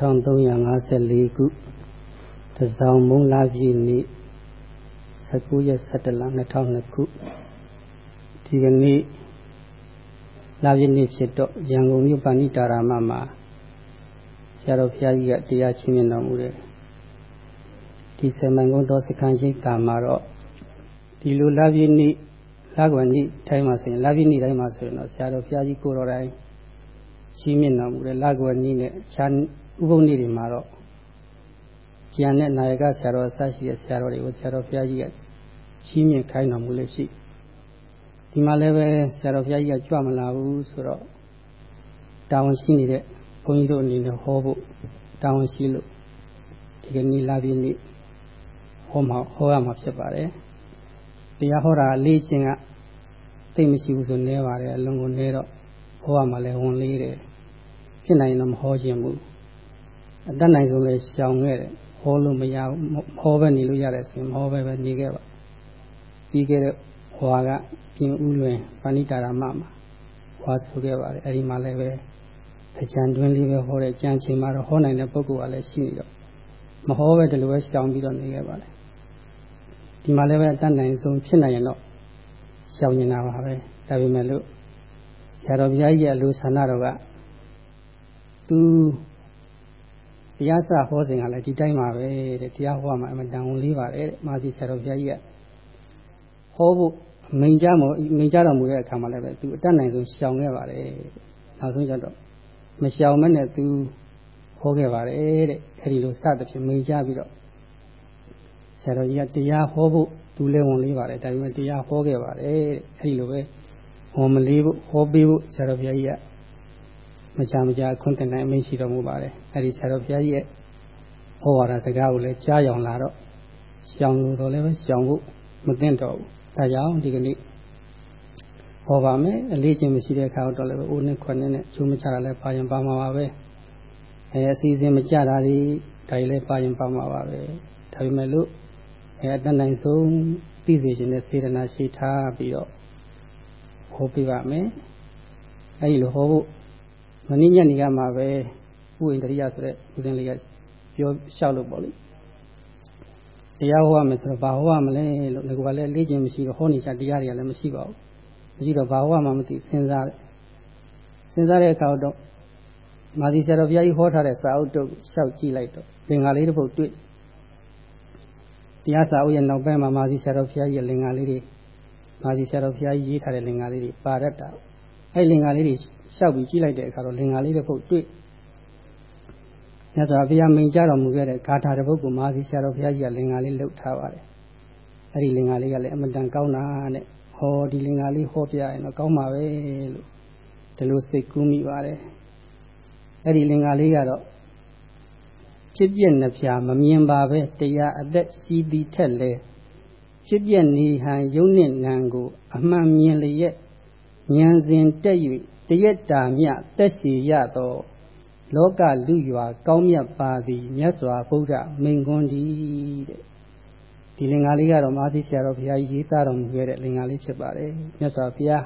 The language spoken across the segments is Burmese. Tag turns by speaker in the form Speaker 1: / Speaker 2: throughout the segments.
Speaker 1: 1354ခုတစောင်းမုံလာပြည့်နေ့19ရက်17လ2002ခုဒီကနေ့လာပြည့်နေ့ဖြစ်တော့ရန်ကုန်မြို့ပါဏိတာရာမမှာဆရာတော်ဘုရားကြီးကတရားချင်းမြင်တော်မူတယ်ဒီဆယ်မိုင်ကုန်းတော်စခန်းရှိကာမှာတော့ဒီလိုလာပြည့်နေ့လာကွန်ကြီးထိုင်းမှာဆိုရင်လာပြည့်နေ့တိုင်းမှာဆိုရင်တော့ဆရာတော်ဘုရားကြီးကိုတော်တိုင်းရှိမြင်တော်မူတယ်လာကွန်ကြီးနဲ့ခြား ဥပုံနေ့တွေမှာတော့ကျန်တဲ့နာယကဆရာတော်အစရှိတဲ့ဆရာတော်တွေကိုဆရာတော်ဘုရားကြီးကချီးမြှင့်ခိုင်းတော်မူလို့ရှိဒီမှာလည်းပဲဆရာတော်ဘုရားကြီးကကြွမလာဘူးဆိုတော့တာဝန်ရှိနေတဲ့ဘုန်းကြီးတို့အနေနဲ့ဟောဖို့တာဝန်ရှိလို့ဒီကနေ့လာပြီးနေ့ဟောမှာဟောရမှာဖြစ်ပါတယ်တရားဟောတာလေးချင်းကသိမရှိဘူးဆိုနဲပါတယ်အလုံးကိုနဲတော့ဟောရမှာလဲဝန်လေးတယ်ဖြစ်နိုင်တော့မဟောခြင်းဘူး အတတ်နိုင်ဆုံးလဲရှောင်ခဲ့တယ်ဟောလို့မရဘူးဟောပဲနေလို့ရတယ်ဆိုရင်မဟောပဲပဲနေခဲ့ပါပြီးခဲ့တဲ့ဟွာကပြင်ဦးလွင်ပဏိတာရမမှာဟွာဆိုခဲ့ပါတယ်အဲဒီမှာလည်းပဲကြံတွင်းလေးပဲဟောတဲ့ကြံချိန်မှာတော့ဟောနိုင်တဲ့ပုဂ္ဂိုလ်ကလည်းရှိနေတော့မဟောပဲဒီလိုပဲရှောင်ပြီးတော့နေခဲ့ပါတယ်ဒီမှာလည်းပဲအတတ်နိုင်ဆုံးဖြစ်နိုင်ရင်တော့ရှောင်နေတာပါပဲဒါပေမဲ့လို့ဆရာတော်ဘုရားကြီးရဲ့အလိုဆန္ဒတော်ကသူ တရားစဟောစဉ်ကလည်းဒီတိုင်းပါပဲတဲ့တရားဟောမှာအမှန်တန်ဝန်လေးပါတယ်တဲ့မာစီဆရာတော်ဘုရားကြီးကဟောဖို့မိန်ကြမမိန်ကြတော်မူတဲ့အခါမှာလည်းပဲသူအတတ်နိုင်ဆုံးရှောင်ခဲ့ပါတယ်နောက်ဆုံးကျတော့မရှောင်မနဲ့သူဟောခဲ့ပါတယ်တဲ့အဲဒီလိုစသဖြင့်မိန်ကြပြီးတော့ဆရာတော်ကြီးကတရားဟောဖို့သူလည်းဝန်လေးပါတယ်ဒါပေမဲ့တရားဟောခဲ့ပါတယ်တဲ့အဲဒီလိုပဲဝန်မလေးဖို့ဟောပေးဖို့ဆရာတော်ဘုရားကြီးကမချာမချာခွင့်တင်နိုင်အမိန့်ရှိတော်မူပါတယ် အဲဒီဆရာတော်ဘုရားကြီးရဲ့ဟောဝါဒစကားကိုလည်းကြားရောင်လာတော့ရှောင်လို့တော့လည်းပဲရှောင်ဖို့မသင့်တော့ဘူးဒါကြောင့်ဒီကနေ့ဟောပါမယ်အလေးချင်းမရှိတဲ့အခါတော့လည်းအိုးနဲ့ခွနဲ့နဲ့ကျိုးမချတာလည်းပါရင်ပါမှာပါပဲအဲအစီအစဉ်မကြတာတွေဒါတွေလည်းပါရင်ပါမှာပါပဲဒါပေမဲ့လို့အဲအတန်တိုင်းဆုံးသိစေခြင်းနဲ့စေတနာရှိထားပြီးတော့ဟောပြပါမယ်အဲဒီလိုဟောဖို့မင်းညနေကမှပဲ ဥဝိန္ဒရိယဆိုတဲ့ဦးဇင်းလေးကပြောလျှောက်လို့ပေါ့လေတရားဟောရမယ်ဆိုတော့ဘာဟောရမလဲလို့ငါကလည်းလေ့ကျင့်မရှိတော့ဟောနေချတရားတွေကလည်းမရှိပါဘူးမရှိတော့ဘာဟောမှမသိစဉ်းစားတယ်စဉ်းစားတဲ့အခါတော့မာသီဆရာတော်ဘုရားကြီးဟောထားတဲ့စာအုပ်တုပ်လျှောက်ကြည့်လိုက်တော့လင်္ကာလေးတစ်ပုဒ်တွေ့တရားစာအုပ်ရဲ့နောက်ပိုင်းမှာမာသီဆရာတော်ဘုရားကြီးရဲ့လင်္ကာလေးတွေမာသီဆရာတော်ဘုရားကြီးရေးထားတဲ့လင်္ကာလေးတွေပါတတ်တာအဲ့လင်္ကာလေးတွေရှောက်ပြီးကြည့်လိုက်တဲ့အခါတော့လင်္ကာလေးတစ်ပုဒ်တွေ့ မြတ်စွာဘုရားမိန်ကြားတော်မူခဲ့တဲ့ဂါထာတစ်ပုဒ်ကိုမာသီဆရာတော်ဘုရားကြီးကလင်္ကာလေးလှုပ်ထားပါတယ်အဲ့ဒီလင်္ကာလေးကလည်းအမတန်ကောင်းတာတဲ့ဟောဒီလင်္ကာလေးဟောပြရင်တော့ကောင်းပါပဲလို့ဒီလိုစိတ်ကူးမိပါတယ်အဲ့ဒီလင်္ကာလေးကတော့ဖြစ်ပြနှဖျာမမြင်ပါပဲတရားအသက်ရှိသည်ထက်လဲဖြစ်ပြနေဟန်ယုံနှင့်နံကို အမှန်မြင်လျက်ဉာဏ်စဉ်တက်၍တရက်တာမြတက်ရှိရသော လောကလူရွာကောင်းမြတ်ပါသည်မြတ်စွာဘုရားမိန်ခွန်းဒီတဲ့ဒီလင်္ကာလေးကတော့မာသီဆရာတော်ဘုရားကြီးရေးသားတော်မူခဲ့တဲ့လင်္ကာလေးဖြစ်ပါတယ်မြတ်စွာဘုရား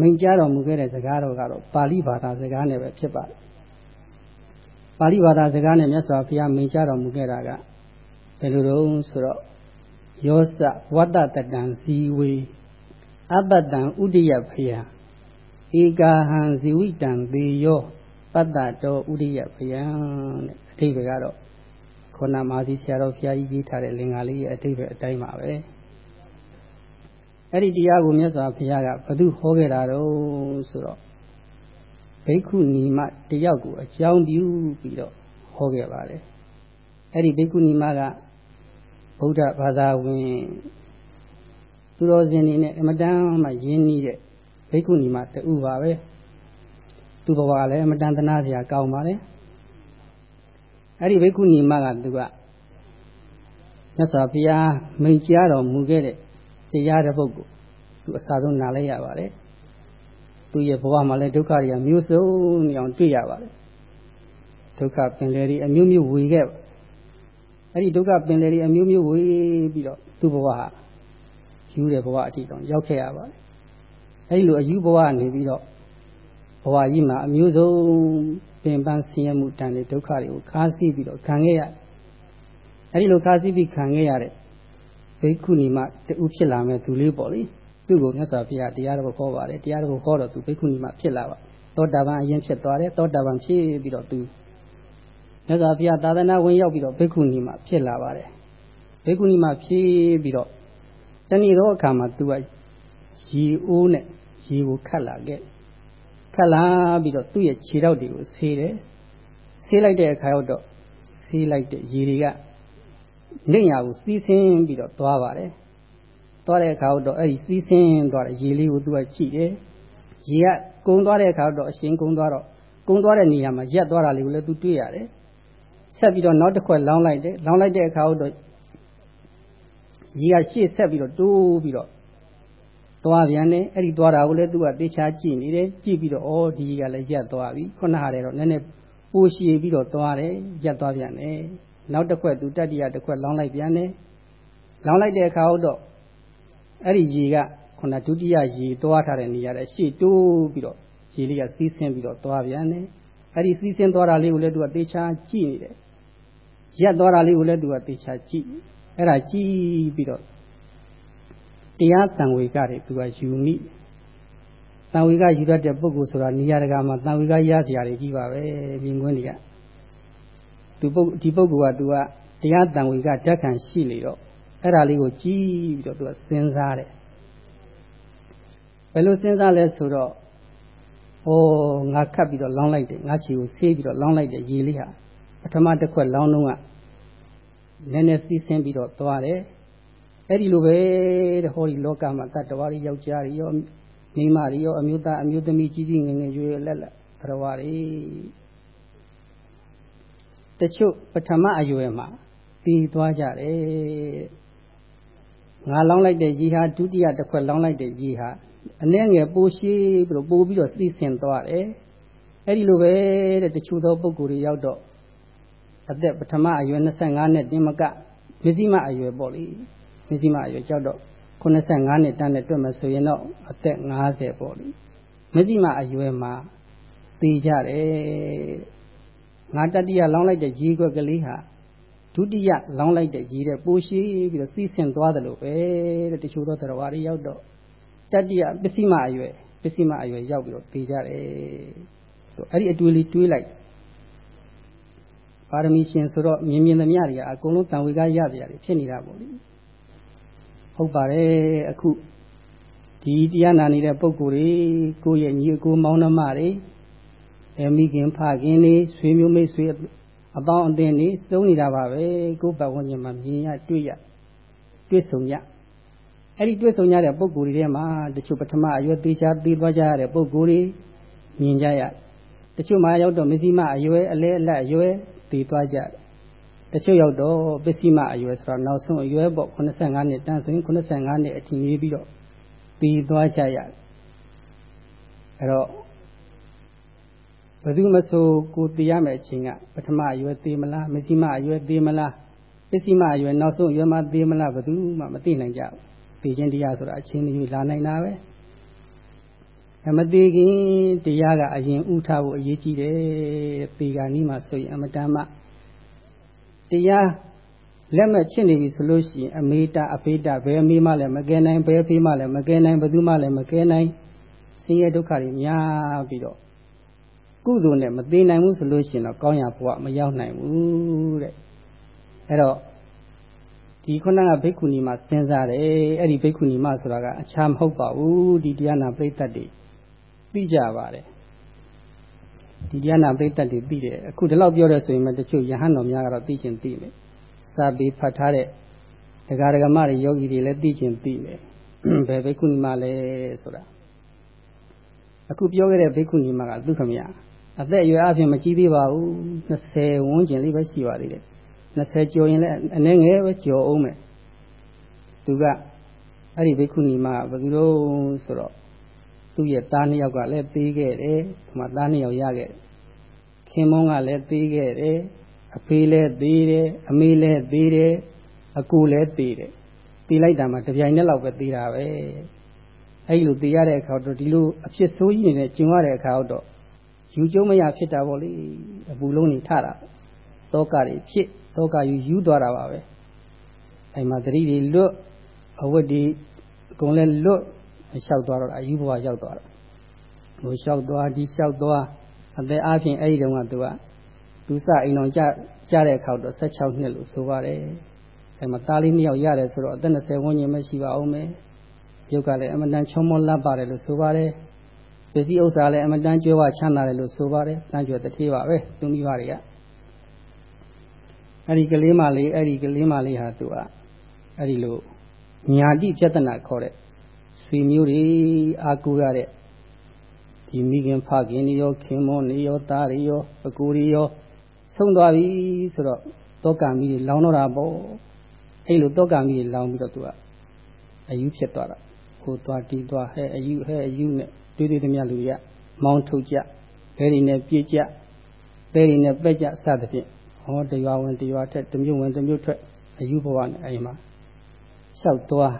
Speaker 1: မိန်ကြားတော်မူခဲ့တဲ့စကားတော်ကတော့ပါဠိဘာသာစကားနဲ့ပဲဖြစ်ပါတယ်ပါဠိဘာသာစကားနဲ့မြတ်စွာဘုရားမိန်ကြားတော်မူခဲ့တာကဘယ်လိုတုံးဆိုတော့ယောစဝတ္တတတံဇီဝေအပတံဥဒိယဖယဧကာဟံဇီဝိတံသေယော ပတ္တတောဥဒိယဖယံတဲ့အထိပ္ပယ်ကတော့ခုနမာသီဆရာတော်ဘုရားကြီးရေးထားတဲ့လင်္ကာလေးရဲ့အထိပ္ပယ်အတိုင်းပါပဲအဲ့ဒီတရားကိုမြတ်စွာဘုရားကဘု து ဟောခဲ့တာတော့ဆိုတော့ဘိက္ခုနီမတယောက်ကိုအကြောင်းပြုပြီးတော့ဟောခဲ့ပါတယ်အဲ့ဒီဘိက္ခုနီမကဗုဒ္ဓဘာသာဝင်သူတော်စင်နေနဲ့အမတန်မှယဉ်နေတဲ့ဘိက္ခုနီမတူပါပဲ သူဘဝလည်းအမတန်သနာစရာကောင်းပါလေအဲ့ဒီဘိက္ခုနီမကသူကမြတ်စွာဘုရားမိန့်ကြားတော်မူခဲ့တဲ့တရားတစ်ပုဒ်ကိုသူအစာဆုံးနားလိုက်ရပါတယ်သူရဲ့ဘဝမှာလည်းဒုက္ခတွေကမျိုးစုံနေအောင်တွေ့ရပါတယ်ဒုက္ခပင်လေတွေအမျိုးမျိုးဝေခဲ့ပါအဲ့ဒီဒုက္ခပင်လေတွေအမျိုးမျိုးဝေပြီးတော့သူ့ဘဝဟာယူတဲ့ဘဝအထိတောင်ရောက်ခဲ့ရပါတယ်အဲ့ဒီလိုအယူဘဝနေပြီးတော့ ဘဝကြီးမှာအမျိုးစုံပင်ပန်းဆင်းရဲမှုတန်တဲ့ဒုက္ခတွေကိုခါးစည်းပြီးတော့ခံခဲ့ရအဲဒီလိုခါးစည်းပြီးခံခဲ့ရတဲ့ဘိက္ခုနီမတူဖြစ်လာမဲ့သူလေးပေါ့လေသူ့ကိုမြတ်စွာဘုရားတရားတော်ခေါ်ပါတယ်တရားတော်ခေါ်တော့သူဘိက္ခုနီမဖြစ်လာပါသောတာပန်အရင်ဖြစ်သွားတယ်သောတာပန်ဖြစ်ပြီးတော့သူမြတ်စွာဘုရားသာသနာဝင်ရောက်ပြီးတော့ဘိက္ခုနီမဖြစ်လာပါတယ်ဘိက္ခုနီမဖြစ်ပြီးတော့တဏှီသောအခါမှာသူကရေအိုးနဲ့ရေကိုခတ်လာခဲ့ ခတ်လာပြီးတော့သူ့ရဲ့ခြေထောက်တွေကိုဆေးတယ်ဆေးလိုက်တဲ့အခါရောက်တော့ဆေးလိုက်တဲ့ရေတွေကနေညာကိုစီးဆင်းပြီးတော့သွားပါတယ်သွားတဲ့အခါတော့အဲ့ဒီစီးဆင်းသွားတဲ့ရေလေးကိုသူကကြည့်တယ်ရေကကုန်းသွားတဲ့အခါတော့အရှင်ကုန်းသွားတော့ကုန်းသွားတဲ့နေရာမှာရက်သွားတာလေးကိုလည်းသူတွေ့ရတယ်ဆက်ပြီးတော့နောက်တစ်ခွက်လောင်းလိုက်တယ်လောင်းလိုက်တဲ့အခါတော့ရေကရှေ့ဆက်ပြီးတော့တိုးပြီးတော့ သွားပြန်တယ်အဲ့ဒီသွားတာကိုလည်းသူကတေချာကြည့်နေတယ်ကြည့်ပြီးတော့ဩဒီကလည်းရက်သွားပြီခုနဟာလည်းတော့နည်းနည်းပိုရှည်ပြီးတော့သွားတယ်ရက်သွားပြန်တယ်နောက်တစ်ခွက်သူတတိယတစ်ခွက်လောင်းလိုက်ပြန်တယ်လောင်းလိုက်တဲ့အခါတော့အဲ့ဒီရေကခုနဒုတိယရေသွားထားတဲ့နေရာနဲ့ရှေ့တိုးပြီးတော့ရေလေးကစီးဆင်းပြီးတော့သွားပြန်တယ်အဲ့ဒီစီးဆင်းသွားတာလေးကိုလည်းသူကတေချာကြည့်နေတယ်ရက်သွားတာလေးကိုလည်းသူကတေချာကြည့်အဲ့ဒါကြည့်ပြီးတော့ တရားတန်ဝေကတွေသူကယူမိတန်ဝေကယူတတ်တဲ့ပုဂ္ဂိုလ်ဆိုတာနေရာတကာမှာတန်ဝေကရစရာတွေကြီးပါပဲမြင်ကွင်းတွေကသူပုဒီပုဂ္ဂိုလ်ကသူကတရားတန်ဝေကဓာတ်ခံရှိနေတော့အဲ့ဒါလေးကိုကြည့်ပြီးတော့သူကစဉ်းစားတယ်ဘယ်လိုစဉ်းစားလဲဆိုတော့ဩငါခတ်ပြီးတော့လောင်းလိုက်တယ်ငါခြေကိုဆေးပြီးတော့လောင်းလိုက်တယ်ရေလေးဟာပထမတစ်ခွက်လောင်းတော့ကနည်းနည်းစီးဆင်းပြီးတော့သွားတယ် အဲ့ဒီလိုပဲတဲ့ဟောဒီလောကမှာတတ္တဝါတွေယောက်ျားတွေရောမိန်းမတွေရောအမျိုးသားအမျိုးသမီးကြီးကြီးငယ်ငယ်ရွယ်လက်လက်တရဝါတွေတချို့ပထမအရွယ်မှာတည်သွားကြတယ်ငါလောင်းလိုက်တဲ့ရေဟာဒုတိယတစ်ခွက်လောင်းလိုက်တဲ့ရေဟာအနည်းငယ်ပိုရှိပြီးတော့ပိုပြီးတော့စီးဆင်းသွားတယ်အဲ့ဒီလိုပဲတဲ့တချို့သောပုဂ္ဂိုလ်တွေရောက်တော့အသက်ပထမအရွယ်25နှစ်တင်မကမစ္စည်းမအရွယ်ပေါ့လေ မစ္စည်းမအရွယ်ကြောက်တော့85နှစ်တန်းနဲ့တွက်မယ်ဆိုရင်တော့အသက်50ပေါ့လေမစ္စည်းမအရွယ်မှာသိကြတယ်ငါတတိယလောင်းလိုက်တဲ့ရေခွက်ကလေးဟာဒုတိယလောင်းလိုက်တဲ့ရေတဲ့ပိုရှိပြီးတော့စီးဆင်းသွားတယ်လို့ပဲတဲ့တချို့သောတရားတွေရောက်တော့တတိယပစ္စည်းမအရွယ်ပစ္စည်းမအရွယ်ရောက်ပြီးတော့သိကြတယ်အဲ့ဒီအတွေ့လေးတွေးလိုက်ပါရမီရှင်ဆိုတော့မြင်မြင်သမျှတွေကအကုန်လုံးတန်ဝေကရပြရတယ်ဖြစ်နေတာပေါ့လေ ဟုတ်ပါတယ်အခုဒီတရားနာနေတဲ့ပုံကိုယ်တွေကိုယ့်ရဲ့ညီအကိုမောင်နှမတွေအမိခင်ဖခင်တွေဆွေမျိုးမိတ်ဆွေအပေါင်းအသင်းတွေစုံနေတာပါပဲကိုယ်ပတ်ဝန်းကျင်မှာမြင်ရတွေ့ရတွေ့ဆုံရအဲ့ဒီတွေ့ဆုံရတဲ့ပုံကိုယ်တွေထဲမှာတချို့ပထမအရွယ်သေးချာသေးသွားကြရတဲ့ပုံကိုယ်တွေမြင်ကြရတချို့မှရောက်တော့မစ္စည်းမအရွယ်အလဲအလတ်အရွယ်သေးသွားကြတ ချို့ရောက်တော့ပစ္စည်းမအရွယ်ဆိုတော့နောက်ဆုံးအရွယ်ပေါ့85နှစ်တန်းဆိုရင်85နှစ်အထိနေပြီးတော့ပြီးသွားကြရအဲ့တော့ဘယ်သူမဆိုကိုတည်ရမယ့်အချိန်ကပထမအရွယ်သေးမလားမစ္စည်းမအရွယ်သေးမလားပစ္စည်းမအရွယ်နောက်ဆုံးအရွယ်မှသေးမလားဘယ်သူမှမသိနိုင်ကြဘူးသိခြင်းတရားဆိုတာအချင်းကြီးလာနိုင်တာပဲအမသေးခင်တရားကအရင်ဥထားဖို့အရေးကြီးတယ်ပေကနီးမှာဆိုရင်အမတမ်းမှ တရားလက်မဲ့ဖြစ်နေပြီဆိုလို့ရှိရင်အမေတာအဖေတာဘယ်အမေမှလည်းမကယ်နိုင်ဘယ်အဖေမှလည်းမကယ်နိုင်ဘယ်သူမှလည်းမကယ်နိုင်ဆင်းရဲဒုက္ခတွေများပြီးတော့ကုသိုလ်နဲ့မသေးနိုင်ဘူးဆိုလို့ရှိရင်တော့ကောင်းရာဘဝမရောက်နိုင်ဘူးတဲ့အဲ့တော့ဒီခုနကဘိက္ခုနီမစဉ်းစားတယ်အဲ့ဒီဘိက္ခုနီမဆိုတာကအခြားမဟုတ်ပါဘူးဒီတရားနာပရိသတ်တွေသိကြပါတယ် ဒီတရားနာပရိသတ်တွေသိတယ်အခုဒီလောက်ပြောရဆိုရင်မှတချို့ယဟန်တော်များကတော့သိချင်သိမယ်စာပေဖတ်ထားတဲ့ဒကာဒကမတွေယောဂီတွေလည်းသိချင်သိမယ်ဘယ်ဘိက္ခုနီမလဲဆိုတာအခုပြောခဲ့တဲ့ဘိက္ခုနီမကသူခမရအသက်အရွယ်အပြင်မကြီးသေးပါဘူး20ဝန်းကျင်လေးပဲရှိပါသေးတယ်20ကျော်ရင်လည်းအနည်းငယ်ပဲကျော်အောင်မယ်သူကအဲ့ဒီဘိက္ခုနီမဘယ်သူလို့ဆိုတော့ သူ့ရဲ့သားနှစ်ယောက်ကလည်းသေးခဲ့တယ်ဒီမှာသားနှစ်ယောက်ရခဲ့ခင်မုန်းကလည်းသေးခဲ့တယ်အဖေလည်းသေးတယ်အမေလည်းသေးတယ်အကူလည်းသေးတယ်သေးလိုက်တာမှတပြိုင်နက်လောက်ပဲသေးတာပဲအဲဒီလိုသိရတဲ့အခါတော့ဒီလိုအဖြစ်ဆိုးကြီးနေတဲ့ကျင်ရတဲ့အခါတော့ယူကျုံမရဖြစ်တာပေါ့လေအပူလုံးနေထတာတောကတွေဖြစ်တောကယူယူသွားတာပါပဲအဲမှာတတိတွေလွတ်အဝတ်တွေအကုန်လဲလွတ် လျှောက်သွားတော့အယူဘဝရောက်သွားတာဟိုလျှောက်သွားဒီလျှောက်သွားအသက်အားဖြင့်အဲဒီတုန်းကသူကသူစအိမ်တော်ကြကြတဲ့အခါတော့16နှစ်လို့ဆိုပါတယ်အဲမှာသားလေးနှစ်ယောက်ရတယ်ဆိုတော့အသက်20ဝန်းကျင်ပဲရှိပါအောင်မယ်ရုပ်ကလည်းအမတန်ချုံမောလပ်ပါတယ်လို့ဆိုပါတယ်ပစ္စည်းဥစ္စာလည်းအမတန်ကြွယ်ဝချမ်းသာတယ်လို့ဆိုပါတယ်တန်းကြွယ်တထေးပါပဲသူမိဘတွေကအဲ့ဒီကလေးမလေးအဲ့ဒီကလေးမလေးဟာသူကအဲ့ဒီလိုညာတိပြဿနာခေါ်တဲ့ ဆွေမျိုးတွေအာကူရတဲ့ဒီမိခင်ဖခင်တွေရောခင်မောနေရောသားတွေရောအကူတွေရောဆုံးသွားပြီဆိုတော့တောကံမီးလောင်တော့တာပေါ့အဲ့လိုတောကံမီးလောင်ပြီးတော့သူကအယူဖြစ်သွားတာဟိုသွားတီးသွားဟဲအယူဟဲအယူနဲ့တွေးတွေးသမျှလူတွေကမောင်းထုတ်ကြဘဲတွေနဲ့ပြေးကြသဲတွေနဲ့ပက်ကြစသဖြင့်ဟောတရွာဝင်တရွာထက်တမျိုးဝင်တမျိုးထွက်အယူဘဝနဲ့အဲ့မှာလျှောက်သွား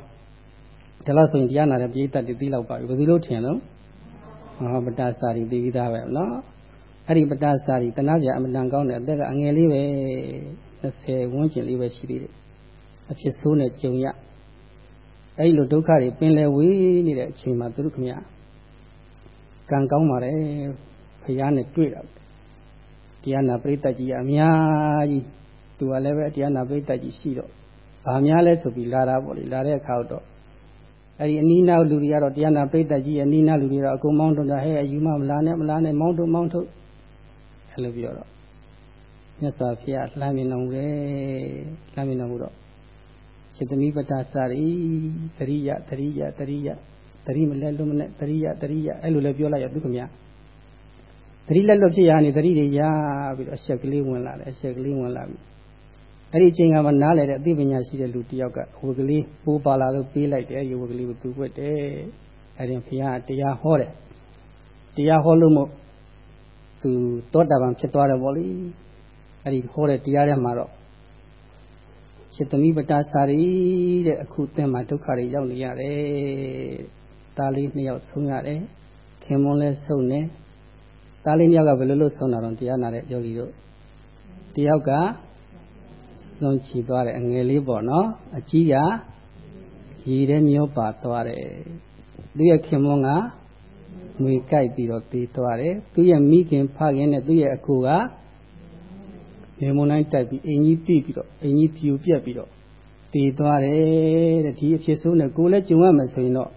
Speaker 1: ဒါလို့ဆိုရင်တရားနာတဲ့ပိဋကတ်တွေသိလောက်ပါပြီဘယ်သူလို့ထင်လို့ဟောပတ္တစာရီသိပြီးသားပဲနော်အဲ့ဒီပတ္တစာရီတနာစရာအမတန်ကောင်းတဲ့အသက်ကအငယ်လေးပဲ20ဝန်းကျင်လေးပဲရှိသေးတယ်အဖြစ်ဆိုးနဲ့ကြုံရအဲ့လိုဒုက္ခတွေပင်လယ်ဝေးနေတဲ့အချိန်မှာသူတို့ခမရကံကောင်းပါတယ်ဖရာနဲ့တွေ့တာတရားနာပရိသတ်ကြီးအများကြီးသူကလည်းပဲတရားနာပရိသတ်ကြီးရှိတော့ဗာများလဲဆိုပြီးလာတာပေါ့လေလာတဲ့အခါတော့ အဲ့ဒီအနီးနားလူတွေကတော့တရားနာပရိသတ်ကြီးအနီးနားလူတွေတော့အကုန်မောင်းထုတ်တာဟဲ့အယူမမလာနဲ့မလာနဲ့မောင်းထုတ်မောင်းထုတ်အဲ့လိုပြောတော့မြတ်စွာဘုရားလှမ်းမြင်တော်မူတယ်လှမ်းမြင်တော်မူတော့စေတမိပတ္တစာရိတရိယတရိယတရိယတရိမလဲလွတ်မနဲ့တရိယတရိယအဲ့လိုလဲပြောလိုက်ရသူခမညာတတိလက်လွတ်ဖြစ်ရနေတတိတွေရပြီးတော့အချက်ကလေးဝင်လာတယ်အချက်ကလေးဝင်လာပြီ အဲ့ဒီအချိန်ကမှနားလေတဲ့အသိပညာရှိတဲ့လူတယောက်ကဝကလေးပိုးပါလာလို့ပေးလိုက်တယ်အဲ့ဒီဝကလေးကိုသူွက်တယ်အဲ့ဒီဘုရားတရားဟောတယ်တရားဟောလို့မို့သူသောတာပန်ဖြစ်သွားတယ်ဗောလေအဲ့ဒီဟောတဲ့တရားထဲမှာတော့စေတမိပတာစာရီတဲ့အခုသင်မှာဒုက္ခတွေရောက်နေရတယ်တားလေးနှစ်ယောက်ဆုံးရတယ်ခင်မွန်းလဲဆုံးနေတားလေးနှစ်ယောက်ကဘယ်လိုလုပ်ဆုံးတာတော့တရားနာတဲ့ယောဂီတို့တယောက်က လုံးချီသွားတယ်အငယ်လေးပေါ့နော်အကြီးကရည်တဲ့မျိုးပါသွားတယ်သူရဲ့ခင်မွန်းကငွေကြိုက်ပြီးတော့သေးသွားတယ်သူရဲ့မိခင်ဖခင်နဲ့သူရဲ့အကူကရေမုန်တိုင်းတိုက်ပြီးအင်ကြီးပြည့်ပြီးတော့အင်ကြီးပြူပြက်ပြီးတော့တည်သွားတယ်တဲ့ဒီအဖြစ်ဆိုးနဲ့ကိုလည်းကြုံရမယ်ဆိုရင်တော့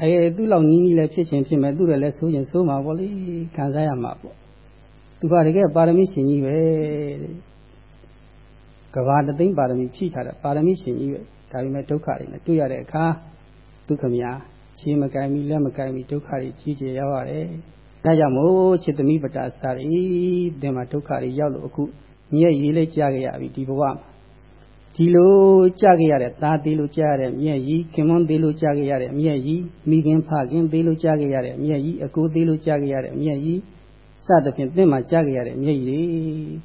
Speaker 1: အဲသူ့လောက်နီးနီးလည်းဖြစ်ရှင်ဖြစ်မယ်သူ့လည်းလည်းဆိုးရင်ဆိုးမှာပေါ့လေခံစားရမှာပေါ့သူကတကယ်ပါရမီရှင်ကြီးပဲ ကဘာတသိမ့်ပါရမီဖြည့်ထားတဲ့ပါရမီရှင်ကြီးပဲဒါပေမဲ့ဒုက္ခတွေနဲ့တွေ့ရတဲ့အခါဒုက္ခမြာခြေမကင်မီလက်မကင်မီဒုက္ခတွေကြီးကျယ်ရောက်ရတယ်ဒါကြောင့်မို့จิตမိပတ္တစာရီတင်မှာဒုက္ခတွေရောက်လို့အခုမြည့်ရေးလေးကြားခဲ့ရပြီဒီဘဝမှာဒီလိုကြားခဲ့ရတဲ့သားသေးလို့ကြားရတဲ့မြည့်ကြီးခင်မွန်းသေးလို့ကြားခဲ့ရတဲ့မြည့်ကြီးမိခင်ဖခင်သေးလို့ကြားခဲ့ရတဲ့မြည့်ကြီးအကိုသေးလို့ကြားခဲ့ရတဲ့မြည့်ကြီး စသဖြင့်သင်မှာကြားခဲ့ရတဲ့မြည့်ကြီး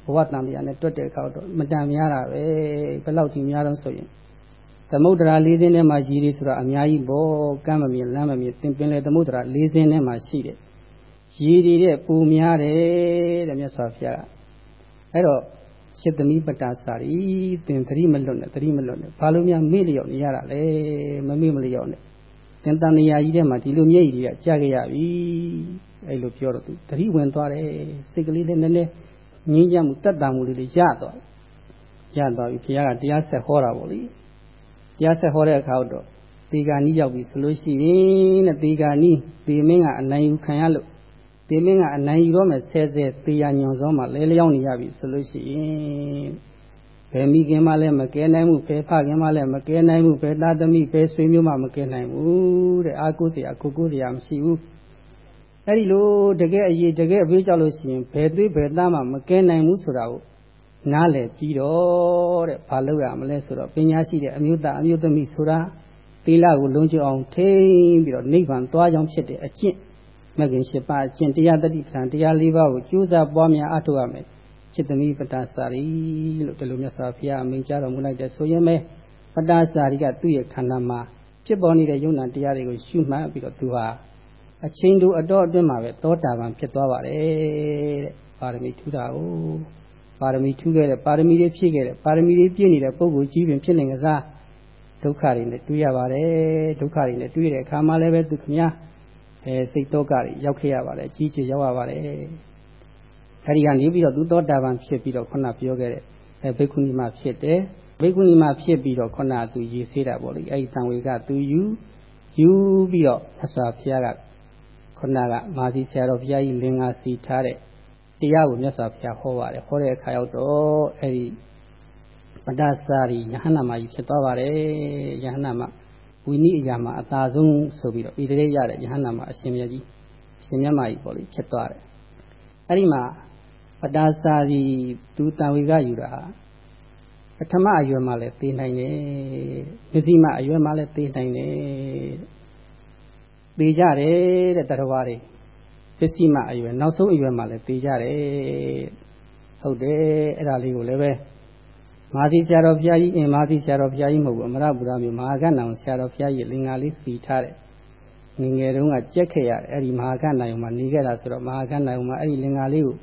Speaker 1: ဘဝတန်တရားနဲ့တွတ်တဲ့အခါတော့မတန်များတာပဲဘယ်လောက်ထိများတော့ဆိုရင်သမုဒ္ဒရာ၄စင်းထဲမှာရည်တွေဆိုတာအများကြီးပေါ့ကမ်းမမြင်လမ်းမမြင်သင်ပင်လေသမုဒ္ဒရာ၄စင်းထဲမှာရှိတယ်ရည်တွေတဲ့ပူများတယ်တဲ့မြတ်စွာဘုရားကအဲ့တော့ရှစ်သမီးပတ္တာစာရီသင်သတိမလွတ်နဲ့သတိမလွတ်နဲ့ဘာလို့များမေ့လျော့နေရတာလဲမမေ့မလျော့နဲ့သင်တန်နေရာကြီးထဲမှာဒီလိုမျက်ရည်တွေကကြာခဲ့ရပြီ အဲ့လိုပြောတော့သူသတိဝင်သွားတယ်စိတ်ကလေးလည်းနည်းနည်းငြင်းကြမှုတက်တာမှုလေးတွေရသွားရသွားပြီဘုရားကတရားဆက်ဟောတာပေါ့လေတရားဆက်ဟောတဲ့အခါတော့တေဂာနီးရောက်ပြီဆိုလို့ရှိရင်တဲ့တေဂာနီးတေမင်းကအနိုင်ယူခံရလို့ဒီမင်းကအနိုင်ယူတော့မယ်ဆဲဆဲတေရညွန်စောမှလဲလျောင်းနေရပြီဆိုလို့ရှိရင်ဘယ်မိခင်မှလည်းမကဲနိုင်ဘူးဘယ်ဖခင်မှလည်းမကဲနိုင်ဘူးဘယ်သားသမီးဘယ်ဆွေမျိုးမှမကဲနိုင်ဘူးတဲ့အာကိုစရာကိုကိုစရာမရှိဘူး အဲ့ဒီလိုတကယ်အရေးတကယ်အဖေးကြောက်လို့ရှိရင်ဘယ်သွေးဘယ်သားမှမကဲနိုင်ဘူးဆိုတာကိုနားလည်ပြီးတော့တဲ့ဘာလုပ်ရမလဲဆိုတော့ပညာရှိတဲ့အမျိုးသားအမျိုးသမီးဆိုတာသီလကိုလုံးကျအောင်ထိန်းပြီးတော့နိဗ္ဗာန်သွားကြောင်းဖြစ်တဲ့အကျင့်မဂ္ဂင်၈ပါးအကျင့်တရားတတိပဌာန်တရား၄ပါးကိုကျိုးစားပွားများအထောက်ရမယ်จิตသမီးပတ္တစာရီလို့ဒီလိုမြတ်စွာဘုရားအမိန့်ကြားတော်မူလိုက်တဲ့ဆိုရင်ပဲပတ္တစာရီကသူ့ရဲ့ခန္ဓာမှာဖြစ်ပေါ်နေတဲ့ယုံနာတရားတွေကိုရှုမှတ်ပြီးတော့သူဟာ အချင်းတို့အတော့အတွင်းမှာပဲသောတာပန်ဖြစ်သွားပါတယ်တဲ့ပါရမီထူတာကိုပါရမီထူခဲ့တဲ့ပါရမီတွေဖြည့်ခဲ့တဲ့ပါရမီတွေပြည့်နေတဲ့ပုဂ္ဂိုလ်ကြီးပင်ဖြစ်နေကြစားဒုက္ခတွေနဲ့တွေ့ရပါတယ်ဒုက္ခတွေနဲ့တွေ့တဲ့အခါမှာလည်းပဲသူခမညာအဲစိတ်တော့ကတွေရောက်ခဲ့ရပါတယ်ကြီးချေရောက်ရပါတယ်အဲဒီကနေပြီးတော့သူသောတာပန်ဖြစ်ပြီးတော့ခုနပြောခဲ့တဲ့အဲဘိက္ခုနီမဖြစ်တယ်ဘိက္ခုနီမဖြစ်ပြီးတော့ခုနသူရေဆေးတာပေါ့လေအဲဒီတံဝေကသူယူယူပြီးတော့အစွာဘုရားက ခုနကမာစီဆရာတော်ဘုရားကြီးလင်္ကာစီထားတဲ့တရားကိုမြတ်စွာဘုရားဟောပါတယ်ဟောတဲ့အခါရောက်တော့အဲဒီပတ္တစာရီယဟန္နာမကြီးဖြစ်သွားပါတယ်ယဟန္နာမဝိနည်းအရာမှာအသာဆုံးဆိုပြီးတော့ဣတိရေရတဲ့ယဟန္နာမအရှင်မြတ်ကြီးအရှင်မြတ်မကြီးပေါ့လေဖြစ်သွားတယ်အဲ့ဒီမှာပတ္တစာရီသူတံဝေကယူတာပထမအရွယ်မှာလည်းသိနိုင်တယ်မစ္စည်းမအရွယ်မှာလည်းသိနိုင်တယ် သိကြတယ်တဲ့တရားတွေပစ္စည်းမအရွယ်နောက်ဆုံးအရွယ်မှာလည်းသိကြတယ်ဟုတ်တယ်အဲ့ဒါလေးကိုလည်းပဲမာသီဆရာတော်ဘုရားကြီးအင်မာသီဆရာတော်ဘုရားကြီးမဟုတ်ဘူးအမရပူရမြို့မဟာကဏ္ဍဆရာတော်ဘုရားကြီးလင်္ကာလေးစီထားတဲ့ငငယ်တုန်းကကြက်ခဲ့ရတယ်အဲ့ဒီမဟာကဏ္ဍယုံမှာနေခဲ့တာဆိုတော့မဟာကဏ္ဍယုံမှာအဲ့ဒီလင်္ကာလေးကို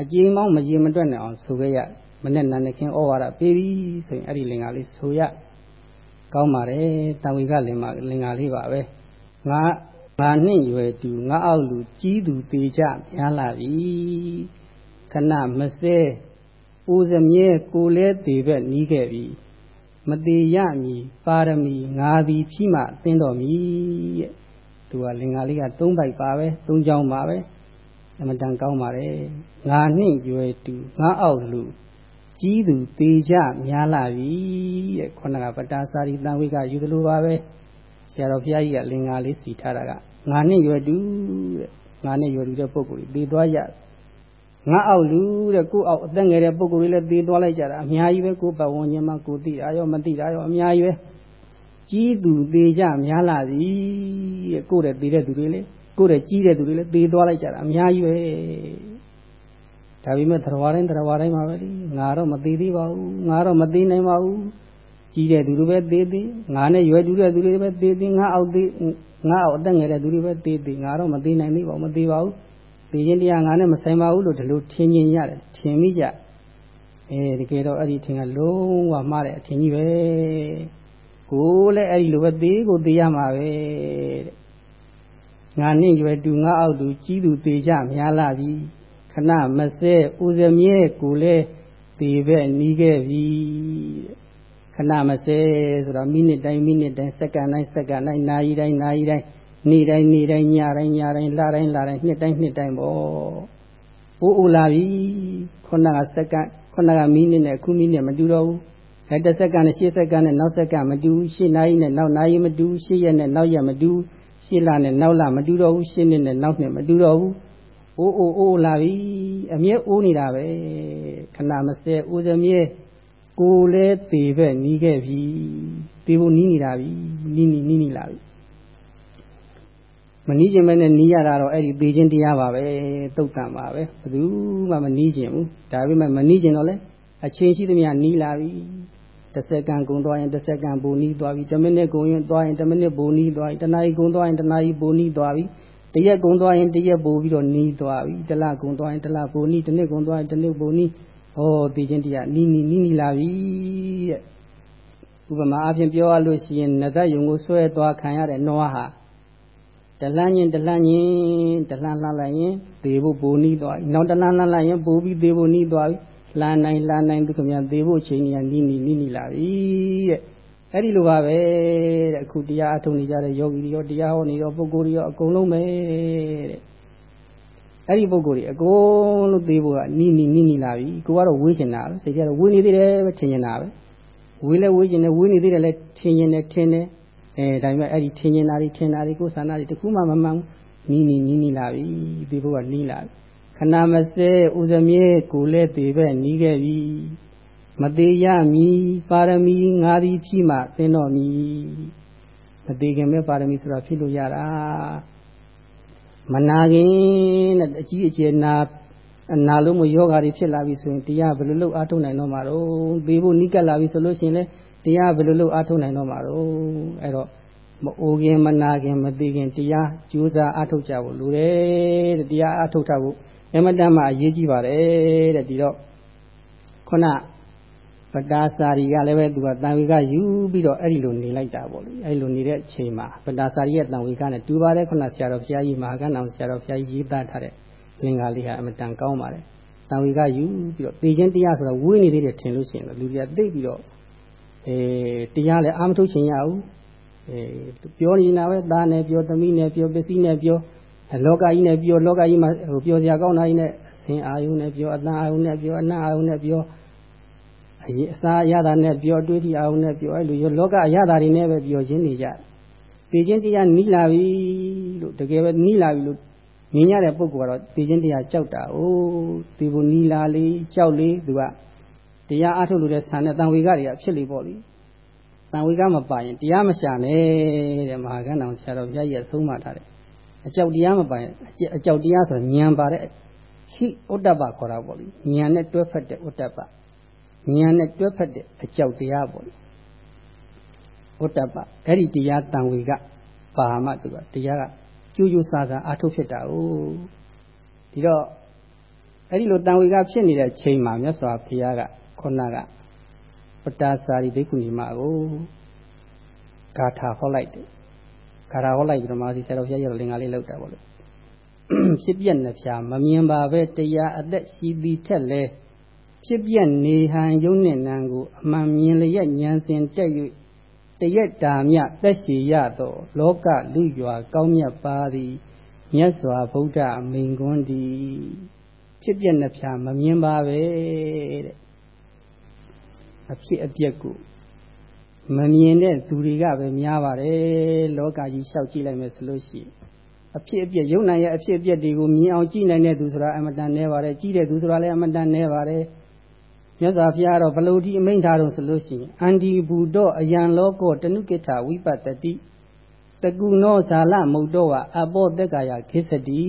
Speaker 1: အကြိမ်မောင်းမရေမတွက်နိုင်အောင်ဆိုခဲ့ရမနဲ့နာနေခင်ဩဝါဒပေးပြီဆိုရင်အဲ့ဒီလင်္ကာလေးဆိုရကောင်းပါတယ်တန်ဝေကလင်္ကာလင်္ကာလေးပါပဲ ငါငါနှင့်ရွယ်သူငါအောက်လူကြီးသူတေကြများလာပြီခဏမစဲဦးစမြဲကိုလဲသေးဘက်နီးခဲ့ပြီမသေးရမည်ပါရမီငါသည်ဖြိမှအသင်းတော်မည်တဲ့သူကလင်္ကာလေးက၃ပိုက်ပါပဲ၃ချောင်းပါပဲအမတန်ကောင်းပါတယ်ငါနှင့်ရွယ်သူငါအောက်လူကြီးသူသေးကြများလာပြီတဲ့ခုနကပတာစာရီတန်ဝိကယူသလိုပါပဲ ဆရာတော်ဘုရားကြီးကလင်္ကာလေးစီထားတာကငါနဲ့ရွယ်တူတဲ့ငါနဲ့ရွယ်တူတဲ့ပုဂ္ဂိုလ်တွေသေသွားရငါအောက်လူတဲ့ကိုအောက်အသက်ငယ်တဲ့ပုဂ္ဂိုလ်တွေလည်းသေသွားလိုက်ကြတာအများကြီးပဲကိုပတ်ဝန်းကျင်မှာကိုသိတာရောမသိတာရောအများကြီးပဲကြီးသူသေကြများလာပြီတဲ့ကိုတဲ့သေတဲ့သူတွေလေကိုတဲ့ကြီးတဲ့သူတွေလည်းသေသွားလိုက်ကြတာအများကြီးပဲဒါပေမဲ့သရဝတိုင်းသရဝတိုင်းမှာပဲငါတော့မသေးသေးပါဘူးငါတော့မသေးနိုင်ပါဘူး ကြီးတဲ့သူတွေပဲသေးသေးငါနဲ့ရွယ်တူတဲ့သူတွေပဲသေးသေးငါအောက်သေးငါအောက်အသက်ငယ်တဲ့သူတွေပဲသေးသေးငါတော့မသေးနိုင်သေးပါဘူးမသေးပါဘူးသေခြင်းတရားငါနဲ့မဆိုင်ပါဘူးလို့ဒီလိုထင်မြင်ရတယ်ထင်မိကြအဲတကယ်တော့အဲ့ဒီထင်ကလုံးဝမှားတဲ့အထင်ကြီးပဲကိုလည်းအဲ့ဒီလိုပဲသေးကိုသေးရမှာပဲတဲ့ငါနဲ့ရွယ်တူငါအောက်တူကြီးသူသေးကြများလာပြီခဏမစဲဦးစမြဲကိုလည်းသေးပဲနီးခဲ့ပြီတဲ့ ခဏမစဲဆိုတော့မိနစ်တိုင်းမိနစ်တိုင်းစက္ကန့်တိုင်းစက္ကန့်တိုင်းနာရီတိုင်းနာရီတိုင်းနေ့တိုင်းနေ့တိုင်းညတိုင်းညတိုင်းလတိုင်းလတိုင်းနှစ်တိုင်းနှစ်တိုင်းပေါ့အိုးအိုလာပြီခုနကစက္ကန့်ခုနကမိနစ်နဲ့အခုမိနစ်မတူတော့ဘူးအဲတစ်စက္ကန့်နဲ့ရှစ်စက္ကန့်နဲ့နောက်စက္ကန့်မတူဘူးရှစ်နာရီနဲ့နောက်နာရီမတူဘူးရှစ်ရက်နဲ့နောက်ရက်မတူဘူးရှစ်လနဲ့နောက်လမတူတော့ဘူးရှစ်နှစ်နဲ့နောက်နှစ်မတူတော့ဘူးအိုးအိုးအိုးလာပြီအမြဲအိုးနေတာပဲခဏမစဲအိုးစမြဲ ကိုလဲသေပဲနီးခဲ့ပြီသေဖို့နီးနေတာပြီနီးနီးနီးနီးလာပြီမနီးခြင်းပဲနဲ့နီးရတာတော့အဲ့ဒီသေခြင်းတရားပါပဲတုတ်တန်ပါပဲဘယ်သူမှမနီးခြင်းဘူးဒါပေမဲ့မနီးခြင်းတော့လေအချင်းရှိသမျှနီးလာပြီတစ်စက္ကန့်ကုန်သွားရင်တစ်စက္ကန့်ပိုနီးသွားပြီတစ်မိနစ်ကုန်ရင်သွားရင်တစ်မိနစ်ပိုနီးသွားပြီတစ်နာရီကုန်သွားရင်တစ်နာရီပိုနီးသွားပြီတရက်ကုန်သွားရင်တရက်ပိုပြီးတော့နီးသွားပြီတစ်လကုန်သွားရင်တစ်လပိုနီးတစ်နှစ်ကုန်သွားရင်တစ်နှစ်ပိုနီး ဟောသိချင်းတရားနီးနီးနီးနီးလာပြီတဲ့ဥပမာအပြင်ပြောရလို့ရှိရင်နတ်ယုံကိုဆွဲသွားခံရတဲ့နွားဟာတလန်းချင်းတလန်းချင်းတလန်းလှလိုက်ရင်သေဖို့ပိုနီးသွားပြီနောက်တလန်းလှလိုက်ရင်ပိုပြီးသေဖို့နီးသွားပြီလှမ်းနိုင်လှမ်းနိုင်သူခင်ဗျာသေဖို့အချိန်ကြီးနီးနီးနီးနီးလာပြီတဲ့အဲ့ဒီလိုပါပဲတဲ့အခုတရားအထုံနေကြတဲ့ယောဂီတွေရောတရားဟောနေတော့ပုဂ္ဂိုလ်တွေရောအကုန်လုံးပဲတဲ့ အဲ့ဒီပုဂ္ဂိုလ်တွေအကုန်လုံးသေးဖို့ကနီးနီးနီးနီးလာပြီကိုကတော့ဝေးချင်တာပဲစိတ်ကြတော့ဝေးနေသေးတယ်ပဲထင်နေတာပဲဝေးလဲဝေးချင်တယ်ဝေးနေသေးတယ်လဲထင်ရင်လည်းထင်တယ်အဲဒါပေမဲ့အဲ့ဒီထင်နေတာတွေထင်တာတွေကိုယ်ဆန္ဒတွေတခုမှမမှန်ဘူးနီးနီးနီးနီးလာပြီသေဖို့ကနီးလာပြီခဏမစဲဥဇမြေကိုလဲသေးပဲနီးခဲ့ပြီမသေးရမည်ပါရမီငါသည်ဖြည့်မှသင်တော်မည်မသေးခင်မဲ့ပါရမီဆိုတာဖြည့်လို့ရတာ မနာခင်နဲ့အကြီးအကျယ်နာအနာလုံးမယောဂါတွေဖြစ်လာပြီဆိုရင်တရားဘယ်လိုလုပ်အားထုတ်နိုင်တော့မှာတော့သေဖို့နိကက်လာပြီဆိုလို့ရှိရင်လည်းတရားဘယ်လိုလုပ်အားထုတ်နိုင်တော့မှာတော့အဲ့တော့မအိုခင်မနာခင်မသိခင်တရားကြိုးစားအားထုတ်ကြဖို့လိုတယ်တဲ့တရားအားထုတ်ထားဖို့အမတန်မှအရေးကြီးပါတယ်တဲ့ဒီတော့ခုန ပတာစာရီကလည်းပဲသူကတန်ဝေကယူပြီးတော့အဲ့ဒီလိုနေလိုက်တာပေါ့လေအဲ့လိုနေတဲ့အချိန်မှာပတာစာရီရဲ့တန်ဝေကနဲ့တူပါတယ်ခုနဆရာတော်ဘုရားကြီးမဟာကဏ္ဍဆရာတော်ဘုရားကြီးရေးသားထားတဲ့လင်္ကာလေးဟာအမတန်ကောင်းပါတယ်တန်ဝေကယူပြီးတော့သိချင်းတရားဆိုတော့ဝေးနေသေးတယ်ထင်လို့ရှိရင်လူတွေကသိပြီးတော့အဲတရားလည်းအာမထုတ်ချင်ရဘူးအဲပြောနေတာပဲသားနဲ့ပြောသမီးနဲ့ပြောပစ္စည်းနဲ့ပြောလောကကြီးနဲ့ပြောလောကကြီးမှာဟိုပြောစရာကောင်းတာကြီးနဲ့ဆင်အာယုနဲ့ပြောအတန်အာယုနဲ့ပြောအနတ်အာယုနဲ့ပြော အရေးအစာရတာနဲ့ပြောတွေးထီအာယုနဲ့ပြောအဲ့လိုရောလောကအရတာတွေနဲ့ပဲပြောချင်းနေကြတည်ချင်းတရားနီးလာပြီလို့တကယ်ပဲနီးလာပြီလို့မြင်ရတဲ့ပုဂ္ဂိုလ်ကတော့တည်ချင်းတရားကြောက်တာအိုးဒီဘုနီးလာလေးကြောက်လေးသူကတရားအားထုတ်လို့တဲ့ဆံနဲ့တန်ဝေကတွေကဖြစ်လေပေါ့လေတန်ဝေကမပါရင်တရားမရှာနဲ့တဲ့မဟာကဏ္ဍဆရာတော်ဘုရားကြီးအဆုံးမထားတယ်အကြောက်တရားမပါရင်အကြောက်တရားဆိုဉာဏ်ပါတဲ့ဟိဥတ္တပခေါ်တာပေါ့လေဉာဏ်နဲ့တွဲဖက်တဲ့ဥတ္တပ ဉာဏ်နဲ့တွဲဖက်တဲ့အကြောက်တရားပေါ့လေဥတ္တပအဲ့ဒီတရားတန်ဝေကပါမှသူကတရားကကျိုးကျိုးစားစားအာထုတ်ဖြစ်တာ哦ဒီတော့အဲ့ဒီလိုတန်ဝေကဖြစ်နေတဲ့ချိန်မှာမြတ်စွာဘုရားကခုနကပတာစာရီဒိက္ခုညီမကိုဂါထာဟောလိုက်တယ်ဂါထာဟောလိုက်ပြီးတော့မာစီဆရာတော်ဘုရားရဲ့လင်္ကာလေးလောက်တာပေါ့လေဖြစ်ပြက်နှဖျားမမြင်ပါပဲတရားအသက်ရှိသည်ထက်လဲ ဖြစ်ပြက်နေဟန်ယုံနဲ့နံကိုအမှန်မြင်လျက်ဉာဏ်စဉ်တက်၍တရက်တာမြသက်ရှိရသောလောကလူရွာကောင်းမြတ်ပါသည်မြတ်စွာဘုရားမိန်ကွန်းသည်ဖြစ်ပြက်နှဖျားမမြင်ပါပဲတဲ့အဖြစ်အပျက်ကိုမမြင်တဲ့သူတွေကပဲများပါတယ်လောကကြီးလျှောက်ကြည့်လိုက်မယ်ဆိုလို့ရှိရင်အဖြစ်အပျက်ယုံနိုင်ရဲ့အဖြစ်အပျက်တွေကိုမြင်အောင်ကြည့်နိုင်တဲ့သူဆိုတာအမတန်နဲပါတယ်ကြည့်တဲ့သူဆိုတာလည်းအမတန်နဲပါတယ် မြတ်စွာဘုရားတော့ဘလို့ဒီအမိန့်ထားတော့ဆိုလို့ရှိရင်အန္ဒီဘူတော့အယံလောကောတနုကိဋ္ဌဝိပတ္တိတကုနောဇာလမုတ်တော့ဝအဘောတက်ကာယခိစတိ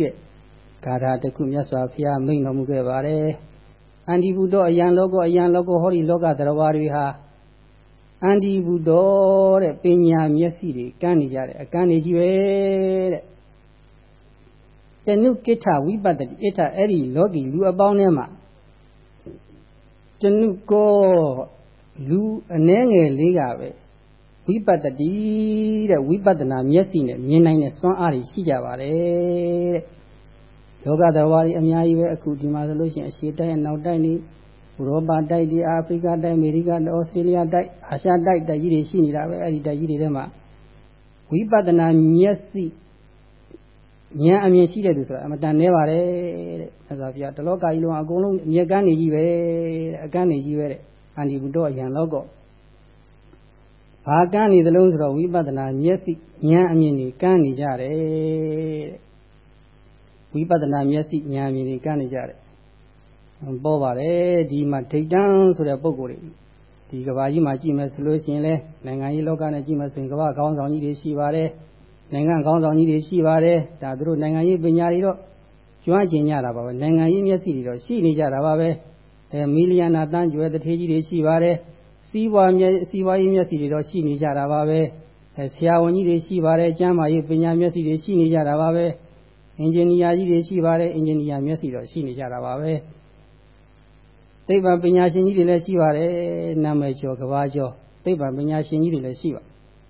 Speaker 1: တဲ့ဂါထာတခုမြတ်စွာဘုရားမိန့်တော်မူခဲ့ပါတယ်အန္ဒီဘူတော့အယံလောကောအယံလောကောဟောဒီလောကသရဝါတွေဟာအန္ဒီဘူးတော်တဲ့ပညာမျက်စိတွေကန်းနေကြတယ်အကန်းနေကြီးပဲတဲ့တနုကိဋ္ဌဝိပတ္တိဣဋ္ဌအဲ့ဒီလောကီလူအပေါင်းထဲမှာ တနုကောလူအနှဲငယ်လေးကပဲဝိပတ္တိတဲ့ဝိပဿနာမျက်စိနဲ့မြင်နိုင်တဲ့စွမ်းအားတွေရှိကြပါတယ်တဲ့လောကတော်ဝါးကြီးအများကြီးပဲအခုဒီမှာဆိုလို့ရှိရင်အရှေ့တိုင်းအနောက်တိုင်းနေဥရောပတိုက်ဒီအာဖရိကတိုက်အမေရိကတိုက်ဩစတြေးလျတိုက်အာရှတိုက်တိုက်ကြီးတွေရှိနေတာပဲအဲ့ဒီတိုက်ကြီးတွေထဲမှာဝိပဿနာမျက်စိ ဉာဏ်အမြင်ရှိတဲ့သူဆိုတာအမတန်နဲပါတယ်တဲ့။အဲဆိုပြတလောကကြီးလုံးအကုန်လုံးမြက်ကန်းနေကြီးပဲတဲ့အကန်းနေကြီးပဲတဲ့အန္တိဘုဒ္ဓအယံလောက်တော့ဘာကန်းနေသလုံးဆိုတော့ဝိပဿနာမျက်စိဉာဏ်အမြင်ကြီးကန်းနေကြတယ်တဲ့။ဝိပဿနာမျက်စိဉာဏ်အမြင်ကြီးကန်းနေကြတယ်ပေါ်ပါတယ်ဒီမှာဒိဋ္ဌံဆိုတဲ့ပုံကိုယ်တွေဒီကဘာကြီးမှာကြည့်မယ်ဆိုလို့ရှိရင်လဲနိုင်ငံရေးလောကနဲ့ကြည့်မယ်ဆိုရင်ကဘာခေါင်းဆောင်ကြီးတွေရှိပါတယ် နိုင်ငံခေါင်းဆောင်ကြီးတွေရှိပါတယ်ဒါသူတို့နိုင်ငံရေးပညာတွေတော့ကျွမ်းကျင်ကြတာပါပဲနိုင်ငံရေးမျက်စိတွေတော့ရှိနေကြတာပါပဲအဲမီလီယံနာတန်းကျွဲတထေးကြီးတွေရှိပါတယ်စီးပွားမျက်စီးပွားရေးမျက်စိတွေတော့ရှိနေကြတာပါပဲအဲဆရာဝန်ကြီးတွေရှိပါတယ်ကျန်းမာရေးပညာမျက်စိတွေရှိနေကြတာပါပဲအင်ဂျင်နီယာကြီးတွေရှိပါတယ်အင်ဂျင်နီယာမျက်စိတော့ရှိနေကြတာပါပဲသိပ္ပံပညာရှင်ကြီးတွေလည်းရှိပါတယ်နာမည်ကျော်ကဘာကျော်သိပ္ပံပညာရှင်ကြီးတွေလည်းရှိပါ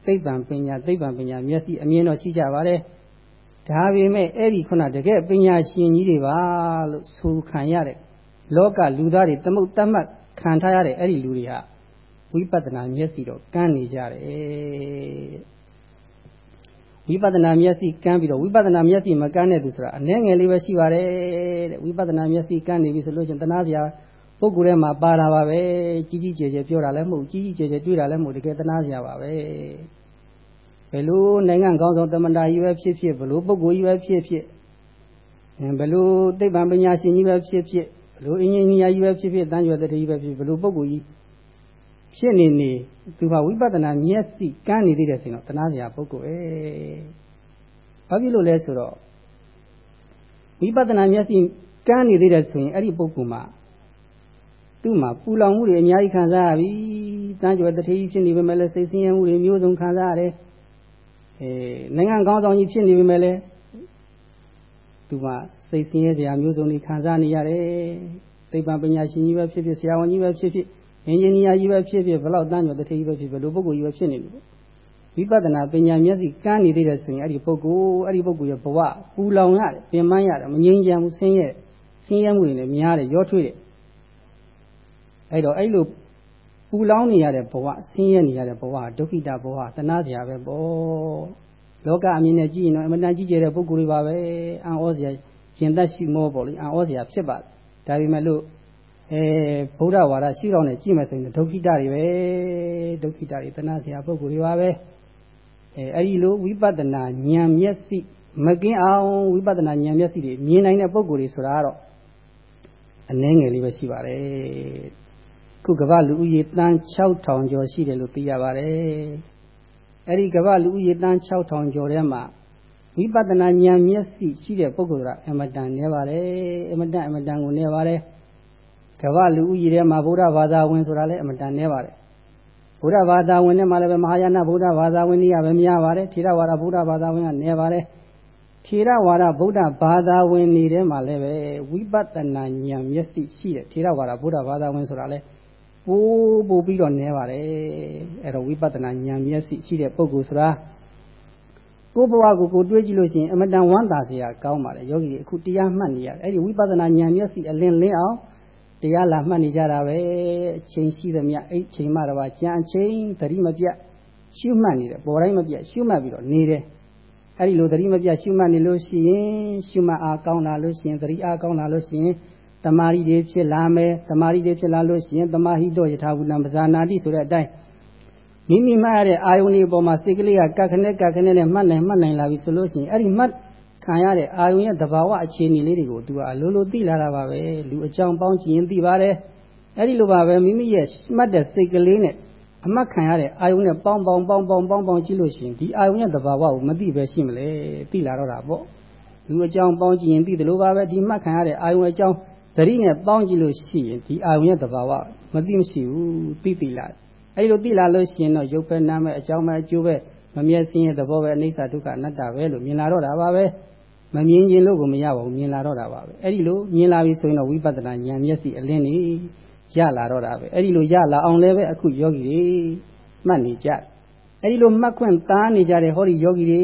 Speaker 1: သိပ္ပံပညာသိပ္ပံပညာမျက်စိအမြင်တော့ရှိကြပါတယ်ဒါပေမဲ့အဲ့ဒီခုနတကယ်ပညာရှင်ကြီးတွေပါလို့ဆိုခံရတဲ့လောကလူသားတွေသမုတ်တတ်မှတ်ခံထားရတဲ့အဲ့ဒီလူတွေဟာဝိပဿနာမျက်စိတော့ကန်းနေကြတယ်ဝိပဿနာမျက်စိကန်းပြီးတော့ဝိပဿနာမျက်စိမကန်းတဲ့သူဆိုတာအနည်းငယ်လေးပဲရှိပါတယ်တဲ့ဝိပဿနာမျက်စိကန်းနေပြီဆိုလို့ရှိရင်တနာစရာပုဂ္ဂိုလ်ထဲမှာပါတာပါပဲကြီးကြီးကျယ်ကျယ်ပြောတာလည်းမဟုတ်ကြီးကြီးကျယ်ကျယ်တွေးတာလည်းမဟုတ်တကယ်သနာစရာပါပဲ ဘယ်လိုနိုင်ငံကောင်းဆောင်တမန်တော်ကြီးပဲဖြစ်ဖြစ်ဘယ်လိုပုဂ္ဂိုလ်ကြီးပဲဖြစ်ဖြစ်ဘယ်လိုသိပ္ပံပညာရှင်ကြီးပဲဖြစ်ဖြစ်ဘယ်လိုအင်ဂျင်နီယာကြီးပဲဖြစ်ဖြစ်တန်းရွယ်တတိကြီးပဲဖြစ်ဘယ်လိုပုဂ္ဂိုလ်ကြီးဖြစ်နေနေသူကဝိပဿနာမျက်စိကန်းနေသေးတယ်ဆိုရင်တော့တနာစရာပုဂ္ဂိုလ်အဲဘာဖြစ်လို့လဲဆိုတော့ဝိပဿနာမျက်စိကန်းနေသေးတယ်ဆိုရင်အဲ့ဒီပုဂ္ဂိုလ်မှာသူ့မှာပူလောင်မှုတွေအများကြီးခံစားရပြီတန်းကြွယ်တထေးကြီးဖြစ်နေပေမဲ့လည်းစိတ်ဆင်းရဲမှုတွေမျိုးစုံခံစားရတယ် အဲနိုင်ငံကောင်းဆောင်ကြီးဖြစ်နေပြီမဲ့လေသူမှစိတ်ဆင်းရဲစရာမျိုးစုံတွေခံစားနေရတယ်သိပ္ပံပညာရှင်ကြီးပဲဖြစ်ဖြစ်ဆရာဝန်ကြီးပဲဖြစ်ဖြစ်အင်ဂျင်နီယာကြီးပဲဖြစ်ဖြစ်ဘလောက်တန်းကျော်တထေကြီးပဲဖြစ်ဖြစ်လူပုဂ္ဂိုလ်ကြီးပဲဖြစ်နေလို့ဝိပဿနာပညာမျက်စိကန်းနေသေးတယ်ဆိုရင်အဲ့ဒီပုဂ္ဂိုလ်အဲ့ဒီပုဂ္ဂိုလ်ရဲ့ဘဝပူလောင်ရတယ်ပင်ပန်းရတယ်မငြိမ်းချမ်းဘူးဆင်းရဲဆင်းရဲမှုတွေလည်းများတယ်ရောထွေးတယ်အဲ့တော့အဲ့လို ပူလောင်နေရတဲ့ဘဝဆင်းရဲနေရတဲ့ဘဝဒုက္ခိတဘဝတဏှာစရာပဲပေါ့လောကအမြင်နဲ့ကြည့်ရင်တော့အမှန်တန်ကြီးကျယ်တဲ့ပုဂ္ဂိုလ်တွေပါပဲအံ့ဩစရာရှင်သက်ရှိမောပေါ့လေအံ့ဩစရာဖြစ်ပါတယ်ဒါပေမဲ့လို့အဲဗုဒ္ဓဝါဒရှိတော်နဲ့ကြည့်မယ်ဆိုရင်ဒုက္ခိတတွေပဲဒုက္ခိတတွေတဏှာစရာပုဂ္ဂိုလ်တွေပါပဲအဲအဲ့ဒီလိုဝိပဿနာဉာဏ်မျက်စိမကင်းအောင်ဝိပဿနာဉာဏ်မျက်စိတွေမြင်နိုင်တဲ့ပုဂ္ဂိုလ်တွေဆိုတာကတော့အနှဲငယ်လေးပဲရှိပါတယ် ခုကမ္ဘာလူဦးရေတန်း6000ကျော်ရှိတယ်လို့သိရပါတယ်အဲ့ဒီကမ္ဘာလူဦးရေတန်း6000ကျော်ထဲမှာဝိပဿနာဉာဏ်မျက်စိရှိတဲ့ပုဂ္ဂိုလ်ကအမတန်နေပါတယ်အမတန်အမတန်ကိုနေပါတယ်ကမ္ဘာလူဦးရေထဲမှာဗုဒ္ဓဘာသာဝင်ဆိုတာလည်းအမတန်နေပါတယ်ဗုဒ္ဓဘာသာဝင်နဲ့မှလည်းပဲမဟာယာနဗုဒ္ဓဘာသာဝင်ကြီးကပဲများပါတယ်ထေရဝါဒဗုဒ္ဓဘာသာဝင်ကနေပါတယ်ထေရဝါဒဗုဒ္ဓဘာသာဝင်နေတဲ့မှာလည်းပဲဝိပဿနာဉာဏ်မျက်စိရှိတဲ့ထေရဝါဒဗုဒ္ဓဘာသာဝင်ဆိုတာလည်း ပိုးပို့ပြီးတော့နဲပါတယ်အဲ့တော့ဝိပဿနာဉာဏ်မျက်စိရှိတဲ့ပုဂ္ဂိုလ်ဆိုတာကိုယ်ဘဝကိုကိုတွေးကြည့်လို့ရှိရင်အမတန်ဝမ်းသာစရာကောင်းပါတယ်ယောဂီအခုတရားမှတ်နေရတယ်အဲ့ဒီဝိပဿနာဉာဏ်မျက်စိအလင်းလင်းအောင်တရားလာမှတ်နေကြတာပဲအချိန်ရှိသမျှအဲ့ချိန်မှတော့ကြံအချိန်သတိမပြတ်ရှုမှတ်နေတယ်ပေါ်တိုင်းမပြတ်ရှုမှတ်ပြီးတော့နေတယ်အဲ့ဒီလိုသတိမပြတ်ရှုမှတ်နေလို့ရှိရင်ရှုမှတ်အားကောင်းလာလို့ရှိရင်သတိအားကောင်းလာလို့ရှိရင် တမာရီတွေဖြစ်လာမယ်တမာရီတွေဖြစ်လာလို့ရှိရင်တမာဟိတောယထာဘုလံပဇာနာတိဆိုတဲ့အတိုင်းမိမိမှတ်ရတဲ့အာယုန်ဒီအပေါ်မှာစိတ်ကလေးကကတ်ခနဲ့ကတ်ခနဲ့နဲ့မှတ်နိုင်မှတ်နိုင်လာပြီဆိုလို့ရှိရင်အဲ့ဒီမှတ်ခံရတဲ့အာယုန်ရဲ့သဘာဝအခြေအနေလေးတွေကိုသူကအလိုလိုသိလာတာပါပဲလူအကြောင်းပေါင်းကြည့်ရင်သိပါတယ်အဲ့ဒီလိုပါပဲမိမိရဲ့မှတ်တဲ့စိတ်ကလေးနဲ့အမှတ်ခံရတဲ့အာယုန်နဲ့ပေါင်းပေါင်းပေါင်းပေါင်းပေါင်းပေါင်းကြည့်လို့ရှိရင်ဒီအာယုန်ရဲ့သဘာဝကိုမသိပဲရှိမလဲသိလာတော့တာပေါ့လူအကြောင်းပေါင်းကြည့်ရင်သိတယ်လို့ပါပဲဒီမှတ်ခံရတဲ့အာယုန်အကြောင်း သတိနဲ့ပေါင်းကြည့်လို့ရှိရင်ဒီအာယုံရဲ့သဘာဝမသိမရှိဘူးသိသိလာအဲဒီလိုသိလာလို့ရှိရင်တော့ရုပ်ပဲနာမ်ပဲအကြောင်းပဲအကျိုးပဲမမျက်စင်းရဲ့သဘောပဲအနိစ္စဒုက္ခအနတ္တပဲလို့မြင်လာတော့တာပါပဲမမြင်ခြင်းလို့ကိုမရပါဘူးမြင်လာတော့တာပါပဲအဲဒီလိုမြင်လာပြီဆိုရင်တော့ဝိပဿနာဉာဏ်မျက်စိအလင်းနေရလာတော့တာပဲအဲဒီလိုရလာအောင်လည်းပဲအခုယောဂီတွေမှတ်နေကြအဲဒီလိုမှတ်ခွင့်သားနေကြတဲ့ဟောဒီယောဂီတွေ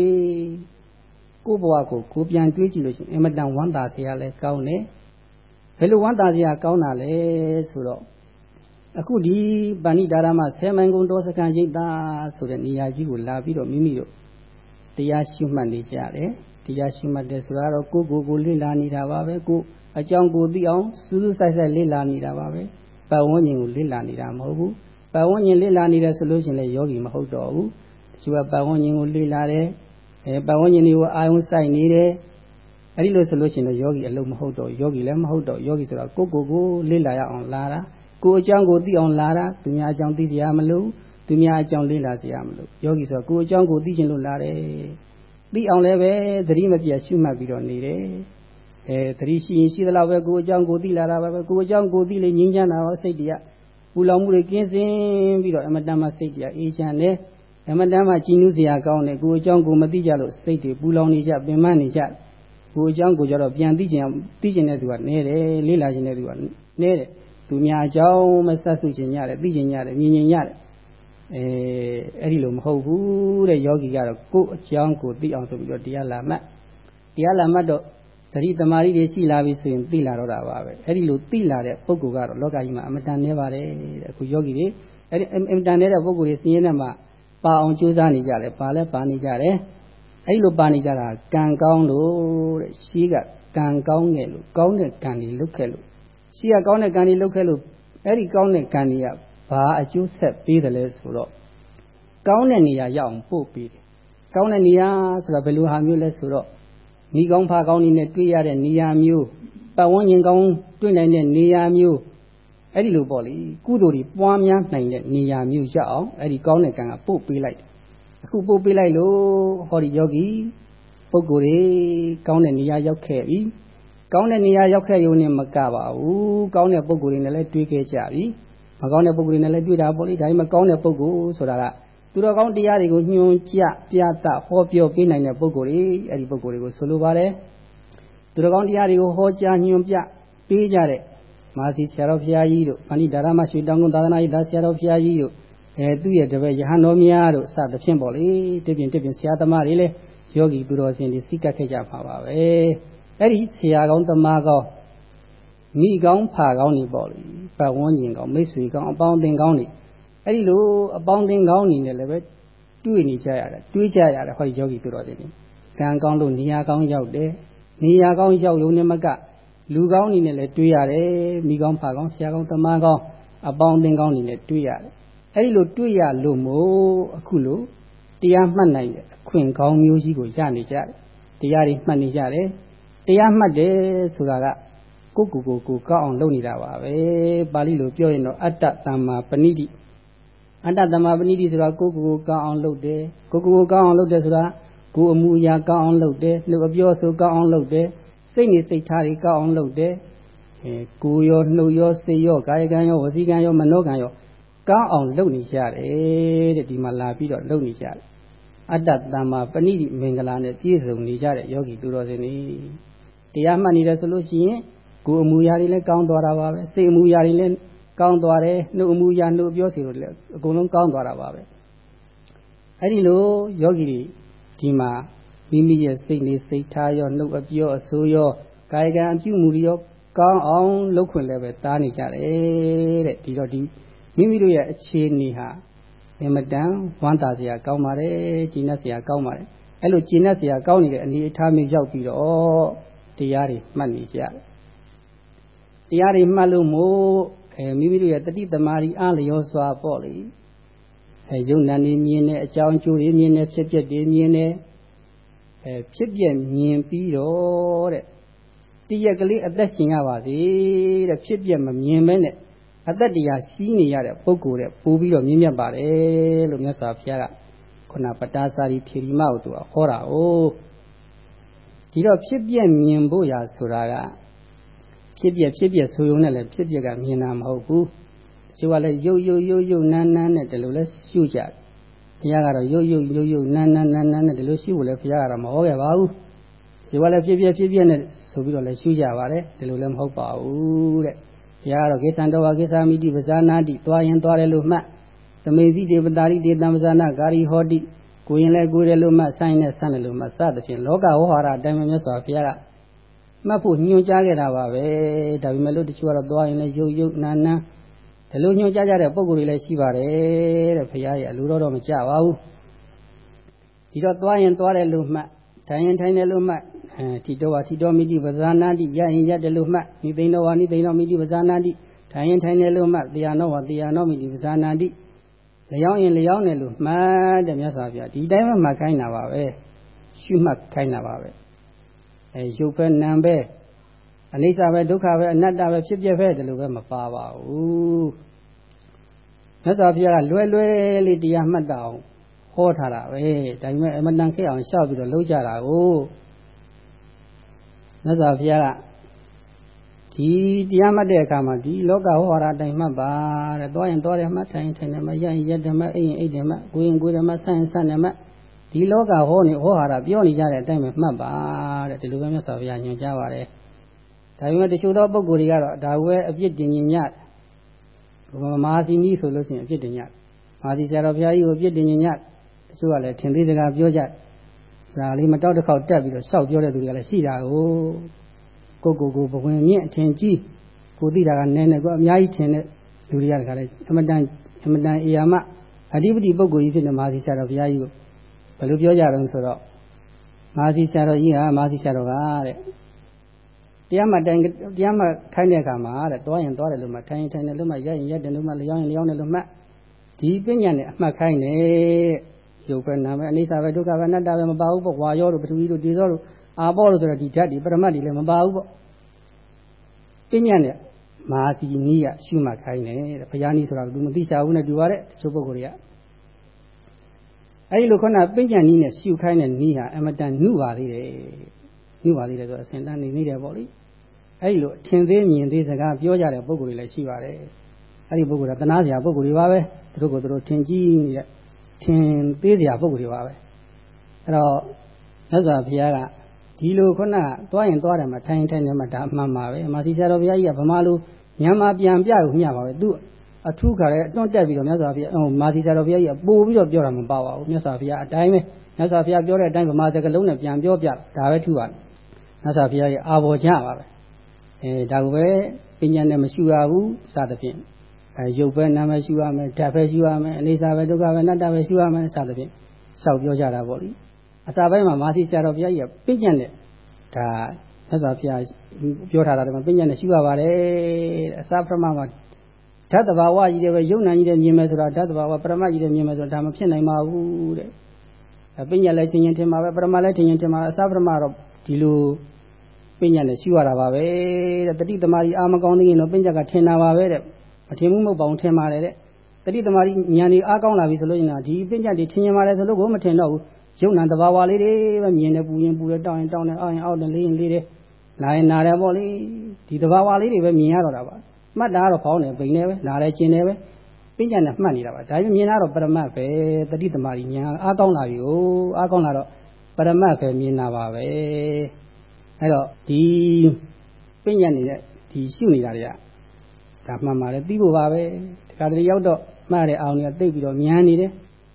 Speaker 1: ကိုယ်ဘဝကိုကိုပြန်တွေးကြည့်လို့ရှိရင်အမတန်ဝမ်းသာစရာလဲကောင်းတယ် ဘယ်လိုဝမ်းသာစရာကောင်းတာလဲဆိုတော့အခုဒီပဏိဒါရမဆယ်မိုင်ကုံတော်စကန်ရိပ်သာဆိုတဲ့နေရာကြီးကိုလာပြီးတော့မိမိတို့တရားရှုမှတ်နေကြတယ်တရားရှုမှတ်တယ်ဆိုတာတော့ကိုယ်ကိုယ်ကိုလေ့လာနေတာပါပဲကိုအကြောင်းကိုသိအောင်စူးစူးဆိုင်ဆိုင်လေ့လာနေတာပါပဲပတ်ဝန်းကျင်ကိုလေ့လာနေတာမဟုတ်ဘူးပတ်ဝန်းကျင်လေ့လာနေတယ်ဆိုလို့ရှိရင်လည်းယောဂီမဟုတ်တော့ဘူးတချို့ကပတ်ဝန်းကျင်ကိုလေ့လာတယ်အဲပတ်ဝန်းကျင်တွေကိုအာယုံစိုက်နေတယ် အဲ့ဒီလိုဆိုလို့ရှိရင်တော့ယောဂီအလုံးမဟုတ်တော့ယောဂီလည်းမဟုတ်တော့ယောဂီဆိုတာကိုကိုကိုလေ့လာရအောင်လာတာကိုအကြောင်းကိုသိအောင်လာတာသူများအကြောင်းသိစရာမလိုသူများအကြောင်းလေ့လာစရာမလိုယောဂီဆိုတာကိုအကြောင်းကိုသိခြင်းလို့လာတယ်သိအောင်လည်းပဲသတိမပြတ်ရှုမှတ်ပြီးတော့နေတယ်အဲသတိရှိရင်ရှိသလောက်ပဲကိုအကြောင်းကိုသိလာတာပဲကိုအကြောင်းကိုသိလေငြိမ်းချမ်းတာဟောစိတ်တရားပူလောင်မှုတွေကင်းစင်ပြီးတော့အမတန်မှစိတ်တရားအေးချမ်းတယ်အမတန်မှကြည်နူးစရာကောင်းတယ်ကိုအကြောင်းကိုမသိကြလို့စိတ်တွေပူလောင်နေကြပင်ပန်းနေကြ ကိုအကြောင်းကိုကြတော့ပြန်သိချင်သိချင်တဲ့သူကနဲတယ်လေ့လာချင်တဲ့သူကနဲတယ်သူများအကြောင်းမဆက်စုချင်ရတယ်သိချင်ရတယ်မြင်ချင်ရတယ်အဲအဲ့ဒီလိုမဟုတ်ဘူးတဲ့ယောဂီကတော့ကိုယ်အကြောင်းကိုသိအောင်ဆိုပြီးတော့တရားလာမှတ်တရားလာမှတ်တော့သတိတမာရီတွေရှိလာပြီဆိုရင်သိလာတော့တာပါပဲအဲ့ဒီလိုသိလာတဲ့ပုဂ္ဂိုလ်ကတော့လောကကြီးမှာအမတန်နေပါတယ်တဲ့အခုယောဂီတွေအဲ့ဒီအမတန်နေတဲ့ပုဂ္ဂိုလ်တွေစည်ရင်ထဲမှာပါအောင်ကြိုးစားနေကြတယ်ပါလဲပါနေကြတယ် အဲ့လိုပါနေကြတာကံကောင်းလို့တဲ့ရှိကကံကောင်းခဲ့လို့ကောင်းတဲ့ကံတွေလုပ်ခဲ့လို့ရှိကကောင်းတဲ့ကံတွေလုပ်ခဲ့လို့အဲ့ဒီကောင်းတဲ့ကံတွေကဘာအကျိုးဆက်ပေးတယ်လဲဆိုတော့ကောင်းတဲ့နေရာရောက်အောင်ပို့ပေးတယ်ကောင်းတဲ့နေရာဆိုတာဘယ်လိုဟာမျိုးလဲဆိုတော့မိကောင်းဖာကောင်းနေနဲ့တွေ့ရတဲ့နေရာမျိုးပတ်ဝန်းကျင်ကောင်းတွေ့နိုင်တဲ့နေရာမျိုးအဲ့ဒီလိုပေါ့လေကုသိုလ်တွေပွားများနိုင်တဲ့နေရာမျိုးရောက်အောင်အဲ့ဒီကောင်းတဲ့ကံကပို့ပေးလိုက်တယ် အခုပို့ပေးလိုက်လို့ဟောဒီယောဂီပုဂ္ဂိုလ်တွေကောင်းတဲ့နေရာရောက်ခဲ့ပြီကောင်းတဲ့နေရာရောက်ခဲ့ရုံနဲ့မကပါဘူးကောင်းတဲ့ပုဂ္ဂိုလ်တွေနဲ့လည်းတွေ့ခဲ့ကြပြီမကောင်းတဲ့ပုဂ္ဂိုလ်တွေနဲ့လည်းတွေ့တာပေါ့လေဒါပေမဲ့ကောင်းတဲ့ပုဂ္ဂိုလ်ဆိုတာကသူတော်ကောင်းတရားတွေကိုညွှန်ကြပြသဟောပြောပေးနိုင်တဲ့ပုဂ္ဂိုလ်တွေအဲ့ဒီပုဂ္ဂိုလ်တွေကိုဆိုလိုပါတယ်သူတော်ကောင်းတရားတွေကိုဟောကြားညွှန်ပြပေးကြတဲ့မာစီဆရာတော်ဘုရားကြီးတို့အဏိဒါရမရွှေတောင်ကုန်းသာသနာ့ဒါဆရာတော်ဘုရားကြီးတို့ အဲသူ့ရဲ့တပည့်ယဟန်တော်များတို့စသဖြင့်ပေါ့လေတပြင်းတပြင်းဆရာသမားတွေလည်းယောဂီသူတော်စင်တွေစိတ်ကပ်ခဲ့ကြပါပါပဲအဲ့ဒီဆရာကောင်းသမားကောင်းမိကောင်းဖာကောင်းနေပေါ့လေပတ်ဝန်းကျင်ကောင်းမိတ်ဆွေကောင်းအပေါင်းအသင်းကောင်းနေအဲ့ဒီလိုအပေါင်းအသင်းကောင်းနေတယ်လည်းပဲတွေ့နေကြရတယ်တွေးကြရတယ်ဟောယောဂီသူတော်စင်တွေကံကောင်းလို့နေရာကောင်းရောက်တယ်နေရာကောင်းရောက်ရုံနဲ့မကလူကောင်းနေနဲ့လည်းတွေးရတယ်မိကောင်းဖာကောင်းဆရာကောင်းသမားကောင်းအပေါင်းအသင်းကောင်းနေနဲ့တွေးရတယ် အဲ့ဒီလိုတွေးရလို့မို့အခုလိုတရားမှတ်နိုင်တဲ့အခွင့်ကောင်းမျိုးကြီးကိုရနေကြတယ်တရားတွေမှတ်နေကြတယ်တရားမှတ်တယ်ဆိုတာကကိုကိုကိုကိုကောက်အောင်လုပ်နေတာပါပဲပါဠိလိုပြောရင်တော့အတ္တတမ္မာပဏိတိအတ္တတမ္မာပဏိတိဆိုတာကိုကိုကိုကောက်အောင်လုပ်တယ်ကိုကိုကိုကောက်အောင်လုပ်တယ်ဆိုတာကိုအမှုအရာကောက်အောင်လုပ်တယ်နှုတ်အပြောဆိုကောက်အောင်လုပ်တယ်စိတ်နေစိတ်ထားတွေကောက်အောင်လုပ်တယ်အဲကိုရောနှုတ်ရောစိတ်ရောကာယကံရောဝစီကံရောမနောကံရော ကောင်းအောင်လုပ်နေကြတယ်တဲ့ဒီမှာလာပြီးတော့လုပ်နေကြတယ်အတ္တတမ္မာပဏိတိမင်္ဂလာနဲ့ပြည့်စုံနေကြတဲ့ယောဂီသူတော်စင်တွေတရားမှတ်နေတယ်ဆိုလို့ရှိရင်ကိုယ်အမူအရာတွေလည်းကောင်းသွားတာပါပဲစိတ်အမူအရာတွေလည်းကောင်းသွားတယ်နှုတ်အမူအရာနှုတ်ပြောစီလို့လည်းအကုန်လုံးကောင်းသွားတာပါပဲအဲ့ဒီလိုယောဂီတွေဒီမှာမိမိရဲ့စိတ်နေစိတ်ထားရောနှုတ်အပြောအဆိုးရောကာယကံအပြုမှုတွေရောကောင်းအောင်လုပ်ခွင့်လည်းပဲတားနေကြတယ်တဲ့ဒီတော့ဒီ မိမိတို့ရဲ့အခြေအနေဟာအမတန်ဝမ်းသာစရာကောင်းပါတယ်ကျဉ်းတ်စရာကောင်းပါတယ်အဲ့လိုကျဉ်းတ်စရာကောင်းနေတဲ့အနေအထားမျိုးရောက်ပြီးတော့တရားတွေမှတ်နေကြတယ်တရားတွေမှတ်လို့မို့အဲမိမိတို့ရဲ့တတိတမာရီအားလျောစွာပေါ့လေအဲယုံနာနေမြင်တဲ့အကြောင်းကျိုးတွေမြင်တဲ့ဖြစ်ပျက်တွေမြင်တဲ့အဲဖြစ်ပျက်မြင်ပြီးတော့တဲ့တရက်ကလေးအသက်ရှင်ရပါစေတဲ့ဖြစ်ပျက်မမြင်မဲနဲ့ အသက်တရားရှိနေရတဲ့ပုဂ္ဂိုလ်တဲ့ပို့ပြီးတော့မြင့်မြတ်ပါတယ်လို့မြတ်စွာဘုရားကခုနပတာစာရီထေရီမကိုသူကဟောတာ哦ဒီတော့ဖြစ်ပြက်မြင်ဖို့ရာဆိုတာကဖြစ်ပြက်ဖြစ်ပြက်ဆိုရုံနဲ့လည်းဖြစ်ပြက်ကမြင်တာမဟုတ်ဘူးတချို့ကလည်းရုပ်ရုပ်ရုပ်ရုပ်နန်းနန်းနဲ့ဒီလိုလဲရှုကြတယ်ဘုရားကတော့ရုပ်ရုပ်ရုပ်ရုပ်နန်းနန်းနန်းနန်းနဲ့ဒီလိုရှုဖို့လဲဘုရားကတော့မဟောခဲ့ပါဘူးဒီကလည်းဖြစ်ပြက်ဖြစ်ပြက်နဲ့ဆိုပြီးတော့လဲရှုကြပါတယ်ဒီလိုလည်းမဟုတ်ပါဘူးတဲ့ ဘုရားကတော့ကိစ္ဆံတော်ဝါကိစ္ဆာမိတိပဇာနာတိသွားရင်သွားတယ်လို့မှတ်သမေစီတေပတာရိတေတံပဇာနာကာရီဟောတိကိုရင်လဲကိုယ်တယ်လို့မှတ်ဆိုင်နဲ့ဆန့်တယ်လို့မှတ်စသဖြင့်လောကဝဟောရအတိုင်းမြတ်စွာဘုရားကမှတ်ဖို့ညွှန်ကြားခဲ့တာပါပဲဒါပေမဲ့လို့တချို့ကတော့သွားရင်လည်းရုပ်ရုပ်နာနာဒီလိုညွှန်ကြားကြတဲ့ပုံကိုယ်တွေလည်းရှိပါတယ်တဲ့ဘုရားရဲ့အလိုတော်တော့မကြပါဘူးဒီတော့သွားရင်သွားတယ်လို့မှတ် ထိုင်ရင်ထိုင်တယ်လို့မှတ်ထီတော်ဝါထီတော်မိတိပဇာနာတိရရင်ရတယ်လို့မှတ်နိသိဏောဝါနိသိဏောမိတိပဇာနာတိထိုင်ရင်ထိုင်တယ်လို့မှတ်တရားနောဝါတရားနောမိတိပဇာနာတိလျောင်းရင်လျောင်းတယ်လို့မှတ်တယ်မြတ်စွာဘုရားဒီတိုင်းမှမှတ်ခိုင်းတာပါပဲရှုမှတ်ခိုင်းတာပါပဲအဲရုပ်ပဲနာမ်ပဲအနိစ္စပဲဒုက္ခပဲအနတ္တပဲဖြစ်ပြပဲဒီလိုပဲမပါပါဘူးမြတ်စွာဘုရားကလွယ်လွယ်လေးတရားမှတ်တာအောင် ဟောထားတာပဲဒါပေမဲ့အမတန်ခက်အောင်ရှောက်ပြီးတော့လှုပ်ကြတာကိုမြတ်စွာဘုရားကဒီတရားမှတ်တဲ့အခါမှာဒီလောကဟောရာအတိုင်းမှတ်ပါတဲ့သွားရင်သွားတယ်မှတ်ထိုင်ထိုင်တယ်မှရရင်ရက်တယ်မှအိမ်ရင်အိမ်တယ်မှကိုရင်ကိုယ်တယ်မှဆန့်ရင်ဆန့်တယ်မှဒီလောကဟောနေဟောဟာတာပြောနေကြတဲ့အတိုင်းပဲမှတ်ပါတဲ့ဒီလိုပဲမြတ်စွာဘုရားညွှန်ကြားပါတယ်ဒါပေမဲ့တချို့သောပုဂ္ဂိုလ်တွေကတော့ဒါဝဲအပြစ်တင်ညင်ညတ်မဟာစီနီးဆိုလို့ရှိရင်အပြစ်တင်ညတ်မဟာစီဆရာတော်ဘုရားကြီးကိုအပြစ်တင်ညင်ည တ်တချို့ကလည်းထင်သေးစကားပြောကြဒါလေးမတောက်တစ်ခေါက်တက်ပြီးတော့ရှောက်ပြောတဲ့သူတွေကလည်းရှိတာကိုကိုကိုကိုဘဝင်မြင့်အထင်ကြီးကိုသိတာကနည်းနည်းကိုအများကြီးထင်တဲ့လူတွေကလည်းအမတန်အမတန်အေယာမအဓိပတိပုဂ္ဂိုလ်ကြီးဖြစ်တဲ့မဟာစီဆရာတော်ဘုရားကြီးကိုဘယ်လိုပြောကြတယ်ဆိုတော့မဟာစီဆရာတော်ကြီးကမဟာစီဆရာတော်ကတဲ့တရားမှတိုင်တရားမှခိုင်းတဲ့အခါမှာတဲ့သွားရင်သွားတယ်လို့မှထိုင်ရင်ထိုင်တယ်လို့မှရရင်ရတယ်လို့မှလျောင်းရင်လျောင်းတယ်လို့မှဒီပညာနဲ့အမှတ်ခိုင်းတယ် ရုပ်ပဲနာပဲအနိစ္စပဲဒုက္ခပဲအနတ္တပဲမပါဘူးပေါ့ဝါရောတို့ပထဝီတို့ဒေဇောတို့အာဘောလို့ဆိုတော့ဒီဓာတ်ဒီပရမတ်တွေလည်းမပါဘူးပေါ့ပညာနဲ့မဟာစီနီးကရှုမှတ်ခိုင်းတယ်တဲ့ဘုရားနီးဆိုတာကသူမသိချဘူးနဲ့တူပါတယ်တချို့ပုဂ္ဂိုလ်တွေကအဲဒီလိုခုနပညာနီးနဲ့ရှုခိုင်းတဲ့နီးဟာအမတန်နှုပါသေးတယ်နှုပါသေးတယ်ဆိုတော့အစင်တန်းနေနေတယ်ပေါ့လေအဲဒီလိုထင်သေးမြင်သေးစကားပြောကြတဲ့ပုဂ္ဂိုလ်တွေလည်းရှိပါတယ်အဲဒီပုဂ္ဂိုလ်ကတနာစရာပုဂ္ဂိုလ်တွေပါပဲသူတို့ကိုသူတို့ထင်ကြီးနေတဲ့ ထင်သေးစရာပုံတွေပါပဲအဲ့တော့မြတ်စွာဘုရားကဒီလိုခုနသွားရင်သွားတယ်မှာထိုင်ထိုင်နေမှာဒါအမှန်ပါပဲမာစီဆရာတော်ဘုရားကြီးကဗမာလူမြန်မာပြန်ပြကိုမျှပါပဲသူအထူးခါလဲတွန့်တက်ပြီးတော့မြတ်စွာဘုရားဟိုမာစီဆရာတော်ဘုရားကြီးကပို့ပြီးတော့ပြောတာမပါပါဘူးမြတ်စွာဘုရားအတိုင်းပဲမြတ်စွာဘုရားပြောတဲ့အတိုင်းဗမာစကားလုံးနဲ့ပြန်ပြောပြဒါပဲထူပါမြတ်စွာဘုရားရဲ့အာဘော်ကြပါပဲအဲဒါကိုပဲပညာနဲ့မရှုရဘူးစသဖြင့် အဲရုပ်ပဲနာမရှုရမယ်ဓာတ်ပဲရှုရမယ်အနေစာပဲဒုက္ခပဲအနတ္တပဲရှုရမယ်စသဖြင့်လျှောက်ပြောကြတာပေါ့လေအစာပိုင်းမှာမာသီဆရာတော်ဘုရားကြီးကပြည့်ညက်တဲ့ဒါသက်စွာဘုရားပြောထားတာကပြည့်ညက်နဲ့ရှုရပါတယ်တဲ့အစာပရမမှာဓာတ်တဘာဝကြီးတွေပဲယုံနာကြီးတွေမြင်မယ်ဆိုတာဓာတ်တဘာဝပရမကြီးတွေမြင်မယ်ဆိုတာဒါမဖြစ်နိုင်ပါဘူးတဲ့ပြည့်ညက်လည်းသင်ရင်ထင်ပါပဲပရမလည်းထင်ရင်ထင်ပါအစာပရမတော့ဒီလိုပြည့်ညက်နဲ့ရှုရတာပါပဲတဲ့တတိသမารီအာမကောင်းသေးရင်တော့ပြည့်ညက်ကထင်တာပါပဲတဲ့ မထင်မှုမဟုတ်ပါဘူးထင်ပါတယ်တဲ့တတိသမารီဉာဏ်ကြီးအားကောင်းလာပြီဆိုလို့ရှိရင်ဒီပြည့်ညက်တွေထင်ရင်ပါတယ်ဆိုလို့ကိုမထင်တော့ဘူးရုပ်နာတဘာဝလေးတွေပဲမြင်နေပူရင်ပူတယ်တောင်းရင်တောင်းတယ်အောက်ရင်အောက်တယ်လေးရင်လေးတယ်နာရင်နာတယ်ပေါ့လေဒီတဘာဝလေးတွေပဲမြင်ရတော့တာပါမှတ်တာကတော့ဖောင်းတယ်ပိန်နေပဲနာတယ်ကျင်တယ်ပဲပညာနဲ့မှတ်နေတာပါဒါပေမဲ့မြင်တာတော့ပရမတ်ပဲတတိသမารီညာအားကောင်းလာပြီဟိုအားကောင်းလာတော့ပရမတ်ပဲမြင်တာပါပဲအဲ့တော့ဒီပညာနေတဲ့ဒီရှုနေတာတွေက ဒါမှန်ပါတယ်သိဖို့ပါပဲဒီကတည်းရောက်တော့မှတ်တဲ့အောင်တွေကတိတ်ပြီးတော့ဉာဏ်နေတယ်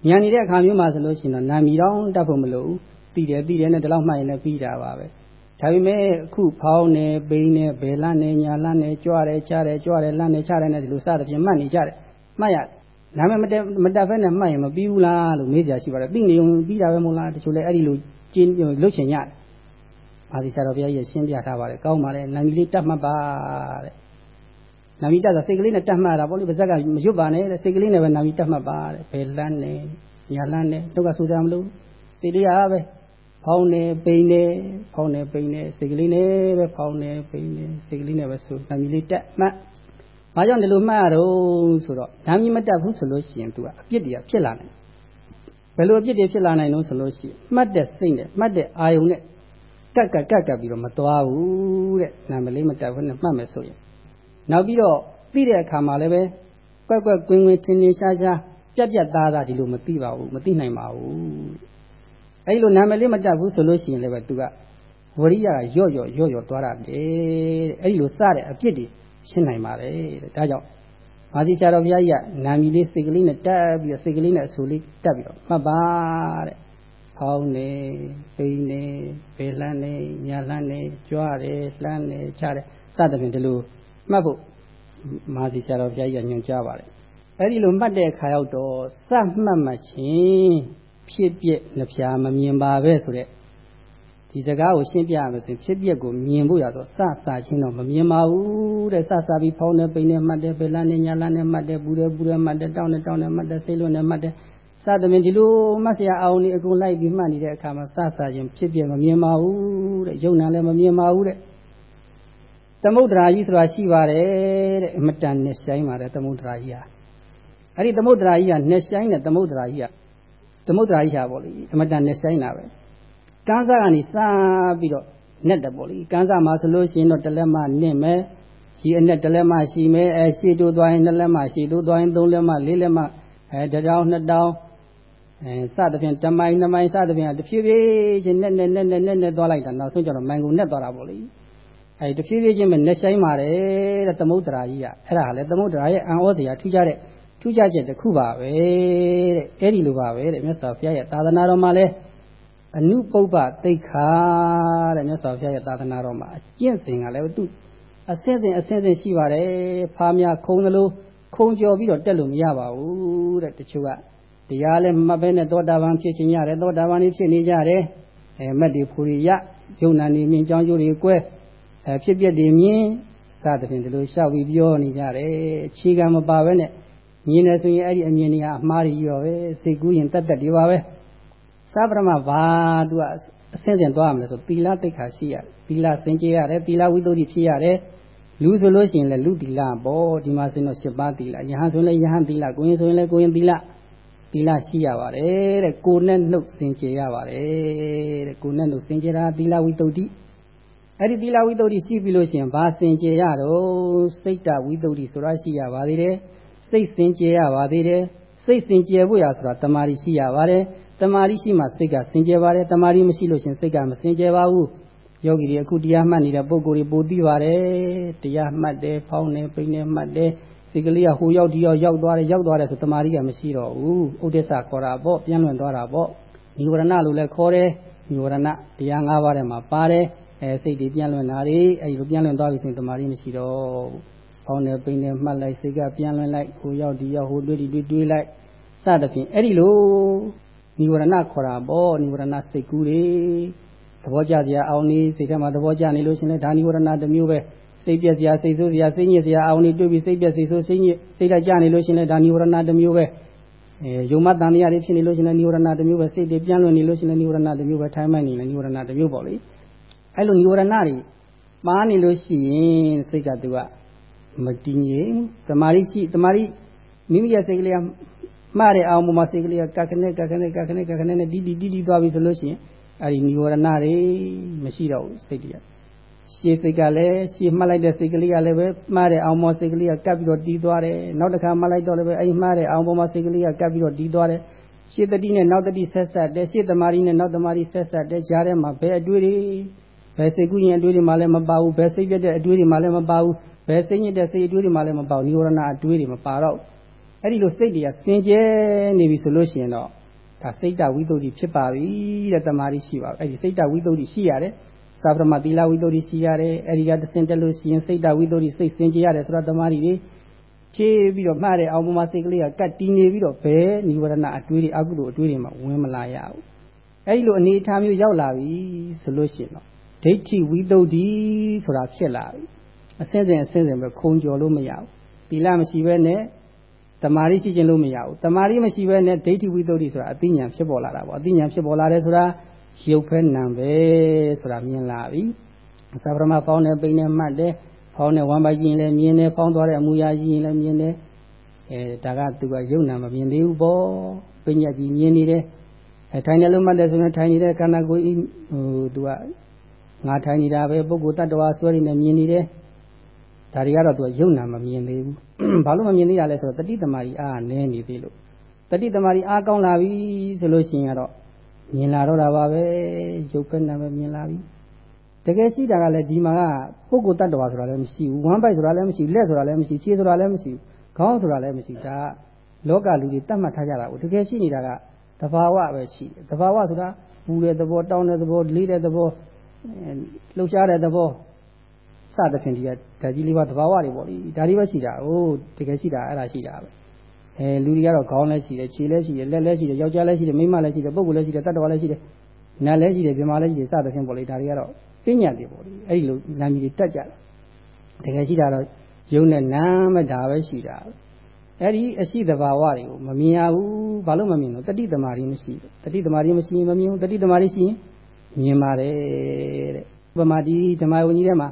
Speaker 1: ဉာဏ်နေတဲ့အခါမျိုးမှာဆိုလို့ရှိရင်တော့နာမီတော့တတ်ဖို့မလိုဘူးသိတယ်သိတယ်နဲ့ဒီလောက်မှတ်ရင်လည်းပြီးတာပါပဲဒါပေမဲ့အခုဖောင်းနေပိန်းနေဘယ်လန်းနေညာလန်းနေကြွားတယ်ချတယ်ကြွားတယ်လန်းနေချတယ်နဲ့ဒီလိုစသဖြင့်မှတ်နေကြတယ်မှတ်ရနာမည်မတက်မတက်ဖက်နဲ့မှတ်ရင်မပြီးဘူးလားလို့မေးကြရှိပါတယ်သိနေုံပြီးတာပဲမို့လားတချို့လည်းအဲ့ဒီလိုကျင်းလွတ်ချင်ရတယ်။အာဒီဆရာတော်ဘုရားကြီးရှင်းပြထားပါတယ်ကောင်းပါလေနာမည်လေးတတ်မှတ်ပါတဲ့ နာမည်တက်ဆိုစိတ်ကလေးနဲ့တတ်မှတ်တာပေါ့လေပါဇက်ကမရွတ်ပါနဲ့တဲ့စိတ်ကလေးနဲ့ပဲနာမည်တတ်မှတ်ပါတဲ့ဘယ်လန်းနေညာလန်းနေတော့ကဆိုကြမလို့စိတ်လေးအားပဲဖောင်းနေပိန်နေဖောင်းနေပိန်နေစိတ်ကလေးနဲ့ပဲဖောင်းနေပိန်နေစိတ်ကလေးနဲ့ပဲဆိုနာမည်လေးတက်မှတ်ဘာကြောင့်ဒီလိုမှတ်ရတော့ဆိုတော့နာမည်မတက်ဘူးဆိုလို့ရှိရင် तू ကအပြစ်တွေကဖြစ်လာနိုင်ဘယ်လိုအပြစ်တွေဖြစ်လာနိုင်လို့ဆိုလို့ရှိရင်မှတ်တဲ့စိတ်နဲ့မှတ်တဲ့အာယုံနဲ့ကက်ကက်ကက်ကပြီးတော့မသွားဘူးတဲ့နာမည်လေးမတက်ဘူးနဲ့မှတ်မယ်ဆိုရင် နောက်ပြီးတော့သိတဲ့အခါမှာလည်းပဲကွက်ကွက်ကွင်းကွင်းထင်းထင်းရှားရှားပြက်ပြက်သားသားဒီလိုမသိပါဘူးမသိနိုင်ပါဘူးအဲဒီလိုနာမည်လေးမတက်ဘူးဆိုလို့ရှိရင်လည်းပဲသူကဝရိယကရော့ရော့ရော့ရော့သွားတာတဲ့အဲဒီလိုစတဲ့အပြစ်တွေရှင်းနိုင်ပါတယ်တဲ့ဒါကြောင့်မာသီဆရာတော်ဘုရားကြီးကနာမည်လေးစိတ်ကလေးနဲ့တက်ပြီးတော့စိတ်ကလေးနဲ့အဆူလေးတက်ပြီးတော့မှတ်ပါတဲ့ဖောင်းနေပိန်နေပေလန်းနေညာလန်းနေကြွားတယ်လှမ်းနေချတယ်စသဖြင့်ဒီလို မှတ်ဖို့မာစီဆရာတော်ဘုရားကြီးကညွှန်ကြားပါတယ်အဲ့ဒီလိုမှတ်တဲ့အခါရောက်တော့စမှတ်မှချင်းဖြစ်ပြက်နှပြမမြင်ပါပဲဆိုတဲ့ဒီစကားကိုရှင်းပြရမယ်ဆိုရင်ဖြစ်ပြက်ကိုမြင်ဖို့ရတော့စစချင်းတော့မမြင်ပါဘူးတဲ့စစပြီးဖောင်းနေပိန်နေမှတ်တယ်ပေလန်းနေညာလန်းနေမှတ်တယ်ပူတယ်ပူတယ်မှတ်တယ်တောင်းနေတောင်းနေမှတ်တယ်ဆိတ်လွတ်နေမှတ်တယ်စသဖြင့်ဒီလိုမှတ်စရာအောင်နေအကုန်လိုက်ပြီးမှတ်နေတဲ့အခါမှာစစချင်းဖြစ်ပြက်မမြင်ပါဘူးတဲ့ယုံနာလည်းမမြင်ပါဘူးတဲ့ သမုဒ္ဒရာကြီးဆိုတာရှိပါတယ်တဲ့အမတန်နဲ့ဆိုင်ပါတယ်သမုဒ္ဒရာကြီးဟာအဲ့ဒီသမုဒ္ဒရာကြီးကနဲ့ဆိုင်တဲ့သမုဒ္ဒရာကြီးကသမုဒ္ဒရာကြီးဟာပေါ့လေအမတန်နဲ့ဆိုင်တာပဲကန်းစားကနေစားပြီးတော့နဲ့တယ်ပေါ့လေကန်းစားမှာဆိုလို့ရှိရင်တော့တလက်မနင့်မယ်ရှိအနဲ့တလက်မရှိမယ်အဲရှေ့တိုးသွားရင်နှစ်လက်မရှိတိုးသွားရင်သုံးလက်မလေးလက်မအဲတတောင်နှစ်တောင်အဲစသဖြင့်တမိုင်နှစ်မိုင်စသဖြင့်တဖြည်းဖြည်းချင်းနဲ့နဲ့နဲ့နဲ့နဲ့သွားလိုက်တာနောက်ဆုံးကျတော့မိုင်ကိုနဲ့သွားတာပေါ့လေ အဲတဖြည်းဖြည်းချင်းပဲနဲ့ဆိုင်ပါတယ်တဲ့သမုဒ္ဒရာကြီးကအဲ့ဒါလည်းသမုဒ္ဒရာရဲ့အံဩစရာထူးခြားတဲ့ထူးခြားချက်တစ်ခုပါပဲတဲ့အဲ့ဒီလိုပါပဲတဲ့မြတ်စွာဘုရားရဲ့သာသနာတော်မှာလည်းအနုပုပ္ပသိခာတဲ့မြတ်စွာဘုရားရဲ့သာသနာတော်မှာအကျင့်စဉ်ကလည်းသူအစင်းစင်အစင်းစင်ရှိပါတယ်ဖားများခုံသလိုခုံကျော်ပြီးတော့တက်လို့မရပါဘူးတဲ့တချို့ကတရားလည်းမပဲနဲ့သောတာပန်ဖြစ်ခြင်းရတယ်သောတာပန်ကြီးဖြစ်နေကြတယ်အဲမက်ဒီဖူရိယယုံနာနေမြင်ကြောင်းကျိုးတွေကွဲ အဲဖြစ်ပျက်တွေမြင်စသဖြင့်ဒီလိုရှောက်ပြီးပြောနေကြတယ်အခြေခံမပါပဲနဲ့မြင်တယ်ဆိုရင်အဲ့ဒီအမြင်တွေကအမှားကြီးရောပဲစိတ်ကူးရင်တက်တက်တွေပါပဲသာပရမဘာသူကအစင်းစင်သွားရမလဲဆိုသီလတိတ်ခါရှိရတယ်သီလစင်ကြယ်ရတယ်သီလဝိသုဒ္ဓိဖြစ်ရတယ်လူဆိုလို့ရှိရင်လည်းလူသီလပေါ့ဒီမှာဆိုရင်တော့၈ပါးသီလယဟန်ဆိုရင်လည်းယဟန်သီလကိုရင်ဆိုရင်လည်းကိုရင်သီလသီလရှိရပါတယ်တဲ့ကိုနဲ့နှုတ်စင်ကြယ်ရပါတယ်တဲ့ကိုနဲ့နှုတ်စင်ကြယ်တာသီလဝိသုဒ္ဓိ အဲ့ဒီသီလဝိသုဒ္ဓိရှိပြီလို့ရှိရင်ဘာစင်ကြယ်ရတော့စိတ်တဝိသုဒ္ဓိဆိုတာရှိရပါသေးတယ်စိတ်စင်ကြယ်ရပါသေးတယ်စိတ်စင်ကြယ်ဖို့ရဆိုတာတမာရီရှိရပါတယ်တမာရီရှိမှစိတ်ကစင်ကြယ်ပါတယ်တမာရီမရှိလို့ရှင်စိတ်ကမစင်ကြယ်ပါဘူးယောဂီတွေအခုတရားမှတ်နေတဲ့ပုံကိုယ်တွေပိုသိပါတယ်တရားမှတ်တယ်ဖောင်းတယ်ပိန်တယ်မှတ်တယ်စိတ်ကလေးကဟိုရောက်ဒီရောက်ရောက်သွားတယ်ရောက်သွားတယ်ဆိုတမာရီကမရှိတော့ဘူးဥဒိစ္စခေါ်တာပေါ့ပြန်လွင်သွားတာပေါ့និဝရဏလို့လည်းခေါ်တယ်និဝရဏတရား၅ပါးထဲမှာပါတယ် အဲစိတ်တွေပြန်လွန်လာတယ်အဲဒီလိုပြန်လွန်သွားပြီဆိုရင်တမာရီမရှိတော့ဘောင်းနဲ့ပိန်နဲ့မှတ်လိုက်စိတ်ကပြန်လွန်လိုက်ဟိုရောက်ဒီရောက်ဟိုတွေးဒီတွေးတွေးလိုက်စသဖြင့်အဲ့ဒီလိုနိဝရဏခေါ်တာပေါ့နိဝရဏစိတ်ကူးတွေသဘောကျစရာအောင်နေစိတ်ထဲမှာသဘောကျနေလို့ရှင်လဲဒါနိဝရဏတစ်မျိုးပဲစိတ်ပြက်စရာစိတ်ဆိုးစရာစိတ်ညစ်စရာအောင်နေတွေးပြီးစိတ်ပြက်စိတ်ဆိုးစိတ်ညစ်စိတ်ဓာတ်ကျနေလို့ရှင်လဲဒါနိဝရဏတစ်မျိုးပဲအဲယုံမတန်တရားတွေဖြစ်နေလို့ရှင်လဲနိဝရဏတစ်မျိုးပဲစိတ်တွေပြန်လွန်နေလို့ရှင်လဲနိဝရဏတစ်မျိုးပဲထိုင်းမှန်နေလဲနိဝရဏတစ်မျိုးပေါ့လေ အဲ့လိုនិဝရဏတွေမှားနေလို့ရှိရင်စိတ်ကသူကမတည်ငြိမ်တမာရီရှိတမာရီမိမိရဲ့စိတ်ကလေးကမှားတဲ့အောင်ပေါ်မှာစိတ်ကလေးကကခနဲ့ကခနဲ့ကခနဲ့ကခနဲ့နဲ့တီးတီးတီးတီးသွားပြီဆိုလို့ရှိရင်အဲ့ဒီនិဝရဏတွေမရှိတော့ဘူးစိတ်တွေကရှေးစိတ်ကလည်းရှေးမှတ်လိုက်တဲ့စိတ်ကလေးကလည်းပဲမှားတဲ့အောင်ပေါ်စိတ်ကလေးကကပ်ပြီးတော့တီးသွားတယ်နောက်တစ်ခါမှတ်လိုက်တော့လည်းပဲအဲ့ဒီမှားတဲ့အောင်ပေါ်မှာစိတ်ကလေးကကပ်ပြီးတော့တီးသွားတယ်ရှေးတတိနဲ့နောက်တတိဆက်ဆက်တဲ့ရှေးသမารီနဲ့နောက်သမารီဆက်ဆက်တဲ့ကြားထဲမှာဘယ်အတွေ့တွေ ဘယ်စိတ်ကူးရင်အတွေ့တွေမှလည်းမပါဘူးဘယ်စိတ်ပြတ်တဲ့အတွေ့တွေမှလည်းမပါဘူးဘယ်စိတ်ညစ်တဲ့စိတ်အတွေ့တွေမှလည်းမပါဘူးនិဝရဏအတွေ့တွေမပါတော့အဲ့ဒီလိုစိတ်တွေကစင်ကြဲနေပြီဆိုလို့ရှိရင်တော့ဒါစိတ်တဝိသုဒ္ဓိဖြစ်ပါပြီတဲ့တမာရီရှိပါဘူးအဲ့ဒီစိတ်တဝိသုဒ္ဓိရှိရတယ်သာပရမသီလဝိသုဒ္ဓိရှိရတယ်အဲ့ဒီကတစင်တက်လို့ရှိရင်စိတ်တဝိသုဒ္ဓိစိတ်စင်ကြယ်ရတယ်ဆိုတော့တမာရီတွေဖြည့်ပြီးတော့မှားတဲ့အောင်ပေါ်မှာစိတ်ကလေးကကတ်တီးနေပြီးတော့ဘယ်និဝရဏအတွေးတွေအကုသိုလ်အတွေးတွေမှဝင်မလာရဘူးအဲ့ဒီလိုအနေအထားမျိုးရောက်လာပြီဆိုလို့ရှိရင်တော့ ဒိဋ္ဌိဝိသုဒ္ဓိဆိုတာဖြစ်လာပြီအစင်းစင်အစင်းစင်ပဲခုံကျော်လို့မရဘူးသီလမရှိဘဲနဲ့တမာရီရှိခြင်းလို့မရဘူးတမာရီမရှိဘဲနဲ့ဒိဋ္ဌိဝိသုဒ္ဓိဆိုတာအသိဉာဏ်ဖြစ်ပေါ်လာတာပေါ့အသိဉာဏ်ဖြစ်ပေါ်လာတယ်ဆိုတာရုပ်ဖဲနံပဲဆိုတာမြင်လာပြီသာပရမဖောင်းနေပိန်နေမှတ်တယ်ဖောင်းနေဝမ်းပိုက်ရင်လည်းမြင်တယ်ဖောင်းသွားတဲ့အမူအရာကြီးရင်လည်းမြင်တယ်အဲဒါကသူကရုပ်နာမမြင်သေးဘူးပေါ့ပညာကြီးမြင်နေတယ်အဲထိုင်တယ်လို့မှတ်တယ်ဆိုရင်ထိုင်နေတဲ့ခန္ဓာကိုယ်ဟိုသူက ငါထိုင်နေတာပဲပုဂ္ဂိုလ်တ attva ဆွဲနေနေမြင်နေတယ်ဒါတွေကတော့သူကယုံနာမမြင်သေးဘူးဘာလို့မမြင်သေးရလဲဆိုတော့တတိတမာရီအားနည်းနေသေးလို့တတိတမာရီအားကောင်းလာပြီဆိုလို့ရှိရင်ကတော့မြင်လာတော့တာပါပဲရုပ်ပဲနာပဲမြင်လာပြီတကယ်ရှိတာကလည်းဒီမှာကပုဂ္ဂိုလ်တ attva ဆိုတာလည်းမရှိဘူးဝမ်းပိုက်ဆိုတာလည်းမရှိလက်ဆိုတာလည်းမရှိခြေဆိုတာလည်းမရှိခေါင်းဆိုတာလည်းမရှိဒါလောကလူတွေတတ်မှတ်ထားကြတာကိုတကယ်ရှိနေတာကတဘာဝပဲရှိတယ်တဘာဝဆိုတာပူတဲ့သဘောတောင်းတဲ့သဘောလေးတဲ့သဘော လှုပ်ရှားတဲ့သဘောစသဖြင့်ဒီကဓာကြီးလေးပါသဘာဝတွေပေါ့လေဒါတွေပဲရှိတာဟိုတကယ်ရှိတာအဲ့ဒါရှိတာပဲအဲလူတွေကတော့ခေါင်းလည်းရှိတယ်ခြေလည်းရှိတယ်လက်လည်းရှိတယ်ယောက်ျားလည်းရှိတယ်မိန်းမလည်းရှိတယ်ပုဂ္ဂိုလ်လည်းရှိတယ်တတ္တဝါလည်းရှိတယ်နတ်လည်းရှိတယ်ပြမလည်းရှိတယ်စသဖြင့်ပေါ့လေဒါတွေကတော့ပညာတွေပေါ့လေအဲ့ဒီလိုနာမည်တွေတက်ကြတယ်တကယ်ရှိတာတော့ယုံနဲ့နာမဲ့ဒါပဲရှိတာအဲ့ဒီအရှိတဘာဝတွေကိုမမြင်ရဘူးဘာလို့မမြင်လို့တတိတမာရီမရှိဘူးတတိတမာရီမရှိရင်မမြင်ဘူးတတိတမာရီရှိရင် မြင်ပါတယ်တဲ့ဥပမာဒီဓမ္မဝဉ္ကြီးထဲမှာ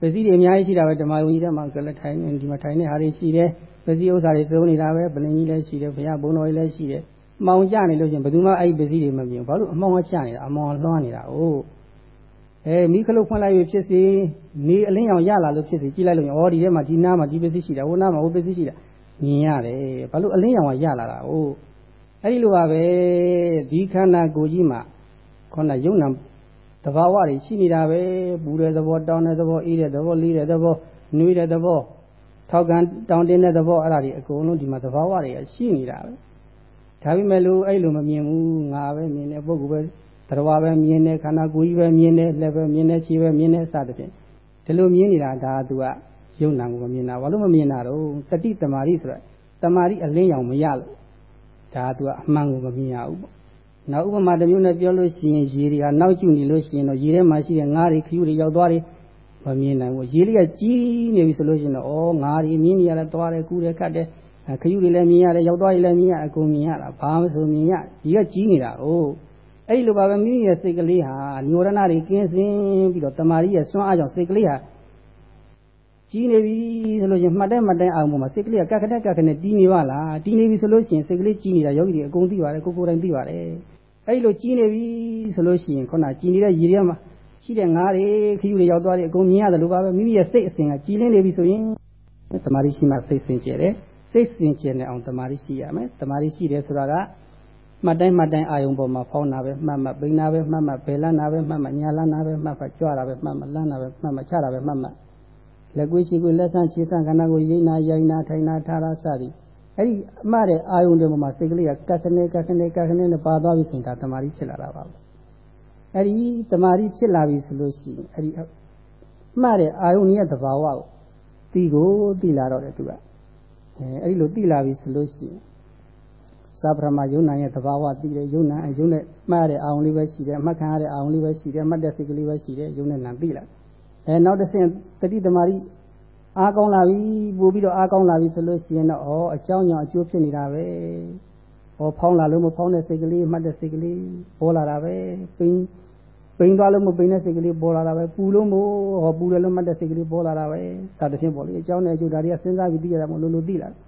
Speaker 1: ပစ္စည်းတွေအများကြီးရှိတာပဲဓမ္မဝဉ္ကြီးထဲမှာကလည်းထိုင်နေဒီမှာထိုင်နေဟာတွေရှိတယ်ပစ္စည်းဥစ္စာတွေစုံနေတာပဲဗလင်ကြီးလည်းရှိတယ်ဘုရားဘုန်းတော်ကြီးလည်းရှိတယ်မှောင်ကြနေလို့ချင်းဘယ်သူမှအဲ့ဒီပစ္စည်းတွေမမြင်ဘူးဘာလို့အမှောင်ကချနေတာအမှောင်လွှမ်းနေတာဟုတ်အဲမိခလုတ်ဖွင့်လိုက်ရဖြစ်စီနေအလင်းရောင်ရလာလို့ဖြစ်စီကြည့်လိုက်လို့ဩဒီထဲမှာဒီနားမှာဒီပစ္စည်းရှိတာဟိုနားမှာဟိုပစ္စည်းရှိတာမြင်ရတယ်ဘာလို့အလင်းရောင်ကရလာတာဟုတ်အဲ့ဒီလိုပါပဲဒီခန္ဓာကိုယ်ကြီးမှာ ခေါဏယုံနာတဘာဝတွေရှိနေတာပဲပူတဲ့သဘောတောင်းတဲ့သဘောအေးတဲ့သဘောလေးတဲ့သဘောနှွေးတဲ့သဘောထောက်ကန်တောင်းတင်းတဲ့သဘောအဲ့ဒါတွေအကုန်လုံးဒီမှာသဘာဝတွေကရှိနေတာပဲဒါပေမဲ့လို့အဲ့လိုမမြင်ဘူးငါပဲမြင်တဲ့ပုဂ္ဂိုလ်ပဲတရားပဲမြင်တဲ့ခန္ဓာကိုယ်ကြီးပဲမြင်တဲ့လက်ပဲမြင်တဲ့ခြေပဲမြင်တဲ့စသဖြင့်ဒီလိုမြင်နေတာဒါကသူကယုံနာကိုမမြင်တာဘာလို့မမြင်တာတော့တတိတမာရီဆိုတော့တမာရီအလင်းရောင်မရလို့ဒါကသူကအမှန်ကိုမမြင်ရဘူးပေါ့ နောက်ဥပမာတစ်မျိုးနဲ့ပြောလို့ရှိရင်ရေတွေကနောက်ကျနေလို့ရှိရင်တော့ရေထဲမှာရှိတဲ့ငါးတွေခရုတွေရောက်သွားတယ်မမြင်နိုင်ဘူးရေလေးကကြီးနေပြီဆိုလို့ရှိရင်တော့ဩငါးတွေမြင်နေရတယ်သွားတယ်ကူးတယ်ခတ်တယ်ခရုတွေလည်းမြင်ရတယ်ရောက်သွားတွေလည်းမြင်ရအကုန်မြင်ရတာဘာမှဆိုမြင်ရဒီကကြီးနေတာဟုတ်အဲ့ဒီလိုပါပဲမိမိရဲ့စိတ်ကလေးဟာညောရဏတွေကင်းစင်ပြီးတော့တမာရီရဲ့စွမ်းအားကြောင့်စိတ်ကလေးဟာကြီးနေပြီဆိုလို့ရှိရင်မှတ်တဲ့မှတ်တဲ့အောင်ပေါ်မှာစိတ်ကလေးကကက်ခနဲ့ကက်ခနဲ့တီးနေပါလားတီးနေပြီဆိုလို့ရှိရင်စိတ်ကလေးကြီးနေတာယောဂီတွေအကုန်သိပါတယ်ကိုကိုယ်တိုင်သိပါတယ် အဲ့ဒီလိုကြီးနေပြီဆိုလို့ရှိရင်ခုနကြီးနေတဲ့ရည်ရဲမှာရှိတဲ့ငါးတွေခရီးတွေရောက်သွားတယ်အကုန်မြင်ရတယ်လို့ပါပဲမိမိရဲ့စိတ်အစဉ်ကကြီးလင်းနေပြီဆိုရင်တမာရီရှိမှစိတ်စင်ကြယ်တယ်စိတ်စင်ကြယ်နေအောင်တမာရီရှိရမယ်တမာရီရှိတယ်ဆိုတာကမှတ်တိုင်းမှတ်တိုင်းအာယုံပေါ်မှာဖောင်းတာပဲမှတ်မှတ်ပိန်တာပဲမှတ်မှတ်ဘယ်လန်းတာပဲမှတ်မှတ်ညာလန်းတာပဲမှတ်မှတ်ကြွတာပဲမှတ်မှတ်လန်းတာပဲမှတ်မှတ်ချတာပဲမှတ်မှတ်လက်ကွေးရှိကွေးလက်ဆန်းခြေဆန်းခန္ဓာကိုယ်ရိမ့်နာရိုင်းနာထိုင်နာထားတာစသည် အဲ့ဒီအမှားတဲ့အာယုံတွေပေါ်မှာစိတ်ကလေးကကတ်ကနေကတ်ကနေကတ်ကနေနဲ့ပါသွားပြီဆိုရင်ဒါတမာရီဖြစ်လာတာပါအဲ့ဒီတမာရီဖြစ်လာပြီဆိုလို့ရှိရင်အဲ့ဒီမှားတဲ့အာယုံရဲ့သဘာဝကိုတီကိုတီလာတော့တယ်သူကအဲအဲ့ဒီလိုတီလာပြီဆိုလို့ရှိရင်သာပရမယုံနာရဲ့သဘာဝသိတယ်ယုံနာအယုံနဲ့မှားတဲ့အာရုံလေးပဲရှိတယ်အမှတ်ခံရတဲ့အာရုံလေးပဲရှိတယ်မှတ်တဲ့စိတ်ကလေးပဲရှိတယ်ယုံနဲ့နာသိလာအဲနောက်တစ်ဆင့်တတိသမารိ အားကောင်းလာပြီပို့ပြီးတော့အားကောင်းလာပြီဆိုလို့ရှိရင်တော့ဩအကြောင်းကြောင့်အကျိုးဖြစ်နေတာပဲဟောဖောင်းလာလို့မဖောင်းတဲ့စိတ်ကလေးမှတ်တဲ့စိတ်ကလေးပေါ်လာတာပဲပိန်ပိန်သွားလို့မပိန်တဲ့စိတ်ကလေးပေါ်လာတာပဲပူလို့မို့ဟောပူတယ်လို့မှတ်တဲ့စိတ်ကလေးပေါ်လာတာပဲစသဖြင့်ပေါ့လေအကြောင်းနဲ့အကျိုးဒါတွေကစဉ်းစားပြီးသိရတာမို့လို့လို့သိလာတယ်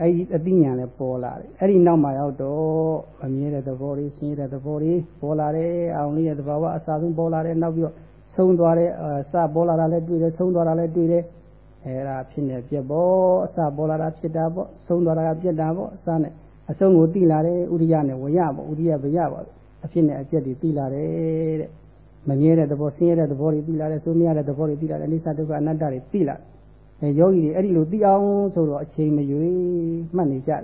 Speaker 1: အဲ့ဒီအသိဉာဏ်လည်းပေါ်လာတယ်အဲ့ဒီနောက်မှာရောက်တော့အမြဲတဲ့သဘောလေးရှင်းတဲ့သဘောလေးပေါ်လာတယ်အောင်လေးရဲ့သဘာဝအစာဆုံးပေါ်လာတယ်နောက်ပြီးတော့ ဆုံးသွားတဲ့စပေါ်လာတာလည်းတွေ့တယ်ဆုံးသွားတာလည်းတွေ့တယ်အဲ့ဒါဖြစ်နေပြက်ပေါ့အစပေါ်လာတာဖြစ်တာပေါ့ဆုံးသွားတာကပြက်တာပေါ့အစနဲ့အဆုံးကိုသိလာတယ်ဥရိယနဲ့ဝရပေါ့ဥရိယဗရပေါ့အဖြစ်နဲ့အပြက်တွေသိလာတယ်တဲ့မမြဲတဲ့သဘောဆင်းရဲတဲ့သဘောတွေသိလာတယ်ဆိုးမရတဲ့သဘောတွေသိလာတယ်အနိစ္စဒုက္ခအနတ္တတွေသိလာတယ်အဲယောဂီတွေအဲ့ဒီလိုသိအောင်ဆိုတော့အချိန်မရွေးမှတ်နေကြတယ်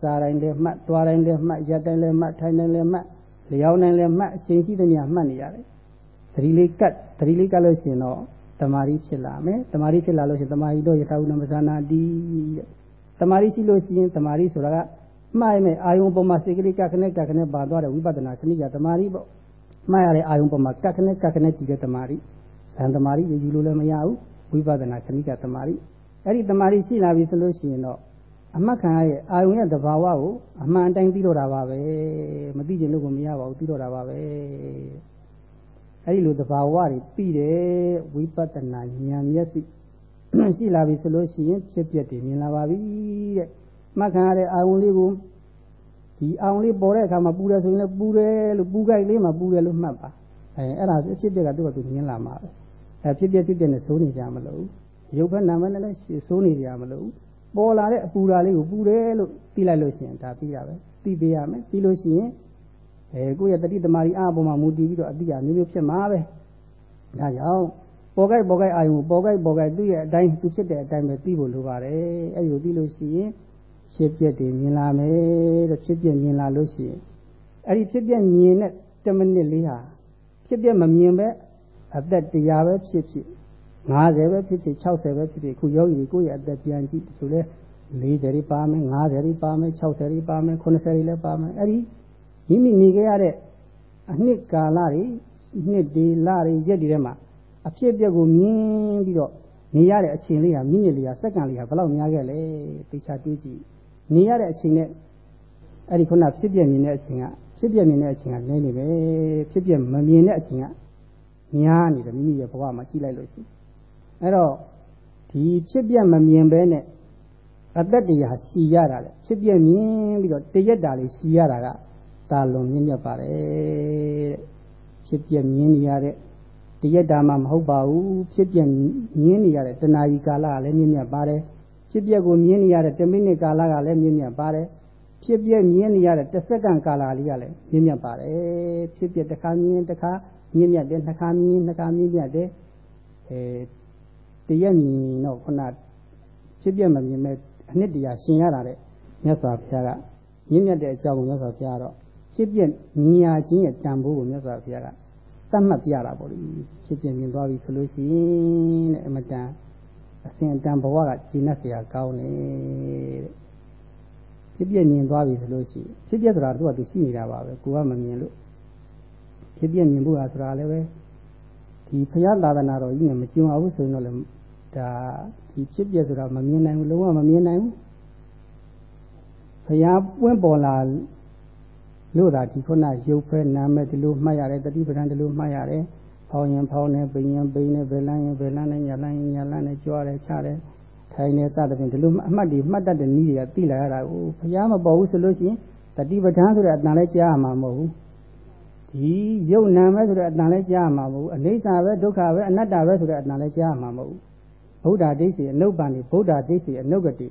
Speaker 1: စားတိုင်းလည်းမှတ်သွားတိုင်းလည်းမှတ်ရက်တိုင်းလည်းမှတ်ထိုင်တိုင်းလည်းမှတ်လျောင်းတိုင်းလည်းမှတ်အချိန်ရှိသမျှမှတ်နေရတယ် သတိလေးကတ်သတိလေးကတ်လို့ရှိရင်တော့တမာရီဖြစ်လာမယ်တမာရီဖြစ်လာလို့ရှိရင်တမာရီတော့ယထာဥနမဇာနာတိတဲ့တမာရီရှိလို့ရှိရင်တမာရီဆိုတာကမှားရမယ်အာယုံပေါ်မှာစိတ်ကလေးကခနဲ့ကခနဲ့ပါသွားတဲ့ဝိပဿနာခဏိကတမာရီပေါ့မှားရတဲ့အာယုံပေါ်မှာကခနဲ့ကခနဲ့ကြည့်တဲ့တမာရီဇန်တမာရီယူလို့လည်းမရဘူးဝိပဿနာခဏိကတမာရီအဲ့ဒီတမာရီရှိလာပြီဆိုလို့ရှိရင်တော့အမှတ်ခံရဲ့အာယုံရဲ့သဘာဝကိုအမှန်တိုင်းသိတော့တာပါပဲမသိခြင်းလို့ကိုမရပါဘူးသိတော့တာပါပဲ အဲ့ဒီလိုသဘာဝတွေပြီးတယ်ဝိပဿနာဉာဏ်မျက်စိရှိလာပြီဆိုလို့ရှိရင်ဖြစ်ပျက်တွေမြင်လာပါပြီတဲ့မှတ်ခံရတဲ့အာယုံလေးကိုဒီအာယုံလေးပေါ်တဲ့အခါမှာပူတယ်ဆိုရင်လည်းပူတယ်လို့ပူကြိုက်လေးမှာပူတယ်လို့မှတ်ပါအဲအဲ့ဒါဖြစ်ပျက်ကသူ့ကသူမြင်လာမှာပဲအဲဖြစ်ပျက်ဖြစ်ပျက်နဲ့စိုးနေကြမလို့ရုပ်ဘက်နာမနဲ့လည်းစိုးနေကြမလို့ပေါ်လာတဲ့အပူဓာလေးကိုပူတယ်လို့သိလိုက်လို့ရှိရင်ဒါပြီးတာပဲသိပေးရမယ်ပြီးလို့ရှိရင် အဲကိုယ့်ရဲ့တတိသမารီအားပေါ်မှာမူတည်ပြီးတော့အတိအမျိုးမျိုးဖြစ်မှာပဲဒါကြောင့်ပေါ်ကိုက်ပေါ်ကိုက်အာယုံပေါ်ကိုက်ပေါ်ကိုက်သူ့ရဲ့အတိုင်းသူဖြစ်တဲ့အတိုင်းပဲသိဖို့လိုပါတယ်အဲ့ဒီလိုသိလို့ရှိရင်ဖြစ်ပျက်တွေမြင်လာမယ်တဲ့ဖြစ်ပျက်မြင်လာလို့ရှိရင်အဲ့ဒီဖြစ်ပျက်မြင်တဲ့10မိနစ်လေးဟာဖြစ်ပျက်မမြင်ပဲအသက်တရားပဲဖြစ်ဖြစ်50ပဲဖြစ်ဖြစ်60ပဲဖြစ်ဖြစ်ခုယောဂီတွေကိုယ့်ရဲ့အသက်ပြန်ကြည့်တချို့လဲ40တွေပါမယ်50တွေပါမယ်60တွေပါမယ်90တွေလည်းပါမယ်အဲ့ဒီ မိမိနေခဲ့ရတဲ့အနှစ်ကာလတွေနှစ်တွေလတွေရက်တွေထဲမှာအဖြစ်အပျက်ကိုမြင်ပြီးတော့နေရတဲ့အချိန်လေးဟာမိနစ်လေးဟာစက္ကန့်လေးဟာဘယ်လောက်များခဲ့လဲသိချာတွေးကြည့်နေရတဲ့အချိန်နဲ့အဲ့ဒီခုနဖြစ်ပြမြင်တဲ့အချိန်ကဖြစ်ပြမြင်တဲ့အချိန်ကနည်းနေပဲဖြစ်ပြမမြင်တဲ့အချိန်ကများနေတယ်မိမိရဲ့ဘဝမှာကြည့်လိုက်လို့ရှိရင်အဲ့တော့ဒီဖြစ်ပြမမြင်ပဲနဲ့အသက်တရားရှည်ရတာလေဖြစ်ပြမြင်ပြီးတော့တရက်တာလေးရှည်ရတာက တာလွန်မြင့်မြတ်ပါတယ်တဲ့ဖြစ်ပြမြင်နေရတဲ့တရက်တာမှမဟုတ်ပါဘူးဖြစ်ပြမြင်နေရတဲ့တဏှာကြီးကာလကလည်းမြင့်မြတ်ပါတယ်ဖြစ်ပြကိုမြင်နေရတဲ့10မိနစ်ကာလကလည်းမြင့်မြတ်ပါတယ်ဖြစ်ပြမြင်နေရတဲ့တစ်စက္ကန့်ကာလလေးကလည်းမြင့်မြတ်ပါတယ်ဖြစ်ပြတစ်ခါမြင်တစ်ခါမြင့်မြတ်တယ်နှစ်ခါမြင်နှစ်ခါမြင့်မြတ်တယ်အဲတရက်မြင်တော့ခုနဖြစ်ပြမမြင်မဲ့အနှစ်တရာရှင်ရတာတဲ့မြတ်စွာဘုရားကမြင့်မြတ်တဲ့အကြောင်းကိုမြတ်စွာဘုရားတော့ ဖြစ်ပြမြင်ရခြင်းရဲ့တန်ဖိုးကိုမြတ်စွာဘုရားကသတ်မှတ်ပြတာပေါ့လေဖြစ်ပြမြင်သွားပြီဆိုလို့ရှိရင်တဲ့အမတန်အစဉ်အတန်ဘဝကကျင့်တ်เสียကောင်းတယ်တဲ့ဖြစ်ပြမြင်သွားပြီဆိုလို့ရှိရင်ဖြစ်ပြဆိုတာသူကသူရှိနေတာပါပဲကိုကမမြင်လို့ဖြစ်ပြမြင်ဖို့ဟာဆိုတာလည်းပဲဒီဘုရားသာသနာတော်ကြီးနဲ့မကျင်ပါဘူးဆိုရင်တော့လည်းဒါဒီဖြစ်ပြဆိုတာမမြင်နိုင်ဘူးလုံးဝမမြင်နိုင်ဘူးဘုရားပွင့်ပေါ်လာ လို့သာဒီခုနရုပ်ဖဲနာမဲ့ဒီလိုမှတ်ရတယ်တတိပဒံဒီလိုမှတ်ရတယ်ဖောင်းရင်ဖောင်းနေပိန်ရင်ပိန်နေဘယ်လန်းရင်ဘယ်လန်းနဲ့ညာလန်းရင်ညာလန်းနဲ့ကြွားတယ်ချတယ်ထိုင်နေစသဖြင့်ဒီလိုအမှတ်တွေမှတ်တတ်တဲ့နည်းတွေကသိလာရတာကိုဘုရားမပေါ်ဘူးဆိုလို့ရှိရင်တတိပဒံဆိုတဲ့အတန်လည်းကြားရမှာမဟုတ်ဘူးဒီရုပ်နာမဲဆိုတဲ့အတန်လည်းကြားရမှာမဟုတ်ဘူးအိဋ္ဌာပဲဒုက္ခပဲအနတ္တပဲဆိုတဲ့အတန်လည်းကြားရမှာမဟုတ်ဘူးဗုဒ္ဓဒိဋ္ဌိအနုပ္ပန္နိဗုဒ္ဓဒိဋ္ဌိအနုဂတိ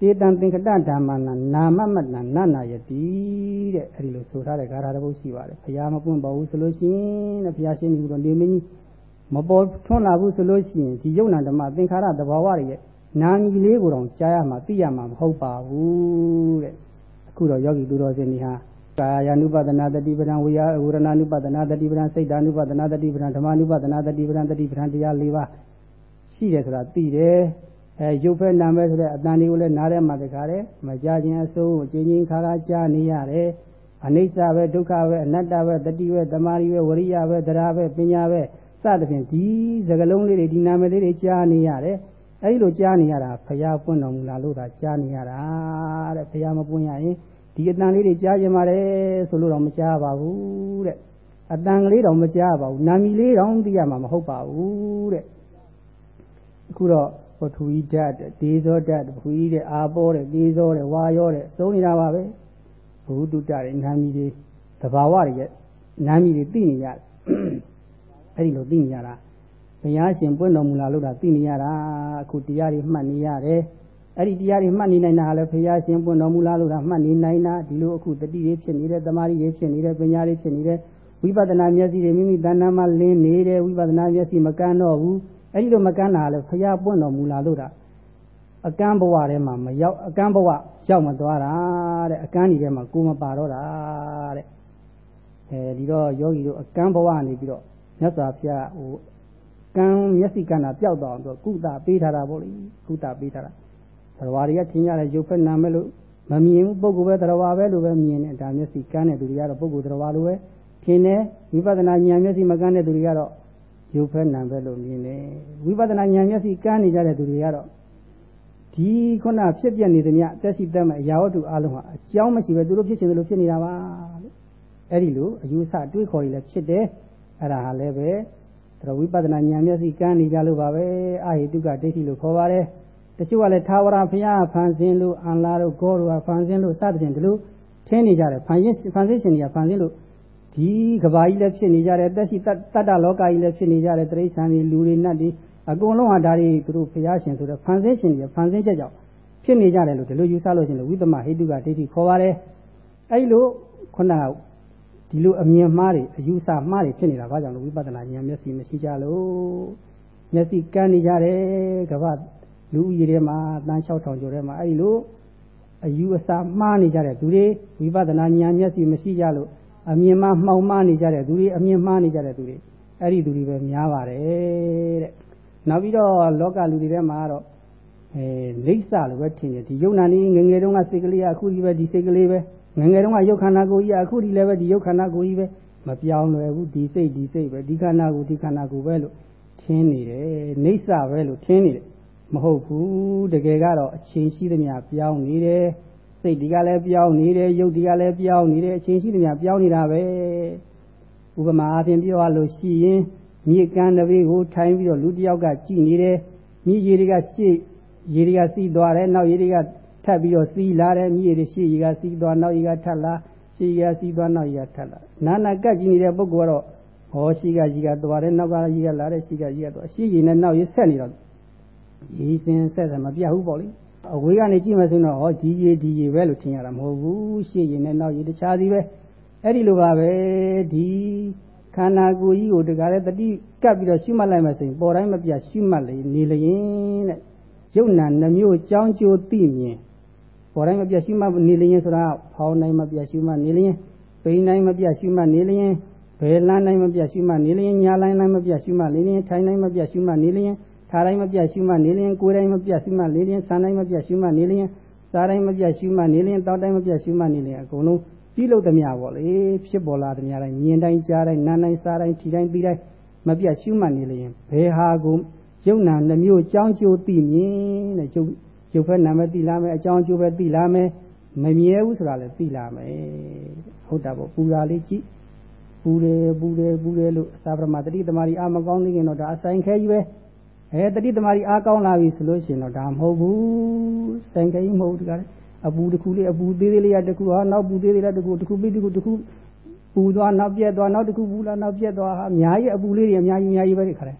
Speaker 1: တေတံသင်္ကတဓမ္မနာနာမမတ္တနာနာယတိတဲ့အဲ့ဒီလိုဆိုထားတဲ့ဂါထာတစ်ပုဒ်ရှိပါတယ်ဘုရားမပွင့်ပါဘူးဆိုလို့ရှိရင်တဲ့ဘုရားရှင်ကြီးကတော့နေမင်းကြီးမပေါ်ထွန်းလာဘူးဆိုလို့ရှိရင်ဒီယုံနာဓမ္မသင်္ခါရသဘာဝတွေရဲ့နာမည်လေးကိုတော့ကြားရမှာသိရမှာမဟုတ်ပါဘူးတဲ့အခုတော့ယောဂီသူတော်စင်ကြီးဟာကာယ ानु ပဒနာတတိပဒံဝိယဝရဏ ानु ပဒနာတတိပဒံစိတ် ानु ပဒနာတတိပဒံဓမ္မ ानु ပဒနာတတိပဒံတတိပဒံတရား၄ပါးရှိတယ်ဆိုတာသိတယ် အဲရုပ်ဖက်နာမဲဆိုတဲ့အတန်တွေကိုလည်းနားထဲမှာတခါတယ်မကြခြင်းအစိုးအချင်းချင်းခါခါကြားနေရတယ်အနိစ္စပဲဒုက္ခပဲအနတ္တပဲတတိပဲတမာရီပဲဝရိယပဲတရားပဲပညာပဲစသဖြင့်ဒီစကလုံးလေးတွေဒီနာမည်လေးတွေကြားနေရတယ်အဲဒီလိုကြားနေရတာဖရာပွင့်တော်မူလာလို့သာကြားနေရတာတဲ့ဖရာမပွင့်ရရင်ဒီအတန်လေးတွေကြားကြပါတယ်ဆိုလို့တော့မကြားပါဘူးတဲ့အတန်ကလေးတော့မကြားပါဘူးနာမည်လေးတော့သိရမှာမဟုတ်ပါဘူးတဲ့အခုတော့ ပထဝီဓာတ်ဒေဇောဓာတ်ပထဝီတဲ့အာဘောတဲ့ဒေဇောတဲ့ဝါရောတဲ့စုံနေတာပါပဲဘုသူတ္တတဲ့နာမည်တွေသဘာဝတွေရဲ့နာမည်တွေသိနေရတယ်အဲ့ဒီလိုသိနေရတာဘုရားရှင်ပွင့်တော်မူလာလို့တာသိနေရတာအခုတရားတွေမှတ်နေရတယ်အဲ့ဒီတရားတွေမှတ်နေနိုင်တာလည်းဘုရားရှင်ပွင့်တော်မူလာလို့တာမှတ်နေနိုင်တာဒီလိုအခုတတိတွေဖြစ်နေတယ်တမာရီတွေဖြစ်နေတယ်ပညာတွေဖြစ်နေတယ်ဝိပဿနာမျက်စိတွေမိမိတဏ္ဍာမှာလင်းနေတယ်ဝိပဿနာမျက်စိမကန်းတော့ဘူး အဲ့ဒီလိုမကန်းတာလည်းဘုရားပွင့်တော်မူလာလို့တာအကန်းဘဝထဲမှာမရောက်အကန်းဘဝရောက်မသွားတာတဲ့အကန်းဒီထဲမှာကိုမပါတော့တာတဲ့အဲဒီတော့ယောဂီတို့အကန်းဘဝနေပြီးတော့မြတ်စွာဘုရားဟိုကံမျက်စိကန္တာပျောက်တော့တော့ကုသပေးထားတာပေါ့လေကုသပေးထားတာသရဝါတွေကထင်ကြတဲ့ရုပ်ဖက်နာမဲ့လို့မမြင်ဘူးပုဂ္ဂိုလ်ပဲသရဝါပဲလို့ပဲမြင်တယ်ဒါမျက်စိကန်းတဲ့သူတွေကတော့ပုဂ္ဂိုလ်သရဝါလိုပဲထင်တယ်ဝိပဿနာဉာဏ်မျက်စိမကန်းတဲ့သူတွေကတော့ ရုပ်ဖက်နာပဲလို့မြင်တယ်ဝိပဿနာဉာဏ်မျက်စိကန်းနေကြတဲ့သူတွေကတော့ဒီခုနဖြစ်ပြနေသမျှတက်ရှိတတ်မဲ့အရာဝတ္ထုအလုံးဟာအကြောင်းမရှိပဲသူတို့ဖြစ်ချင်တယ်လို့ဖြစ်နေတာပါလို့အဲ့ဒီလိုအယူဆတွေးခေါ်ရည်လည်းဖြစ်တယ်အဲ့ဒါဟာလည်းပဲဒါဝိပဿနာဉာဏ်မျက်စိကန်းနေကြလို့ပါပဲအာဟိတုကဒိဋ္ဌိလို့ခေါ်ပါတယ်တချို့ကလည်းသာဝရဘုရားဖန်ဆင်းလို့အန်လာတို့ဂေါတို့ကဖန်ဆင်းလို့စသဖြင့်ဒီလိုထင်းနေကြတယ်ဖန်ရင်ဖန်ဆင်းရှင်တွေကဖန်ဆင်းလို့ ဒီကဘာကြီးလည်းဖြစ်နေကြတယ်တက်ရှိတတ္တလောကကြီးလည်းဖြစ်နေကြတယ်တိရစ္ဆာန်တွေလူတွေနတ်တွေအကုန်လုံးဟာဒါတွေသူတို့ဘုရားရှင်ဆိုတော့ဖန်ဆင်းရှင်တွေဖန်ဆင်းချက်ကြောင့်ဖြစ်နေကြတယ်လို့ဒီလိုယူဆလို့ရှင်လို့ဝိသမဟိတုကဒိဋ္ဌိခေါ်ပါတယ်အဲဒီလိုခုနကဒီလိုအမြင်မှားတွေအယူဆမှားတွေဖြစ်နေတာဘာကြောင့်လဲဝိပဿနာဉာဏ်မျက်စိမရှိကြလို့မျက်စိကန်းနေကြတယ်ကမ္ဘာလူဦးရေထဲမှာတန်း6000ကျော်ထဲမှာအဲဒီလိုအယူအဆမှားနေကြတဲ့သူတွေဝိပဿနာဉာဏ်မျက်စိမရှိကြလို့ အမြင်မှားမှောင်မှားနေကြတဲ့သူတွေအမြင်မှားနေကြတဲ့သူတွေအဲ့ဒီသူတွေပဲများပါတယ်တဲ့နောက်ပြီးတော့လောကလူတွေထဲမှာတော့အဲလိမ့်စလို့ပဲထင်တယ်ဒီယုံနာနေငငယ်တုန်းကစိတ်ကလေးကအခုဒီပဲဒီစိတ်ကလေးပဲငငယ်တုန်းကရုပ်ခန္ဓာကိုယ်ကြီးအခုဒီလည်းပဲဒီရုပ်ခန္ဓာကိုယ်ကြီးပဲမပြောင်းလွယ်ဘူးဒီစိတ်ဒီစိတ်ပဲဒီခန္ဓာကိုယ်ဒီခန္ဓာကိုယ်ပဲလို့ထင်နေတယ်နေဆပဲလို့ထင်နေတယ်မဟုတ်ဘူးတကယ်ကတော့အချင်းရှိသမျှပြောင်းနေတယ် စိတ်ဒီကလည်းပြောင်းနေတယ်ရုပ်ဒီကလည်းပြောင်းနေတယ်အချင်းရှိသမျှပြောင်းနေတာပဲဥပမာအပြင်ပြောရလို့ရှိရင်မြေကမ်းတစ်ပေကိုထိုင်ပြီးတော့လူတစ်ယောက်ကကြည်နေတယ်မြေကြီးတွေကရှေ့ရေတွေကစီးသွားတယ်နောက်ရေတွေကထပ်ပြီးတော့စီးလာတယ်မြေတွေရှေ့ရေကစီးသွားနောက်ရေကထပ်လာရှေ့ရေကစီးသွားနောက်ရေကထပ်လာနာနာကတ်ကြည့်နေတဲ့ပုဂ္ဂိုလ်ကတော့ဟောရှိကကြီးကသွားတယ်နောက်ကကြီးကလာတယ်ရှိကကြီးကသွားရှေ့ရေနဲ့နောက်ရေဆက်နေတော့ရေစင်ဆက်ဆက်မပြတ်ဘူးပေါ့လေ အဝေးကနေကြည့်မှဆိုတော့ဟောဒီရေဒီရေပဲလို့ထင်ရတာမဟုတ်ဘူးရှေ့ရေနဲ့နောက်ရေတခြားစီပဲအဲ့ဒီလိုပါပဲဒီခန္ဓာကိုယ်ကြီးကိုတခါလဲတတိကပ်ပြီးတော့ရှုမှတ်လိုက်မှဆိုရင်ပေါ်တိုင်းမပြတ်ရှုမှတ်လေနေလျင်တဲ့ယုံနာနှမျိုးကြောင်းကျိုးသိမြင်ပေါ်တိုင်းမပြတ်ရှုမှတ်နေလျင်ဆိုတာဖောင်းတိုင်းမပြတ်ရှုမှတ်နေလျင်ပိန်တိုင်းမပြတ်ရှုမှတ်နေလျင်ဘယ်လန်းတိုင်းမပြတ်ရှုမှတ်နေလျင်ညာလိုင်းတိုင်းမပြတ်ရှုမှတ်နေလျင်ထိုင်တိုင်းမပြတ်ရှုမှတ်နေလျင် ထားတိုင်းမပြတ်ရှုမှတ်နေလျင်ကိုယ်တိုင်းမပြတ်ရှုမှတ်နေလျင်ဆန်တိုင်းမပြတ်ရှုမှတ်နေလျင်စားတိုင်းမပြတ်ရှုမှတ်နေလျင်တောက်တိုင်းမပြတ်ရှုမှတ်နေလျင်အကုန်လုံးပြုလုပ်သမျှပေါ့လေဖြစ်ပေါ်လာသမျှတိုင်းမြင်တိုင်းကြားတိုင်းနားတိုင်းစားတိုင်းထိတိုင်းပြီးတိုင်းမပြတ်ရှုမှတ်နေလျင်ဘယ်ဟာကိုယုံနာနှမျိုးကြောင်းကျိုးသိမြင်တဲ့ယုတ်ယုတ်ဖက်နာမသိလာမယ်အကြောင်းကျိုးပဲသိလာမယ်မမြဲဘူးဆိုတာလည်းသိလာမယ်ဟုတ်တာပေါ့ပူရာလေးကြည့်ပူတယ်ပူတယ်ပူတယ်လို့သာပရမတတိသမารီအာမကောင်းသေးခင်တော့ဒါအဆိုင်ခဲကြီးပဲ အဲတတိသမารီအားကောင်းလာပြီဆိုလို့ရှိရင်တော့ဒါမဟုတ်ဘူးဆိုင်ခဲကြီးမဟုတ်ဘူးတကားလေအပူတစ်ခုလေးအပူသေးသေးလေးရတစ်ခုဟာနောက်ပူသေးသေးလေးတစ်ခုတစ်ခုပြီးတစ်ခုတစ်ခုပူသွားနောက်ပြက်သွားနောက်တစ်ခုပူလာနောက်ပြက်သွားဟာအများကြီးအပူလေးတွေအများကြီးအများကြီးပဲဒီခါလဲ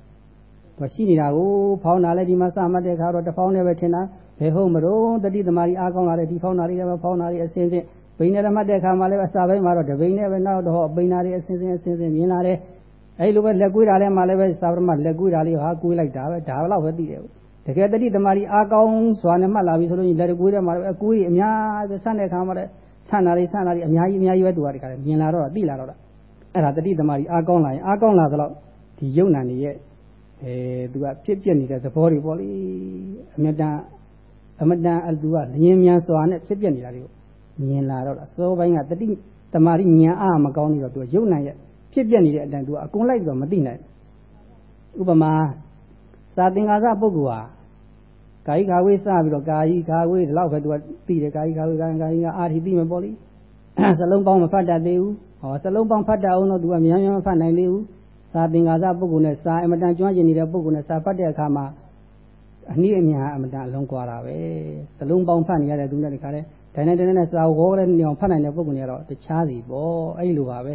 Speaker 1: သူရှိနေတာကိုဖောင်းတာလည်းဒီမှာစမှတ်တဲ့အခါတော့တဖောင်းနဲ့ပဲထင်တာဘယ်ဟုတ်မလို့တတိသမารီအားကောင်းလာတဲ့ဒီဖောင်းတာလေးလည်းဖောင်းတာလေးအစင်းစင်းဘိန်းနဲ့မှတ်တဲ့အခါမှာလည်းအစာပိုင်းမှာတော့တဘိန်းနဲ့ပဲနောက်တော့ဘိန်းတာလေးအစင်းစင်းအစင်းစင်းမြင်လာတယ် အဲ့လိုပဲလက်ကွေးတာလည်းမှလည်းပဲသာဝရမလက်ကွေးတာလေးဟာကွေးလိုက်တာပဲဒါဘလောက်ပဲသိတယ်တကယ်တတိတမာရီအာကောင်းစွာနဲ့မှတ်လာပြီဆိုလို့ရင်လက်ကွေးတယ်မှာလည်းအကွေးကြီးအများပဲဆန့်တဲ့ခါမှာလည်းဆန့်တာလေးဆန့်တာလေးအများကြီးအများကြီးပဲတူတာဒီကလည်းမြင်လာတော့သိလာတော့အဲ့ဒါတတိတမာရီအာကောင်းလာရင်အာကောင်းလာသလောက်ဒီယုံနာနေရဲ့အဲသူကဖြစ်ပြနေတဲ့သဘောတွေပေါ့လေအမြဲတမ်းအမတန်အတူကလျင်မြန်စွာနဲ့ဖြစ်ပြနေတာတွေကိုမြင်လာတော့လားစောပိုင်းကတတိတမာရီဉာဏ်အားမကောင်းနေတော့သူကယုံနာရဲ့ ဖြစ်ပြနေတဲ့အတိုင်းသူကအကုန်လိုက်တော့မသိနိုင်ဥပမာစာသင်္ကာစပုဂ္ဂိုလ်ဟာကာယိကာဝေးစပြီးတော့ကာယိကာဝေးဒီလောက်ပဲသူကသိတယ်ကာယိကာဝေးကာယိကာဝေးကအာထိသိမယ်ပေါ့လေစလုံးပေါင်းမဖတ်တတ်သေးဘူးဟောစလုံးပေါင်းဖတ်တတ်အောင်တော့သူကမြန်မြန်မဖတ်နိုင်သေးဘူးစာသင်္ကာစပုဂ္ဂိုလ်နဲ့စာအမတန်ကျွမ်းကျင်နေတဲ့ပုဂ္ဂိုလ်နဲ့စာဖတ်တဲ့အခါမှာအနည်းအများအမတန်အလုံးကွာတာပဲစလုံးပေါင်းဖတ်နေရတဲ့သူနဲ့တခါတည်းဒိုင်နိုင်တဲ့နဲ့စာဝေါတဲ့ညောင်ဖတ်နိုင်တဲ့ပုဂ္ဂိုလ်တွေကတော့တခြားစီပေါ့အဲ့လိုပါပဲ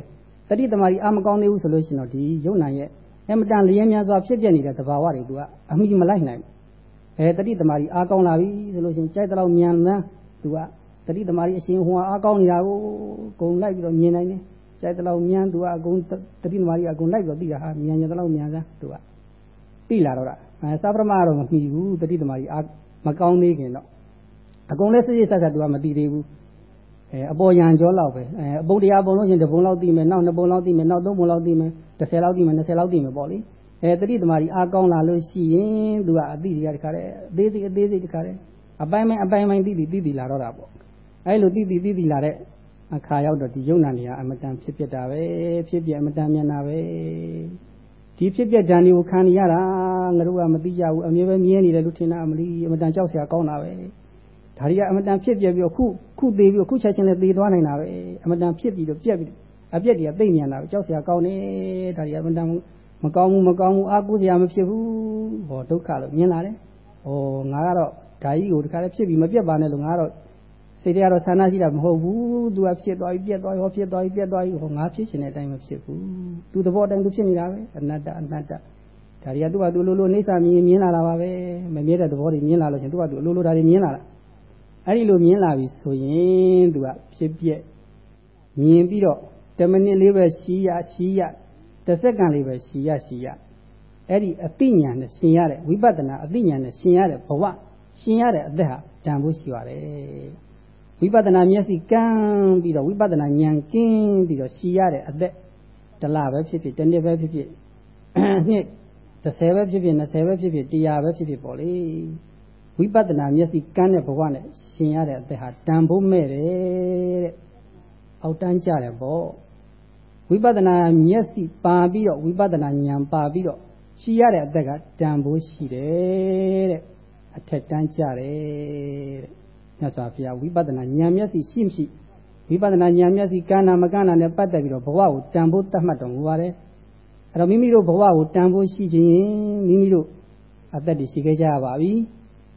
Speaker 1: တတိတမာရီအာမကောင်းသေးဘူးဆိုလို့ရှိရင်တော့ဒီယုံနိုင်ရဲ့အမတန်လျင်များစွာဖြစ်ပြနေတဲ့သဘာဝတွေသူကအမိမလိုက်နိုင်အဲတတိတမာရီအာကောင်းလာပြီဆိုလို့ရှိရင်ကြိုက်တဲ့လောက်မြန်လန်းသူကတတိတမာရီအရှင်ဟိုဟာအာကောင်းနေတာကိုဂုံလိုက်ပြီးတော့မြင်နိုင်တယ်ကြိုက်တဲ့လောက်မြန်သူကအကုန်တတိတမာရီအကုန်လိုက်ပြီးတော့သိတာဟာမြန်ရတဲ့လောက်မြန်စမ်းသူကသိလာတော့တာအဲစာပရမတော့မမှီဘူးတတိတမာရီအာမကောင်းသေးခင်တော့အကုန်လည်းစစ်စစ်ဆက်ဆက်သူကမသိသေးဘူး အဲအပေါ်ရန်ကြောလောက်ပဲအဲအပုတ်တရားပုံလို့ရှင်တပုံလောက်သိမယ်နောက်နှစ်ပုံလောက်သိမယ်နောက်သုံးပုံလောက်သိမယ်30လောက်သိမယ်20လောက်သိမယ်ပေါ့လေအဲတတိသမารီအားကောင်းလာလို့ရှိရင်သူကအသိတွေကတခါတည်းအသေးစိတ်အသေးစိတ်တခါတည်းအပိုင်းပိုင်းအပိုင်းပိုင်းသိသိသိသိလာတော့တာပေါ့အဲလိုသိသိသိသိလာတဲ့အခါရောက်တော့ဒီယုံနာနေရအမတန်ဖြစ်ဖြစ်တာပဲဖြစ်ပြအမတန်မြန်တာပဲဒီဖြစ်ပြဓာန်တွေကိုခံရတာငါတို့ကမသိကြဘူးအမြဲပဲမြဲနေတယ်လို့ထင်တာအမလီအမတန်ကြောက်စရာကောင်းတာပဲ ဒါတွေကအမတန်ဖြစ်ပြပြီးတော့ခုခုသေးပြီးတော့ခုချက်ချင်းလည်းသေသွားနိုင်တာပဲအမတန်ဖြစ်ပြီးတော့ပြက်ပြီးအပြက်တွေကသိမြန်တာပဲကြောက်စရာကောင်းတယ်ဒါတွေကအမတန်မကောင်းဘူးမကောင်းဘူးအာကိုစရာမဖြစ်ဘူးဟောဒုက္ခလို့မြင်လာတယ်ဟောငါကတော့ဒါကြီးကိုတခါလည်းဖြစ်ပြီးမပြက်ပါနဲ့လို့ငါကတော့စိတ်ထဲကတော့ဆန္ဒရှိတာမဟုတ်ဘူးသူကဖြစ်သွားပြီပြက်သွားပြီဟောဖြစ်သွားပြီပြက်သွားပြီဟောငါဖြစ်ရှင်တဲ့အတိုင်းမဖြစ်ဘူးသူသဘောတိုင်းသူဖြစ်နေတာပဲအနတ္တအနတ္တဒါတွေကသူကသူလိုလိုအိဋ္ဌမြင်မြင်လာတာပါပဲမမြဲတဲ့သဘောတွေမြင်လာလို့ရှင်သူကသူအလိုလိုဒါတွေမြင်လာတာ အဲ့ဒီလိုမြင်လာပြီဆိုရင်သူကဖြစ်ပြက်မြင်ပြီးတော့10မိနစ်လေးပဲရှိရရှိရတစ်စက္ကန့်လေးပဲရှိရရှိရအဲ့ဒီအသိဉာဏ်နဲ့ရှင်ရတဲ့ဝိပဿနာအသိဉာဏ်နဲ့ရှင်ရတဲ့ဘဝရှင်ရတဲ့အသက်ဟာတန်ဖို့ရှိပါတယ်ဝိပဿနာမျက်စိကန်းပြီးတော့ဝိပဿနာဉာဏ်ကင်းပြီးတော့ရှိရတဲ့အသက်တလပဲဖြစ်ဖြစ်တစ်နှစ်ပဲဖြစ်ဖြစ်နှစ်30ပဲဖြစ်ဖြစ်20ပဲဖြစ်ဖြစ်100ပဲဖြစ်ဖြစ်ပေါ့လေ ဝိပဿနာမျက်စိကန်းတဲ့ဘဝနဲ့ရှင်ရတဲ့အသက်ဟာတန်ဖို့မဲ့တယ်တဲ့အောက်တန်းကြတယ်ပေါ့ဝိပဿနာမျက်စိပါပြီးတော့ဝိပဿနာဉာဏ်ပါပြီးတော့ရှိရတဲ့အသက်ကတန်ဖိုးရှိတယ်တဲ့အထက်တန်းကြတယ်တဲ့မြတ်စွာဘုရားဝိပဿနာဉာဏ်မျက်စိရှိမရှိဝိပဿနာဉာဏ်မျက်စိကန်းနာမကန်းနာနဲ့ပတ်သက်ပြီးတော့ဘဝကိုတန်ဖိုးသတ်မှတ်တော်မူပါတယ်အဲ့တော့မိမိတို့ဘဝကိုတန်ဖိုးရှိခြင်းမိမိတို့အသက်တွေရှိခဲ့ကြရပါပြီ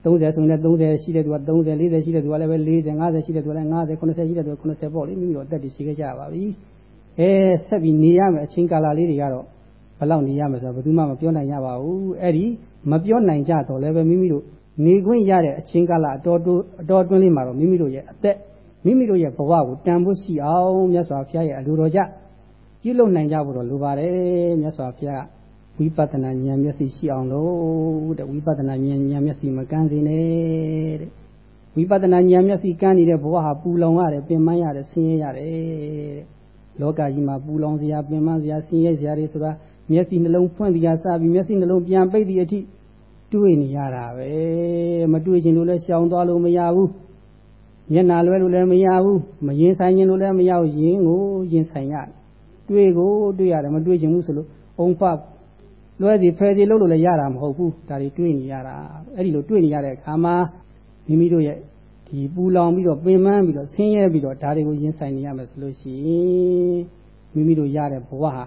Speaker 1: 30ဆိုရင်လည်း30ရှိတဲ့သူက30 40ရှိတဲ့သူကလည်းပဲ40 50ရှိတဲ့သူကလည်း50 90ရှိတဲ့သူက90ပေါ့လေမိမိတို့အသက်တွေရှိခဲ့ကြရပါပြီအဲဆက်ပြီးနေရမယ်အချိန်ကာလလေးတွေကတော့ဘယ်လောက်နေရမယ်ဆိုတော့ဘယ်သူမှမပြောနိုင်ကြပါဘူးအဲ့ဒီမပြောနိုင်ကြတော့လည်းပဲမိမိတို့နေခွင့်ရတဲ့အချိန်ကာလအတော်တိုးအတော်တွင်းလေးမှာတော့မိမိတို့ရဲ့အသက်မိမိတို့ရဲ့ဘဝကိုတန်ဖို့ရှိအောင်မြတ်စွာဘုရားရဲ့အလိုတော်ကြပြုလုပ်နိုင်ကြဖို့တော့လိုပါတယ်မြတ်စွာဘုရား ဝိပဿနာဉာဏ်မျက်စိရှိအောင်လို့တဲ့ဝိပဿနာဉာဏ်ဉာဏ်မျက်စိမကန်းစေနဲ့တဲ့ဝိပဿနာဉာဏ်မျက်စိကန်းနေတဲ့ဘဝဟာပူလောင်ရတယ်ပင်ပန်းရတယ်ဆင်းရဲရတယ်တဲ့လောကကြီးမှာပူလောင်စရာပင်ပန်းစရာဆင်းရဲစရာတွေဆိုတာမျက်စိနှလုံးဖွင့်ပြီးစပြီးမျက်စိနှလုံးပြန်ပိတ်ပြီးအထိတွေ့နေရတာပဲမတွေ့ခြင်းလို့လည်းရှောင်သွားလို့မရဘူးမျက်နာလွဲလို့လည်းမရဘူးမရင်ဆိုင်ခြင်းလို့လည်းမရဘူးရင်ကိုရင်ဆိုင်ရတွေ့ကိုတွေ့ရတယ်မတွေ့ခြင်းဘူးဆိုလို့အုံဖ လွဲစီဖယ်စီလို့လို့လည်းရတာမဟုတ်ဘူးဒါတွေတွေ့နေရတာအဲ့ဒီလိုတွေ့နေရတဲ့အခါမှာမိမိတို့ရဲ့ဒီပူလောင်ပြီးတော့ပင်ပန်းပြီးတော့ဆင်းရဲပြီးတော့ဒါတွေကိုရင်ဆိုင်နေရမယ်ဆိုလို့ရှိရင်မိမိတို့ရတဲ့ဘဝဟာ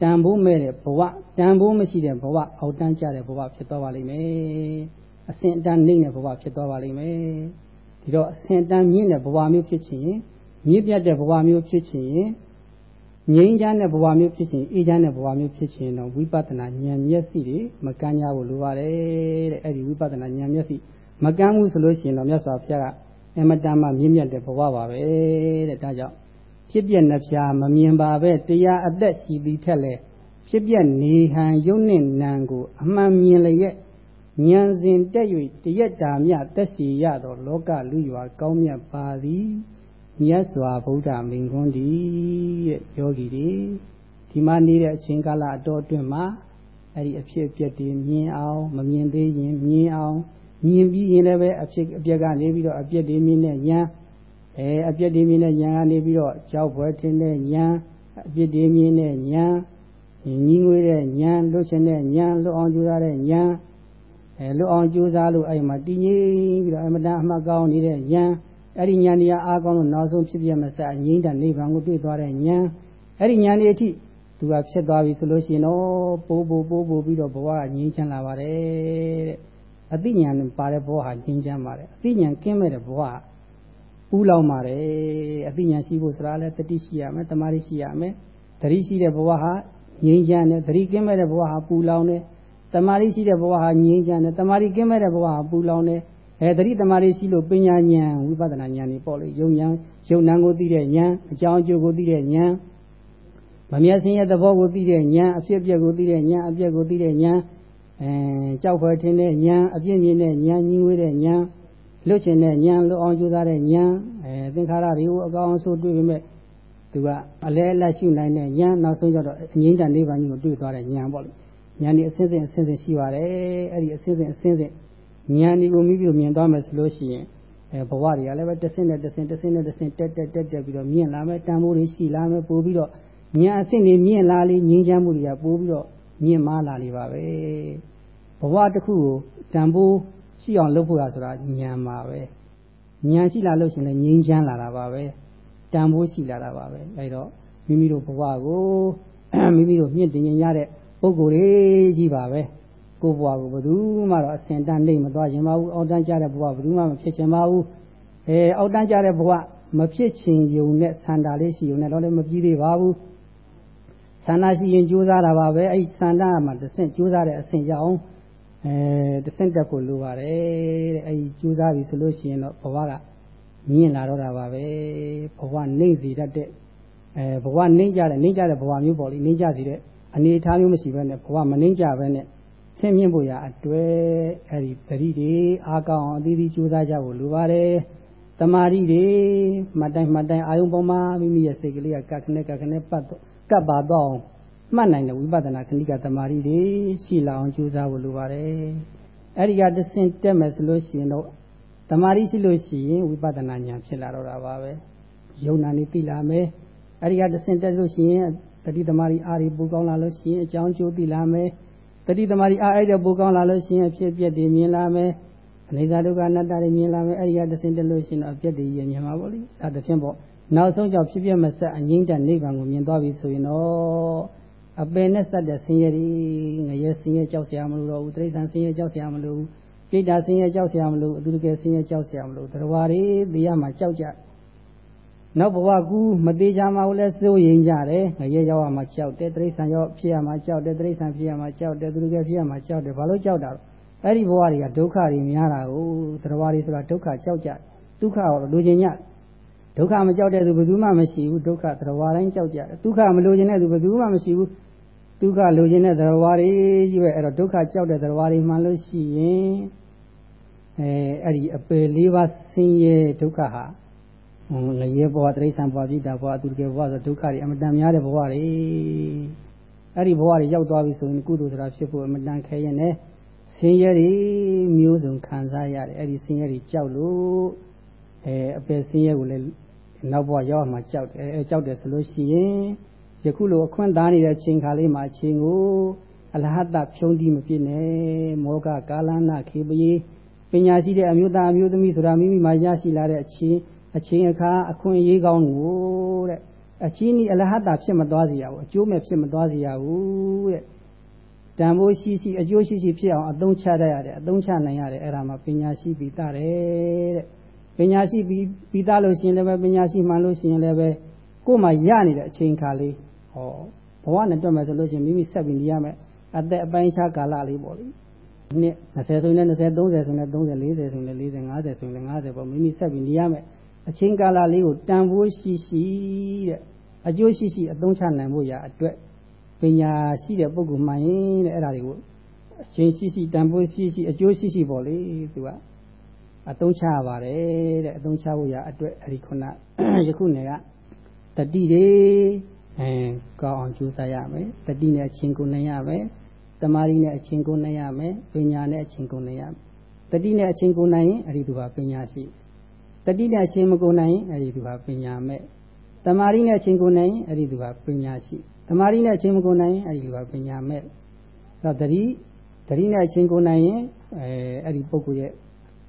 Speaker 1: တန်ဖိုးမဲ့တဲ့ဘဝတန်ဖိုးမရှိတဲ့ဘဝအောက်တန်းကျတဲ့ဘဝဖြစ်သွားပါလိမ့်မယ်အစင်တန်းနှိမ့်တဲ့ဘဝဖြစ်သွားပါလိမ့်မယ်ဒီတော့အစင်တန်းမြင့်တဲ့ဘဝမျိုးဖြစ်ချင်ရင်မြင့်ပြတ်တဲ့ဘဝမျိုးဖြစ်ချင်ရင် ငြိမ်းချမ်းတဲ့ဘဝမျိုးဖြစ်ခြင်းအေးချမ်းတဲ့ဘဝမျိုးဖြစ်ခြင်းတော့ဝိပဿနာဉာဏ်မျက်စိတွေမကမ်းကြဖို့လိုပါတယ်တဲ့အဲ့ဒီဝိပဿနာဉာဏ်မျက်စိမကမ်းဘူးဆိုလို့ရှိရင်တော့မြတ်စွာဘုရားကအမတန်မှမြင့်မြတ်တဲ့ဘဝပါပဲတဲ့ဒါကြောင့်ဖြစ်ပြနှဖျားမမြင်ပါပဲတရားအသက်ရှိပြီးထက်လဲဖြစ်ပြနေဟံယုံနှင့်နံကို အမှန်မြင်လျက်ဉာဏ်စဉ်တက်၍တရက်တာမြသက်စီရသောလောကလူရွာကောင်းမြတ်ပါသည် မြတ်စွာဘုရားမိန်ခွန်းဒီရဲ့ယောဂီတွေဒီမှာနေတဲ့အချိန်ကာလအတော်အတွင်းမှာအဲ့ဒီအဖြစ်အပျက်တွေမြင်အောင်မမြင်သေးရင်မြင်အောင်မြင်ပြီးရင်လည်းပဲအဖြစ်အပျက်ကနေပြီးတော့အပြက်တွေမြင်တဲ့ဉာဏ်အဲအပြက်တွေမြင်တဲ့ဉာဏ်ကနေပြီးတော့ကြောက်ဖွယ်ထင်တဲ့ဉာဏ်အပြက်တွေမြင်တဲ့ဉာဏ်ညီငွေတဲ့ဉာဏ်လွတ်ချင်တဲ့ဉာဏ်လွတ်အောင်ကြိုးစားတဲ့ဉာဏ်အဲလွတ်အောင်ကြိုးစားလို့အဲ့မှာတည်ငြိမ်ပြီးတော့အမတန်အမှတ်ကောင်းနေတဲ့ဉာဏ် အဲ့ဒီဉာဏ်တရားအားကောင်းလို့နောက်ဆုံးဖြစ်ပြမစငြိမ့်တဲ့နိဗ္ဗာန်ကိုတွေ့သွားတဲ့ဉာဏ်အဲ့ဒီဉာဏ်ဒီအထိသူကဖြစ်သွားပြီဆိုလို့ရှိရင်တော့ပိုးပိုးပိုးပိုးပြီးတော့ဘဝကငြိမ်းချမ်းလာပါတယ်တဲ့အသိဉာဏ်ပါတဲ့ဘဝဟာငြိမ်းချမ်းပါတယ်အသိဉာဏ်ကင်းမဲ့တဲ့ဘဝပူလောင်ပါတယ်အသိဉာဏ်ရှိဖို့ဆိုတာလဲတတိရှိရမယ်တမာတိရှိရမယ်တတိရှိတဲ့ဘဝဟာငြိမ်းချမ်းတယ်တတိကင်းမဲ့တဲ့ဘဝဟာပူလောင်တယ်တမာတိရှိတဲ့ဘဝဟာငြိမ်းချမ်းတယ်တမာတိကင်းမဲ့တဲ့ဘဝဟာပူလောင်တယ် အဲတတိတမာတိရှိလို့ပညာဉာဏ်ဝိပဿနာဉာဏ်นี่ပေါ့လေယုံဉာဏ်ယုံနံကိုသိတဲ့ဉာဏ်အကြောင်းအကျိုးကိုသိတဲ့ဉာဏ်မမြတ်စင်ရဲ့သဘောကိုသိတဲ့ဉာဏ်အဖြစ်အပျက်ကိုသိတဲ့ဉာဏ်အပျက်ကိုသိတဲ့ဉာဏ်အဲကြောက်ဖွယ်ထင်တဲ့ဉာဏ်အပြည့်မြင်တဲ့ဉာဏ်ညီငွေတဲ့ဉာဏ်လွတ်ချင်တဲ့ဉာဏ်လွတ်အောင်ကြိုးစားတဲ့ဉာဏ်အဲသင်္ခါရတွေကိုအကောင်အဆိုးတွေ့ပေမဲ့သူကအလဲအလတ်ရှုနိုင်တဲ့ဉာဏ်နောက်ဆုံးကျတော့အငြိမ့်တန်နိဗ္ဗာန်ကြီးကိုတွေ့သွားတဲ့ဉာဏ်ပေါ့လေဉာဏ်ဒီအစစ်စစ်အစစ်စစ်ရှိပါတယ်အဲ့ဒီအစစ်စစ်အစစ်စစ် ဉာဏ်ဒီကိုမိပြီးမြင်သွားမယ်ဆိုလို့ရှိရင်အဲဘဝတွေကလည်းပဲတဆင့်နဲ့တဆင့်တဆင့်နဲ့တဆင့်တက်တက်တက်တက်ပြီးတော့မြင့်လာမယ်တန်ဖိုးတွေရှိလာမယ်ပို့ပြီးတော့ဉာဏ်အဆင့်တွေမြင့်လာလေငြိမ်းချမ်းမှုတွေကပို့ပြီးတော့မြင့်မားလာလေပါပဲဘဝတစ်ခုကိုတန်ဖိုးရှိအောင်လုပ်ဖို့ရဆိုတာဉာဏ်ပါပဲဉာဏ်ရှိလာလို့ရှင်လည်းငြိမ်းချမ်းလာတာပါပဲတန်ဖိုးရှိလာတာပါပဲအဲဒါမိမိတို့ဘဝကိုမိမိတို့မြင့်တင်ရင်ရတဲ့ပုံကိုယ်လေးကြီးပါပဲ ကိုယ်ဘဝကိုဘယ်သူမှတော့အစင်တန်းနေမသွားခြင်းပါဘူးအောက်တန်းကြတဲ့ဘဝဘယ်သူမှမဖြစ်ခြင်းပါဘူးအဲအောက်တန်းကြတဲ့ဘဝမဖြစ်ခြင်းယုံနဲ့ဆန္ဒလေးရှိယုံနဲ့တော့လည်းမပြီးသေးပါဘူးဆန္ဒရှိရင်ကြိုးစားတာပါပဲအဲ့ဆန္ဒမှာတစ်ဆင့်ကြိုးစားတဲ့အဆင့်ရအောင်အဲတစ်ဆင့်တက်ဖို့လိုပါတယ်တဲ့အဲ့ကြိုးစားပြီဆိုလို့ရှိရင်တော့ဘဝကမြင့်လာတော့တာပါပဲဘဝနှိမ့်စေတတ်တဲ့အဲဘဝနှိမ့်ကြတဲ့နှိမ့်ကြတဲ့ဘဝမျိုးပေါ့လေနှိမ့်ကြစီတဲ့အနေအထားမျိုးမရှိဘဲနဲ့ဘဝမနှိမ့်ကြဘဲနဲ့ ဆင်းမြင့်ဖို့ရအတွက်အဲ့ဒီပရိတွေအားကောင်းအောင်အသီးသီးကြိုးစားကြဖို့လိုပါတယ်တမာရီတွေမှတ်တိုင်းမှတ်တိုင်းအာယုံပေါ်မှာမိမိရဲ့စိတ်ကလေးကကခနဲ့ကခနဲ့ပတ်ကပ်ပါတော့မှတ်နိုင်တဲ့ဝိပဿနာခဏိကတမာရီတွေရှိလာအောင်ကြိုးစားဖို့လိုပါတယ်အဲ့ဒီကတဆင့်တက်မယ်ဆိုလို့ရှိရင်တော့တမာရီရှိလို့ရှိရင်ဝိပဿနာဉာဏ်ဖြစ်လာတော့တာပါပဲယုံနာနေသိလာမယ်အဲ့ဒီကတဆင့်တက်လို့ရှိရင်တတိတမာရီအားတွေပူကောင်းလာလို့ရှိရင်အကြောင်းကျိုးသိလာမယ် တတိသမารီအားအဲ့တော့ပိုကောင်းလာလို့ရှိရင်ဖြစ်ပြက်တွေမြင်လာမယ်အနေစာဒုက္ခအနတ္တတွေမြင်လာမယ်အဲ့ဒီကတဆင်းတက်လို့ရှိရင်တော့ပြက်တွေရမြင်မှာပေါ့လေစသဖြင့်ပေါ့နောက်ဆုံးကြောင့်ဖြစ်ပြက်မဆက်အငိမ့်တဲ့နိဗ္ဗာန်ကိုမြင်သွားပြီဆိုရင်တော့အပင်နဲ့ဆက်တဲ့ဆင်းရဲတွေငရဲဆင်းရဲကြောက်စရာမလိုတော့ဘူးတိရစ္ဆာန်ဆင်းရဲကြောက်စရာမလိုဘူးကိတ္တာဆင်းရဲကြောက်စရာမလိုဘူးအတူတကယ်ဆင်းရဲကြောက်စရာမလိုဘူးတရားတွေတရားမှာကြောက်ကြ နောက်ဘဝကူမသေးချာမှလည်းစိုးရင်ကြတယ်ငရဲရောက်ရမှာကြောက်တယ်တိရစ္ဆာန်ရောက်ဖြစ်ရမှာကြောက်တယ်တိရစ္ဆာန်ဖြစ်ရမှာကြောက်တယ်သူတကယ်ဖြစ်ရမှာကြောက်တယ်ဘာလို့ကြောက်တာလဲအဲ့ဒီဘဝတွေကဒုက္ခတွေများတာကိုတရားတွေဆိုတာဒုက္ခကြောက်ကြဒုက္ခကိုလိုချင်ကြဒုက္ခမကြောက်တဲ့သူဘယ်သူမှမရှိဘူးဒုက္ခတရားတိုင်းကြောက်ကြတယ်ဒုက္ခမလိုချင်တဲ့သူဘယ်သူမှမရှိဘူးဒုက္ခလိုချင်တဲ့တရားတွေကြီးပဲအဲ့တော့ဒုက္ခကြောက်တဲ့တရားတွေမှလို့ရှိရင်အဲအဲ့ဒီအပယ်လေးပါးဆင်းရဲဒုက္ခဟာ ငရေဘဝတိရစ္ဆာန်ဘဝပြိတာဘဝအတူတကယ်ဘဝဆိုဒုက္ခတွေအမတန်များတဲ့ဘဝတွေအဲ့ဒီဘဝတွေရောက်သွားပြီဆိုရင်ကုသိုလ်ဆိုတာဖြစ်ဖို့အမတန်ခဲရင်လည်းဆင်းရဲတွေမျိုးစုံခံစားရတယ်အဲ့ဒီဆင်းရဲတွေကြောက်လို့အဲအပယ်ဆင်းရဲကိုလည်းနောက်ဘဝရောက်မှကြောက်တယ်အဲကြောက်တယ်ဆိုလို့ရှိရင်ယခုလိုအခွင့်သားနေတဲ့ချိန်ခါလေးမှာအချိန်ကိုအလဟတဖြုံးတိမဖြစ်နဲ့မောဂကာလနာခေပယေပညာရှိတဲ့အမျိုးသားအမျိုးသမီးဆိုတာမိမိမှာရရှိလာတဲ့အချိန် အချိန်အခါအခွင့်အရေးကောင်းကိုတဲ့အချင်းဤအလဟတဖြစ်မသွားစေရဘူးအကျိုးမဲ့ဖြစ်မသွားစေရဘူးတဲ့တန်ဖိုးရှိရှိအကျိုးရှိရှိဖြစ်အောင်အသုံးချတတ်ရတယ်အသုံးချနိုင်ရတယ်အဲ့ဒါမှပညာရှိပြီးသားတယ်တဲ့ပညာရှိပြီးပြီးသားလို့ရှိရင်လည်းပဲပညာရှိမှန်လို့ရှိရင်လည်းပဲကိုယ်မှရနေတဲ့အချိန်ခါလေးဟောဘဝနဲ့တွက်မယ်ဆိုလို့ရှိရင်မိမိဆက်ပြီးနေရမယ်အသက်အပိုင်းခြားကာလလေးပေါ့လေနှစ်20ဆိုရင်လည်း20 30ဆိုရင်လည်း30 40ဆိုရင်လည်း40 50ဆိုရင်လည်း50ပေါ့မိမိဆက်ပြီးနေရမယ် အချင်းကာလလေးကိုတန်ဖိုးရှိရှိတဲ့အကျိုးရှိရှိအသုံးချနိုင်ဖို့ရာအတွက်ပညာရှိတဲ့ပုဂ္ဂိုလ်မှန်ရင်တဲ့အဲ့ဒါတွေကိုအချင်းရှိရှိတန်ဖိုးရှိရှိအကျိုးရှိရှိပေါ့လေသူကအသုံးချရပါတယ်တဲ့အသုံးချဖို့ရာအတွက်အဲ့ဒီခုနယခုနယ်ကတတိတွေအဲကောင်းအောင်ကြိုးစားရမယ်တတိနဲ့အချင်းကိုနိုင်ရမယ်တမာရီနဲ့အချင်းကိုနိုင်ရမယ်ပညာနဲ့အချင်းကိုနိုင်ရမယ်တတိနဲ့အချင်းကိုနိုင်ရင်အဲ့ဒီသူဟာပညာရှိတ တိနဲ့အချင်းမကိုနိုင်ရင်အဲ့ဒီသူဟာပညာမဲ့တမာရီနဲ့အချင်းကိုနိုင်ရင်အဲ့ဒီသူဟာပညာရှိတမာရီနဲ့အချင်းမကိုနိုင်ရင်အဲ့ဒီသူဟာပညာမဲ့ဒါတတိတတိနဲ့အချင်းကိုနိုင်ရင်အဲအဲ့ဒီပုဂ္ဂိုလ်ရဲ့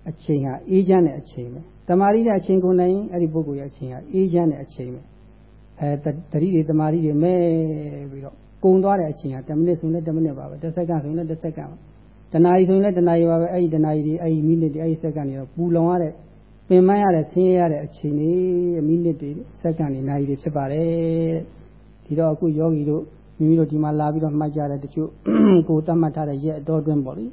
Speaker 1: အချိန်ဟာအေးချမ်းတဲ့အချိန်ပဲတမာရီနဲ့အချင်းကိုနိုင်ရင်အဲ့ဒီပုဂ္ဂိုလ်ရဲ့အချိန်ဟာအေးချမ်းတဲ့အချိန်ပဲအဲတတိတွေတမာရီတွေမဲ့ပြီးတော့ကုံသွားတဲ့အချိန်ဟာ10မိနစ်ဆိုရင်လည်း10မိနစ်ပါပဲ10စက္ကန့်ဆိုရင်လည်း10စက္ကန့်ပါတနာရီဆိုရင်လည်းတနာရီပါပဲအဲ့ဒီတနာရီတွေအဲ့ဒီမိနစ်တွေအဲ့ဒီစက္ကန့်တွေတော့ပူလောင်ရတဲ့ ပင်မရတဲ့ဆင်းရဲရတဲ့အချိန်တွေမိနစ်တွေစက္ကန့်တွေနာရီတွေဖြစ်ပါတယ်ဒီတော့အခုယောဂီတို့မိမိတို့ဒီမှာလာပြီးတော့မှတ်ကြတဲ့တချို့ကိုတတ်မှတ်ထားတဲ့ရက်အတော်အတွင်းပေါ့လေ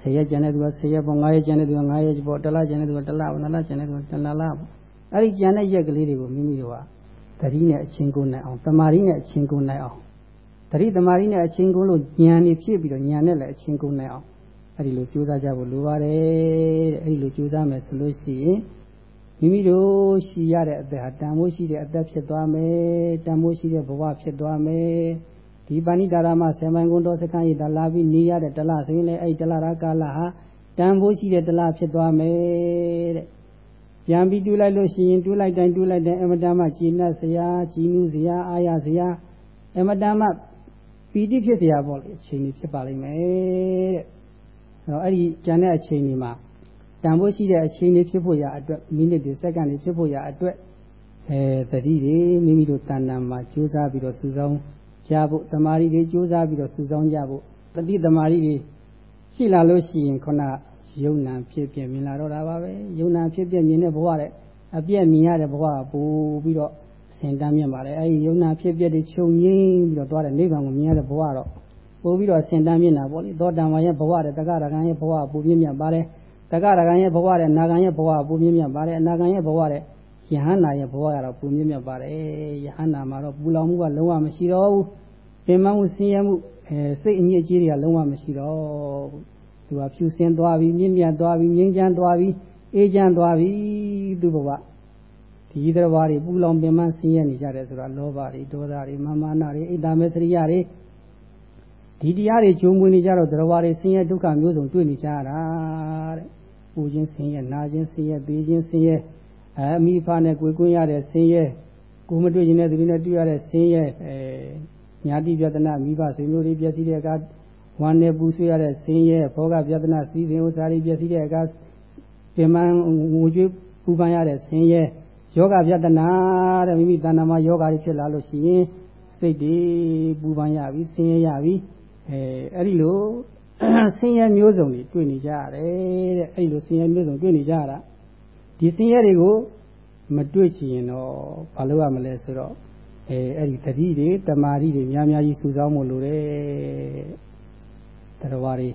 Speaker 1: 10ရက်ကျန်တဲ့သူက10ရက်ပေါ့9ရက်ကျန်တဲ့သူက9ရက်ပေါ့တလကျန်တဲ့သူကတလပေါ့2လကျန်တဲ့သူက2လပေါ့အဲ့ဒီကျန်တဲ့ရက်ကလေးတွေကိုမိမိတို့ကသတိနဲ့အချင်းကိုနိုင်အောင်တမာရီနဲ့အချင်းကိုနိုင်အောင်သတိတမာရီနဲ့အချင်းကိုလို့ဉာဏ်นี่ဖြစ်ပြီးတော့ဉာဏ်နဲ့လည်းအချင်းကိုနိုင်အောင် အဲ့ဒီလိုကြိုးစားကြဖို့လိုပါတယ်တဲ့အဲ့ဒီလိုကြိုးစားမယ်ဆိုလို့ရှိရင်မိမိတို့ရှိရတဲ့အသက်ဟာတန်မိုးရှိတဲ့အသက်ဖြစ်သွားမယ်တန်မိုးရှိတဲ့ဘဝဖြစ်သွားမယ်ဒီပါဏိတာရမဆေမိုင်ကုန်းတော်စခန်းရည်တလာပြီးနေရတဲ့တလဆိုရင်လည်းအဲ့ဒီတလရာကာလဟာတန်ဖိုးရှိတဲ့တလဖြစ်သွားမယ်တဲ့ပြန်ပြီးတွေးလိုက်လို့ရှိရင်တွေးလိုက်တိုင်းတွေးလိုက်တိုင်းအမတမကြည်နပ်စရာကြည်နူးစရာအာရစရာအမတမပီတိဖြစ်စရာပေါ့လေအချိန်ကြီးဖြစ်ပါလိမ့်မယ်တဲ့အဲ တော့အဲ့ဒီကြံတဲ့အချိန်ကြီးမှာတန်ဖိုးရှိတဲ့အချိန်ကြီးဖြစ်ဖို့ရအတွက်မိနစ်တွေစက္ကန့်တွေဖြစ်ဖို့ရအတွက်အဲတတိတွေမိမိတို့တဏ္ဍာမှာကြိုးစားပြီးတော့စူးစောင်းကြဖို့တမာရီတွေကြိုးစားပြီးတော့စူးစောင်းကြဖို့တတိတမာရီတွေရှိလာလို့ရှိရင်ခုနယုံနာဖြစ်ပြမြင်လာတော့တာပါပဲယုံနာဖြစ်ပြမြင်တဲ့ဘဝတဲ့အပြည့်မြင်ရတဲ့ဘဝကပို့ပြီးတော့အစဉ်တမ်းမြင်ပါလေအဲဒီယုံနာဖြစ်ပြတွေချုပ်ငိမ့်ပြီးတော့သွားတဲ့နိဗ္ဗာန်ကိုမြင်ရတဲ့ဘဝတော့ ပို့ပြီးတော့အစဉ်တမ်းမြင်တာပေါ့လေသောတံဝါရဲ့ဘဝတဲ့တက္ကရာဂံရဲ့ဘဝပို့ပြင်းမြတ်ပါလေတက္ကရာဂံရဲ့ဘဝတဲ့နာဂံရဲ့ဘဝပို့ပြင်းမြတ်ပါလေအနာဂံရဲ့ဘဝတဲ့ယဟန္တာရဲ့ဘဝကတော့ပုံမြင့်မြတ်ပါတယ်ယဟန္တာမှာတော့ပူလောင်မှုကလုံးဝမရှိတော့ဘူးပင်မမှုဆင်းရဲမှုအဲစိတ်အညစ်အကြေးတွေကလုံးဝမရှိတော့ဘူးသူကဖြူစင်သွားပြီမြင့်မြတ်သွားပြီငြိမ်းချမ်းသွားပြီအေးချမ်းသွားပြီသူဘဝဒီတရားတွေပူလောင်ပင်မဆင်းရဲနေကြတယ်ဆိုတာလောဘတွေဒေါသတွေမာမာနတွေအိတ်တမေစရိယတွေ ဒီတရားတွေဂျုံပွေနေကြတော့တရားတွေဆင်းရဲဒုက္ခမျိုးစုံတွေ့နေကြရတာတဲ့ပူခြင်းဆင်းရဲနာခြင်းဆင်းရဲသေခြင်းဆင်းရဲအဲအမိဖာနဲ့ကိုယ်ကွင်းရတဲ့ဆင်းရဲကိုမတွေ့ရင်လည်းသူတွေနဲ့တွေ့ရတဲ့ဆင်းရဲအဲညာတိပြဒနာမိဘဆွေမျိုးတွေပြည့်စည်တဲ့အခါဝမ်းနဲ့ပူဆွေးရတဲ့ဆင်းရဲဘောဂပြဒနာစီစဉ်ဥစ္စာတွေပြည့်စည်တဲ့အခါပြမန်ငိုကြွေးပူပန်ရတဲ့ဆင်းရဲယောဂပြဒနာတဲ့မိမိတဏ္ဍာမှာယောဂတွေဖြစ်လာလို့ရှိရင်စိတ်တွေပူပန်ရပြီဆင်းရဲရပြီ အဲအဲ့ဒီလိုဆင်းရဲမျိုးစုံတွေတွေ့နေကြရတယ်တဲ့အဲ့ဒီလိုဆင်းရဲမျိုးစုံတွေ့နေကြရတာဒီဆင်းရဲတွေကိုမတွေ့ချင်ရင်တော့ဘာလုပ်ရမလဲဆိုတော့အဲအဲ့ဒီတတိတွေတမာတိတွေများများကြီးစုဆောင်းဖို့လိုတယ်တရားဝါတွေ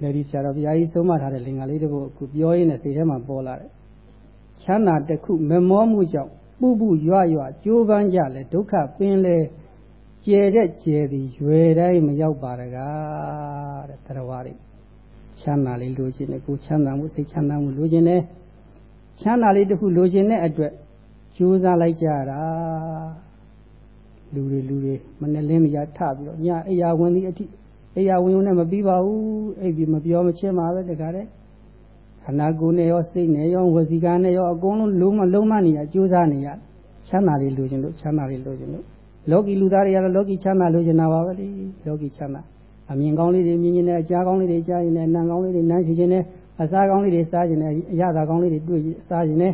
Speaker 1: လက်ဒီဆရာတော်ဘုရားကြီးဆုံးမထားတဲ့လင်္ကာလေးတပုတ်အခုပြောရင်းနဲ့စိတ်ထဲမှာပေါ်လာတယ်ချမ်းသာတစ်ခုမမောမှုကြောင့်ပူပူရွရွကြိုးပမ်းကြလဲဒုက္ခပင်လဲ ကျဲတဲ့ကျဲသည်ရွယ်တိုင်းမရောက်ပါတကားတဲ့တရားဝါတွေချမ်းသာလေးလိုချင်တယ်ကိုချမ်းသာမှုစိတ်ချမ်းသာမှုလိုချင်တယ်ချမ်းသာလေးတစ်ခုလိုချင်တဲ့အတွက်ကြိုးစားလိုက်ကြတာလူတွေလူတွေမနဲ့လင်းနေရထပြီးတော့ညအိယာဝင်ဒီအထိအိယာဝင်ုံနဲ့မပြီးပါဘူးအဲ့ဒီမပြောမချင်းပါပဲတခါတည်းခန္ဓာကိုယ်နဲ့ရောစိတ်နဲ့ရောဝစီကနဲ့ရောအကုန်လုံးလုံးမလုံးမနေရကြိုးစားနေရချမ်းသာလေးလိုချင်လို့ချမ်းသာလေးလိုချင်လို့ လောကီလူသားတွေကတော့လောကီချမ်းသာလိုချင်တာပါပဲလေလောကီချမ်းသာအမြင်ကောင်းလေးတွေမြင်ရင်လည်းအကြားကောင်းလေးတွေကြားရင်လည်းနာမ်ကောင်းလေးတွေနားရှူခြင်းနဲ့အစားကောင်းလေးတွေစားခြင်းနဲ့အရသာကောင်းလေးတွေတွေ့စားခြင်းနဲ့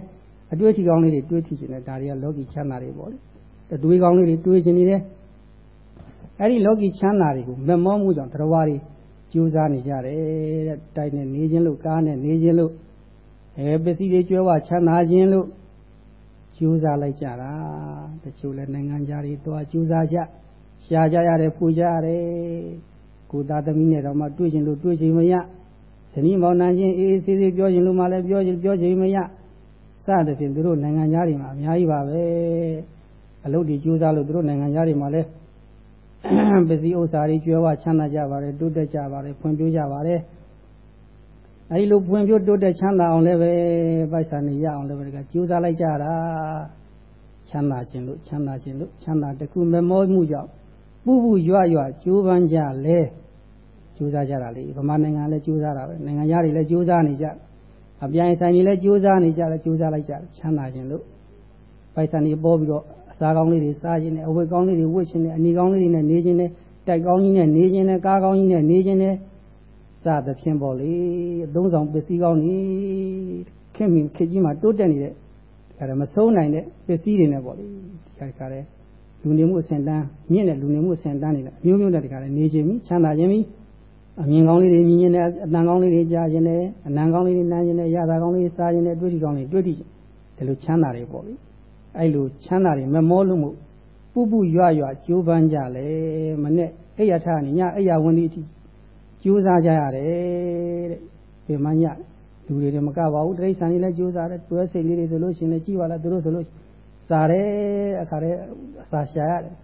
Speaker 1: အတွေ့အထိကောင်းလေးတွေတွေ့ထိခြင်းနဲ့ဒါတွေကလောကီချမ်းသာတွေပေါ့လေတတွေးကောင်းလေးတွေတွေ့ခြင်းနေတယ်အဲ့ဒီလောကီချမ်းသာတွေကိုမမောမှုကြောင့်တရားဝါတွေကြိုးစားနေကြတယ်တဲ့တိုက်နဲ့နေခြင်းလို့ကားနဲ့နေခြင်းလို့အဲပစ္စည်းတွေကျွဲဝချမ်းသာခြင်းလို့ ကြိုးစားလိုက်ကြတာတချို့လည်းနိုင်ငံခြားတွေသွားကြိုးစားကြရှားကြရတယ်ဖူကြရတယ်ကိုသားသမီးနဲ့တော့မှတွေ့ချင်လို့တွေ့ချင်မရဇနီးမောင်နှံချင်းအေးအေးဆေးဆေးပြောချင်လို့မှလည်းပြောချင်ပြောချင်မရစသဖြင့်သူတို့နိုင်ငံသားတွေမှာအများကြီးပါပဲအလုပ်တွေကြိုးစားလို့သူတို့နိုင်ငံသားတွေမှာလည်းပစ္စည်းဥစ္စာတွေကျွဲဝချမ်းသာကြပါတယ်တိုးတက်ကြပါတယ်ဖွံ့ဖြိုးကြပါတယ် အဲဒီလိုဖွံ့ဖြိုးတိုးတက်ချမ်းသာအောင်လည်းပဲပိုက်ဆံနေရအောင်လည်းပဲကြိုးစားလိုက်ကြတာချမ်းသာခြင်းလို့ချမ်းသာခြင်းလို့ချမ်းသာတခုမမောမှုကြောင့်ပူပူရွရွကြိုးပမ်းကြလဲကြိုးစားကြတာလေဗမာနိုင်ငံလည်းကြိုးစားတာပဲနိုင်ငံသားတွေလည်းကြိုးစားနေကြအပြိုင်ဆိုင်တွေလည်းကြိုးစားနေကြတယ်ကြိုးစားလိုက်ကြချမ်းသာခြင်းလို့ပိုက်ဆံတွေပေါ်ပြီးတော့အစာကောင်းလေးတွေစားခြင်းနဲ့အဝတ်ကောင်းလေးတွေဝတ်ခြင်းနဲ့အနီကောင်းလေးတွေနဲ့နေခြင်းနဲ့တိုက်ကောင်းကြီးနဲ့နေခြင်းနဲ့ကားကောင်းကြီးနဲ့နေခြင်းနဲ့ စသဖြင့်ပေါ့လေအသုံးဆောင်ပစ္စည်းကောင်းနေခင်မင်ခေကြီးမှာတိုးတက်နေတဲ့ဒါကြမဆုံးနိုင်တဲ့ပစ္စည်းတွေနဲ့ပေါ့လေဒီခါကြတဲ့လူနေမှုအဆင့်တန်းမြင့်တဲ့လူနေမှုအဆင့်တန်းတွေနဲ့အမျိုးမျိုးတဲ့ဒီခါလည်းနေခြင်းပြီးချမ်းသာခြင်းပြီးအမြင်ကောင်းလေးတွေမြင်ခြင်းနဲ့အတန်ကောင်းလေးတွေကြားခြင်းနဲ့အနံကောင်းလေးတွေနားခြင်းနဲ့ရတာကောင်းလေးစားခြင်းနဲ့တွေ့ထိကောင်းလေးတွေ့ထိခြင်းဒီလိုချမ်းသာတွေပေါ့လေအဲ့လိုချမ်းသာတွေမမောလို့မှုပူပူရွရွကြိုးပမ်းကြလေမနဲ့အိယာထနေညအိယာဝင်ဒီအထိ ကြိုးစားကြရတယ်တဲ့ဒီမှညလူတွေမကပါဘူးတိရစ္ဆာန်တွေလည်းကြိုးစားတယ်တွဲစိတ်လေးတွေဆိုလို့ရှိရင်လည်းကြည့်ပါလားသူတို့ဆိုလို့စားတယ်အခါတည်းအစာရှာရတယ်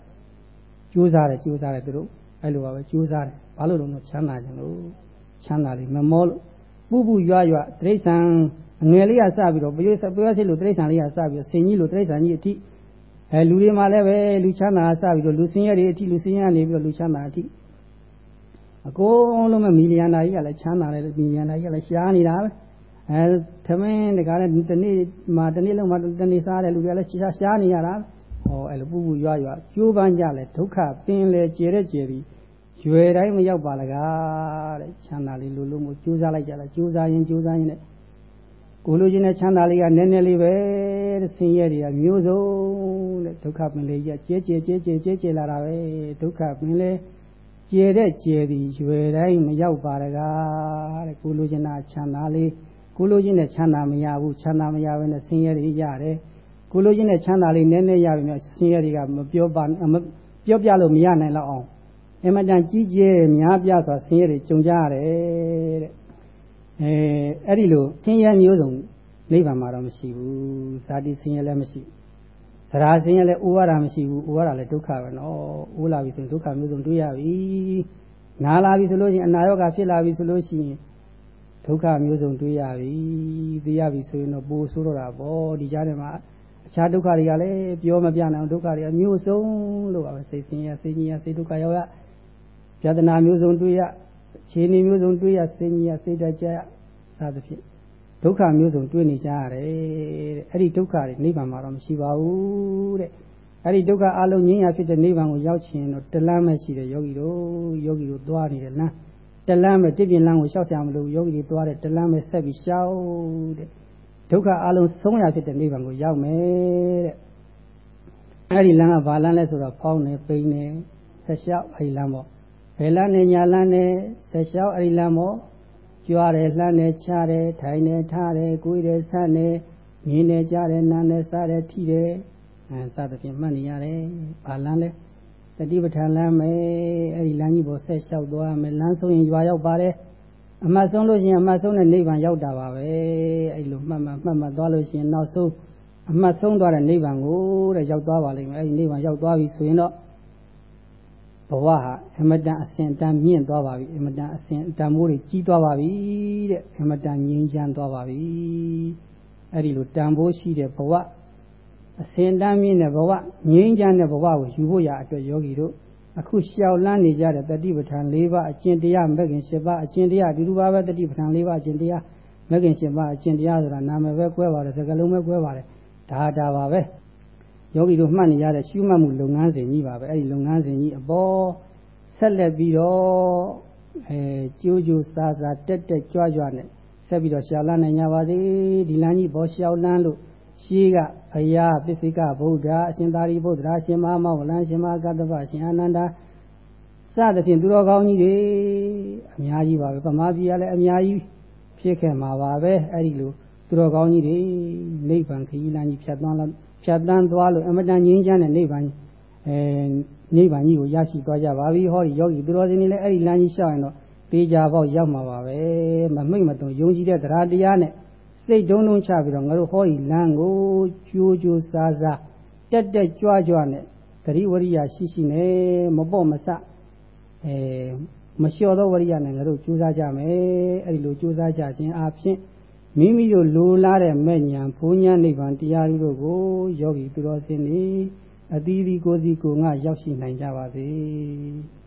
Speaker 1: ကြိုးစားတယ်ကြိုးစားတယ်သူတို့အဲ့လိုပါပဲကြိုးစားတယ်ဘာလို့လဲချမ်းသာကြလို့ချမ်းသာလိမမမောလို့ပူပူရွရွတိရစ္ဆာန်အငယ်လေးကစပြီးတော့ပရွေးပရွေးစိတ်လို့တိရစ္ဆာန်လေးကစပြီးတော့ဆင်ကြီးလို့တိရစ္ဆာန်ကြီးအထိအဲလူတွေမှာလည်းပဲလူချမ်းသာစပြီးတော့လူစင်းရဲတွေအထိလူစင်းရဲနေပြီးတော့လူချမ်းသာအထိ အကုန်လုံးမမီလီယံနာကြီးကလည်းချမ်းသာတယ်မီလီယံနာကြီးကလည်းရှားနေတာပဲအဲသမင်းတကားလည်းဒီနေ့မှာတနေ့လုံးမှာတနေ့စားတယ်လူတွေလည်းရှားရှားနေရတာဟောအဲ့လိုပူပူရွရွကျိုးပန်းကြလဲဒုက္ခပင်လေကျေတဲ့ကျေပြီးရွယ်တိုင်းမရောက်ပါလကားတဲ့ချမ်းသာလေးလိုလိုမျိုးကြိုးစားလိုက်ကြလားကြိုးစားရင်ကြိုးစားရင်နဲ့ကိုလိုချင်တဲ့ချမ်းသာလေးကနည်းနည်းလေးပဲတဲ့ဆင်းရဲတွေကမျိုးစုံတဲ့ဒုက္ခပင်လေးကြီးကျဲကျဲကျဲကျဲကျဲကျဲလာတာပဲဒုက္ခပင်လေး ကျဲတဲ့ကျဲပြီးရွယ်တိုင်းမရောက်ပါလကားတဲ့ကိုလိုချင်တာချမ်းသာလေးကိုလိုချင်တဲ့ချမ်းသာမရဘူးချမ်းသာမရဘဲနဲ့ဆင်းရဲတွေရတယ်ကိုလိုချင်တဲ့ချမ်းသာလေးနည်းနည်းရပြီမြတ်ဆင်းရဲတွေကမပြောပါပြောပြလို့မရနိုင်တော့အောင်အမတန်ကြီးကျယ်များပြားစွာဆင်းရဲတွေကြုံကြရတယ်တဲ့အဲအဲ့ဒီလိုဆင်းရဲမျိုးစုံနိဗ္ဗာန်မှာတော့မရှိဘူးဇာတိဆင်းရဲလည်းမရှိဘူး သရာဆင်းရဲလည်းအိုးရတာမရှိဘူးအိုးရတာလည်းဒုက္ခပဲနော်အိုးလာပြီဆိုရင်ဒုက္ခမျိုးစုံတွေ့ရပြီနားလာပြီဆိုလို့ရှိရင်အနာရောဂါဖြစ်လာပြီဆိုလို့ရှိရင်ဒုက္ခမျိုးစုံတွေ့ရပြီသိရပြီဆိုရင်တော့ပိုဆိုးတော့တာပေါ့ဒီကြားထဲမှာအခြားဒုက္ခတွေကလည်းပြောမပြနိုင်ဒုက္ခတွေအမျိုးစုံလို့ပါပဲစိတ်ဆင်းရဲစိတ်ကြီးရစိတ်ဒုက္ခရောက်ရပြဒနာမျိုးစုံတွေ့ရခြေနေမျိုးစုံတွေ့ရစိတ်ကြီးရစိတ်တကြရစသဖြင့် ဒုက္ခမျိုးစုံတွေ့နေကြရတယ်တဲ့အဲ့ဒီဒုက္ခတွေနိဗ္ဗာန်မှာတော့မရှိပါဘူးတဲ့အဲ့ဒီဒုက္ခအလုံးငြိမ်းရာဖြစ်တဲ့နိဗ္ဗာန်ကိုရောက်ချင်တော့တလမ်းပဲရှိတယ်ယောဂီတို့ယောဂီတို့သွားနေတဲ့လမ်းတလမ်းပဲတစ်ပြင်လမ်းကိုရှောက်ဆရာမလို့ယောဂီတွေသွားတဲ့တလမ်းပဲဆက်ပြီးရှောက်တဲ့ဒုက္ခအလုံးဆုံးရာဖြစ်တဲ့နိဗ္ဗာန်ကိုရောက်မယ်တဲ့အဲ့ဒီလမ်းကဘာလမ်းလဲဆိုတော့ဖောင်းနေပိန်နေဆက်လျှောက်အဲ့ဒီလမ်းပေါ့ဘယ်လမ်းနဲ့ညာလမ်းနဲ့ဆက်လျှောက်အဲ့ဒီလမ်းပေါ့ ကြွားတယ်လှမ်းတယ်ချတယ်ထိုင်တယ်ထားတယ်ကိုယ်တယ်ဆန့်တယ်မြင်တယ်ကြားတယ်နားတယ်စားတယ်ထိတယ်အဲစသဖြင့်မှတ်နေရတယ်ဘာလမ်းလဲတတိပဋ္ဌာန်လမ်းမယ်အဲ့ဒီလမ်းကြီးပေါ်ဆက်လျှောက်သွားမယ်လမ်းဆုံးရင်ရွာရောက်ပါတယ်အမှတ်ဆုံးလို့ရှိရင်အမှတ်ဆုံးတဲ့နိဗ္ဗာန်ရောက်တာပါပဲအဲ့လိုမှတ်မှတ်မှတ်မှတ်သွားလို့ရှိရင်နောက်ဆုံးအမှတ်ဆုံးသွားတဲ့နိဗ္ဗာန်ကိုတဲ့ရောက်သွားပါလိမ့်မယ်အဲ့ဒီနိဗ္ဗာန်ရောက်သွားပြီဆိုရင်တော့ ဘဝဟာအမတန်အစဉ်တန်မြင့်သွားပါပြီအမတန်အစဉ်တန်မိုးတွေကြီးသွားပါပြီတဲ့အမတန်ငြိမ်းချမ်းသွားပါပြီအဲ့ဒီလိုတန်ဖိုးရှိတဲ့ဘဝအစဉ်တန်မြင့်တဲ့ဘဝငြိမ်းချမ်းတဲ့ဘဝကိုယူဖို့ရအတွက်ယောဂီတို့အခုရှောက်လန်းနေကြတဲ့တတိပဋ္ဌာန်၄ပါးအကျင့်တရားမဂ်ခင်၈ပါးအကျင့်တရားဒီလိုပါပဲတတိပဋ္ဌာန်၄ပါးအကျင့်တရားမဂ်ခင်၈ပါးအကျင့်တရားဆိုတာနာမည်ပဲကွဲပါတယ်စကားလုံးပဲကွဲပါတယ်ဒါဒါပါပဲ ယောဂီတို့မှတ်နေရတဲ့ရှုမှတ်မှုလုပ်ငန်းစဉ်ကြီးပါပဲအဲ့ဒီလုပ်ငန်းစဉ်ကြီးအပေါ်ဆက်လက်ပြီးတော့အဲကြိုးကြိုးစားစားတက်တက်ကြွကြွနဲ့ဆက်ပြီးတော့ရှောက်လန်းနိုင်ကြပါစေဒီလမ်းကြီးပေါ်ရှောက်လန်းလို့ရှိကဘုရားပစ္စိကဗုဒ္ဓအရှင်သာရိပုတ္တရာရှင်မမောဝလန်ရှင်မကတ္တဗရှင်အာနန္ဒာစသဖြင့်သူတော်ကောင်းကြီးတွေအများကြီးပါပဲဗမာပြည်ကလည်းအများကြီးဖြစ်ခဲ့မှာပါပဲအဲ့ဒီလိုသူတော်ကောင်းကြီးတွေနိဗ္ဗာန်ခရီးလမ်းကြီးဖြတ်သွားလို့ ဖြတ်တန်းသွားလို့အမတန်ငြိမ်းချမ်းတဲ့နိဗ္ဗာန်အဲနိဗ္ဗာန်ကြီးကိုရရှိသွားကြပါပြီဟောဒီယောဂီသူတော်စင်တွေလည်းအဲ့ဒီလမ်းကြီးလျှောက်ရင်တော့ပေကြပေါက်ရောက်မှာပါပဲမမိတ်မတုံယုံကြည်တဲ့တရားတရားနဲ့စိတ်ဒုံဒုံချပြီးတော့ငါတို့ဟောဒီလမ်းကိုကြိုးကြိုးစားစားတက်တက်ကြွကြွနဲ့တတိဝရိယရှိရှိနဲ့မပေါ့မဆအဲမလျှော်သောဝရိယနဲ့ငါတို့ကြိုးစားကြမယ်အဲ့ဒီလိုကြိုးစားကြခြင်းအပြင် မိမိတို့လိုလားတဲ့မဲ့ညာဘုံညာနိဗ္ဗာန်တရားတို့ကိုယောဂီသူတော်စင်တွေအသီးသီးကိုစီကိုငါရောက်ရှိနိုင်ကြပါစေ။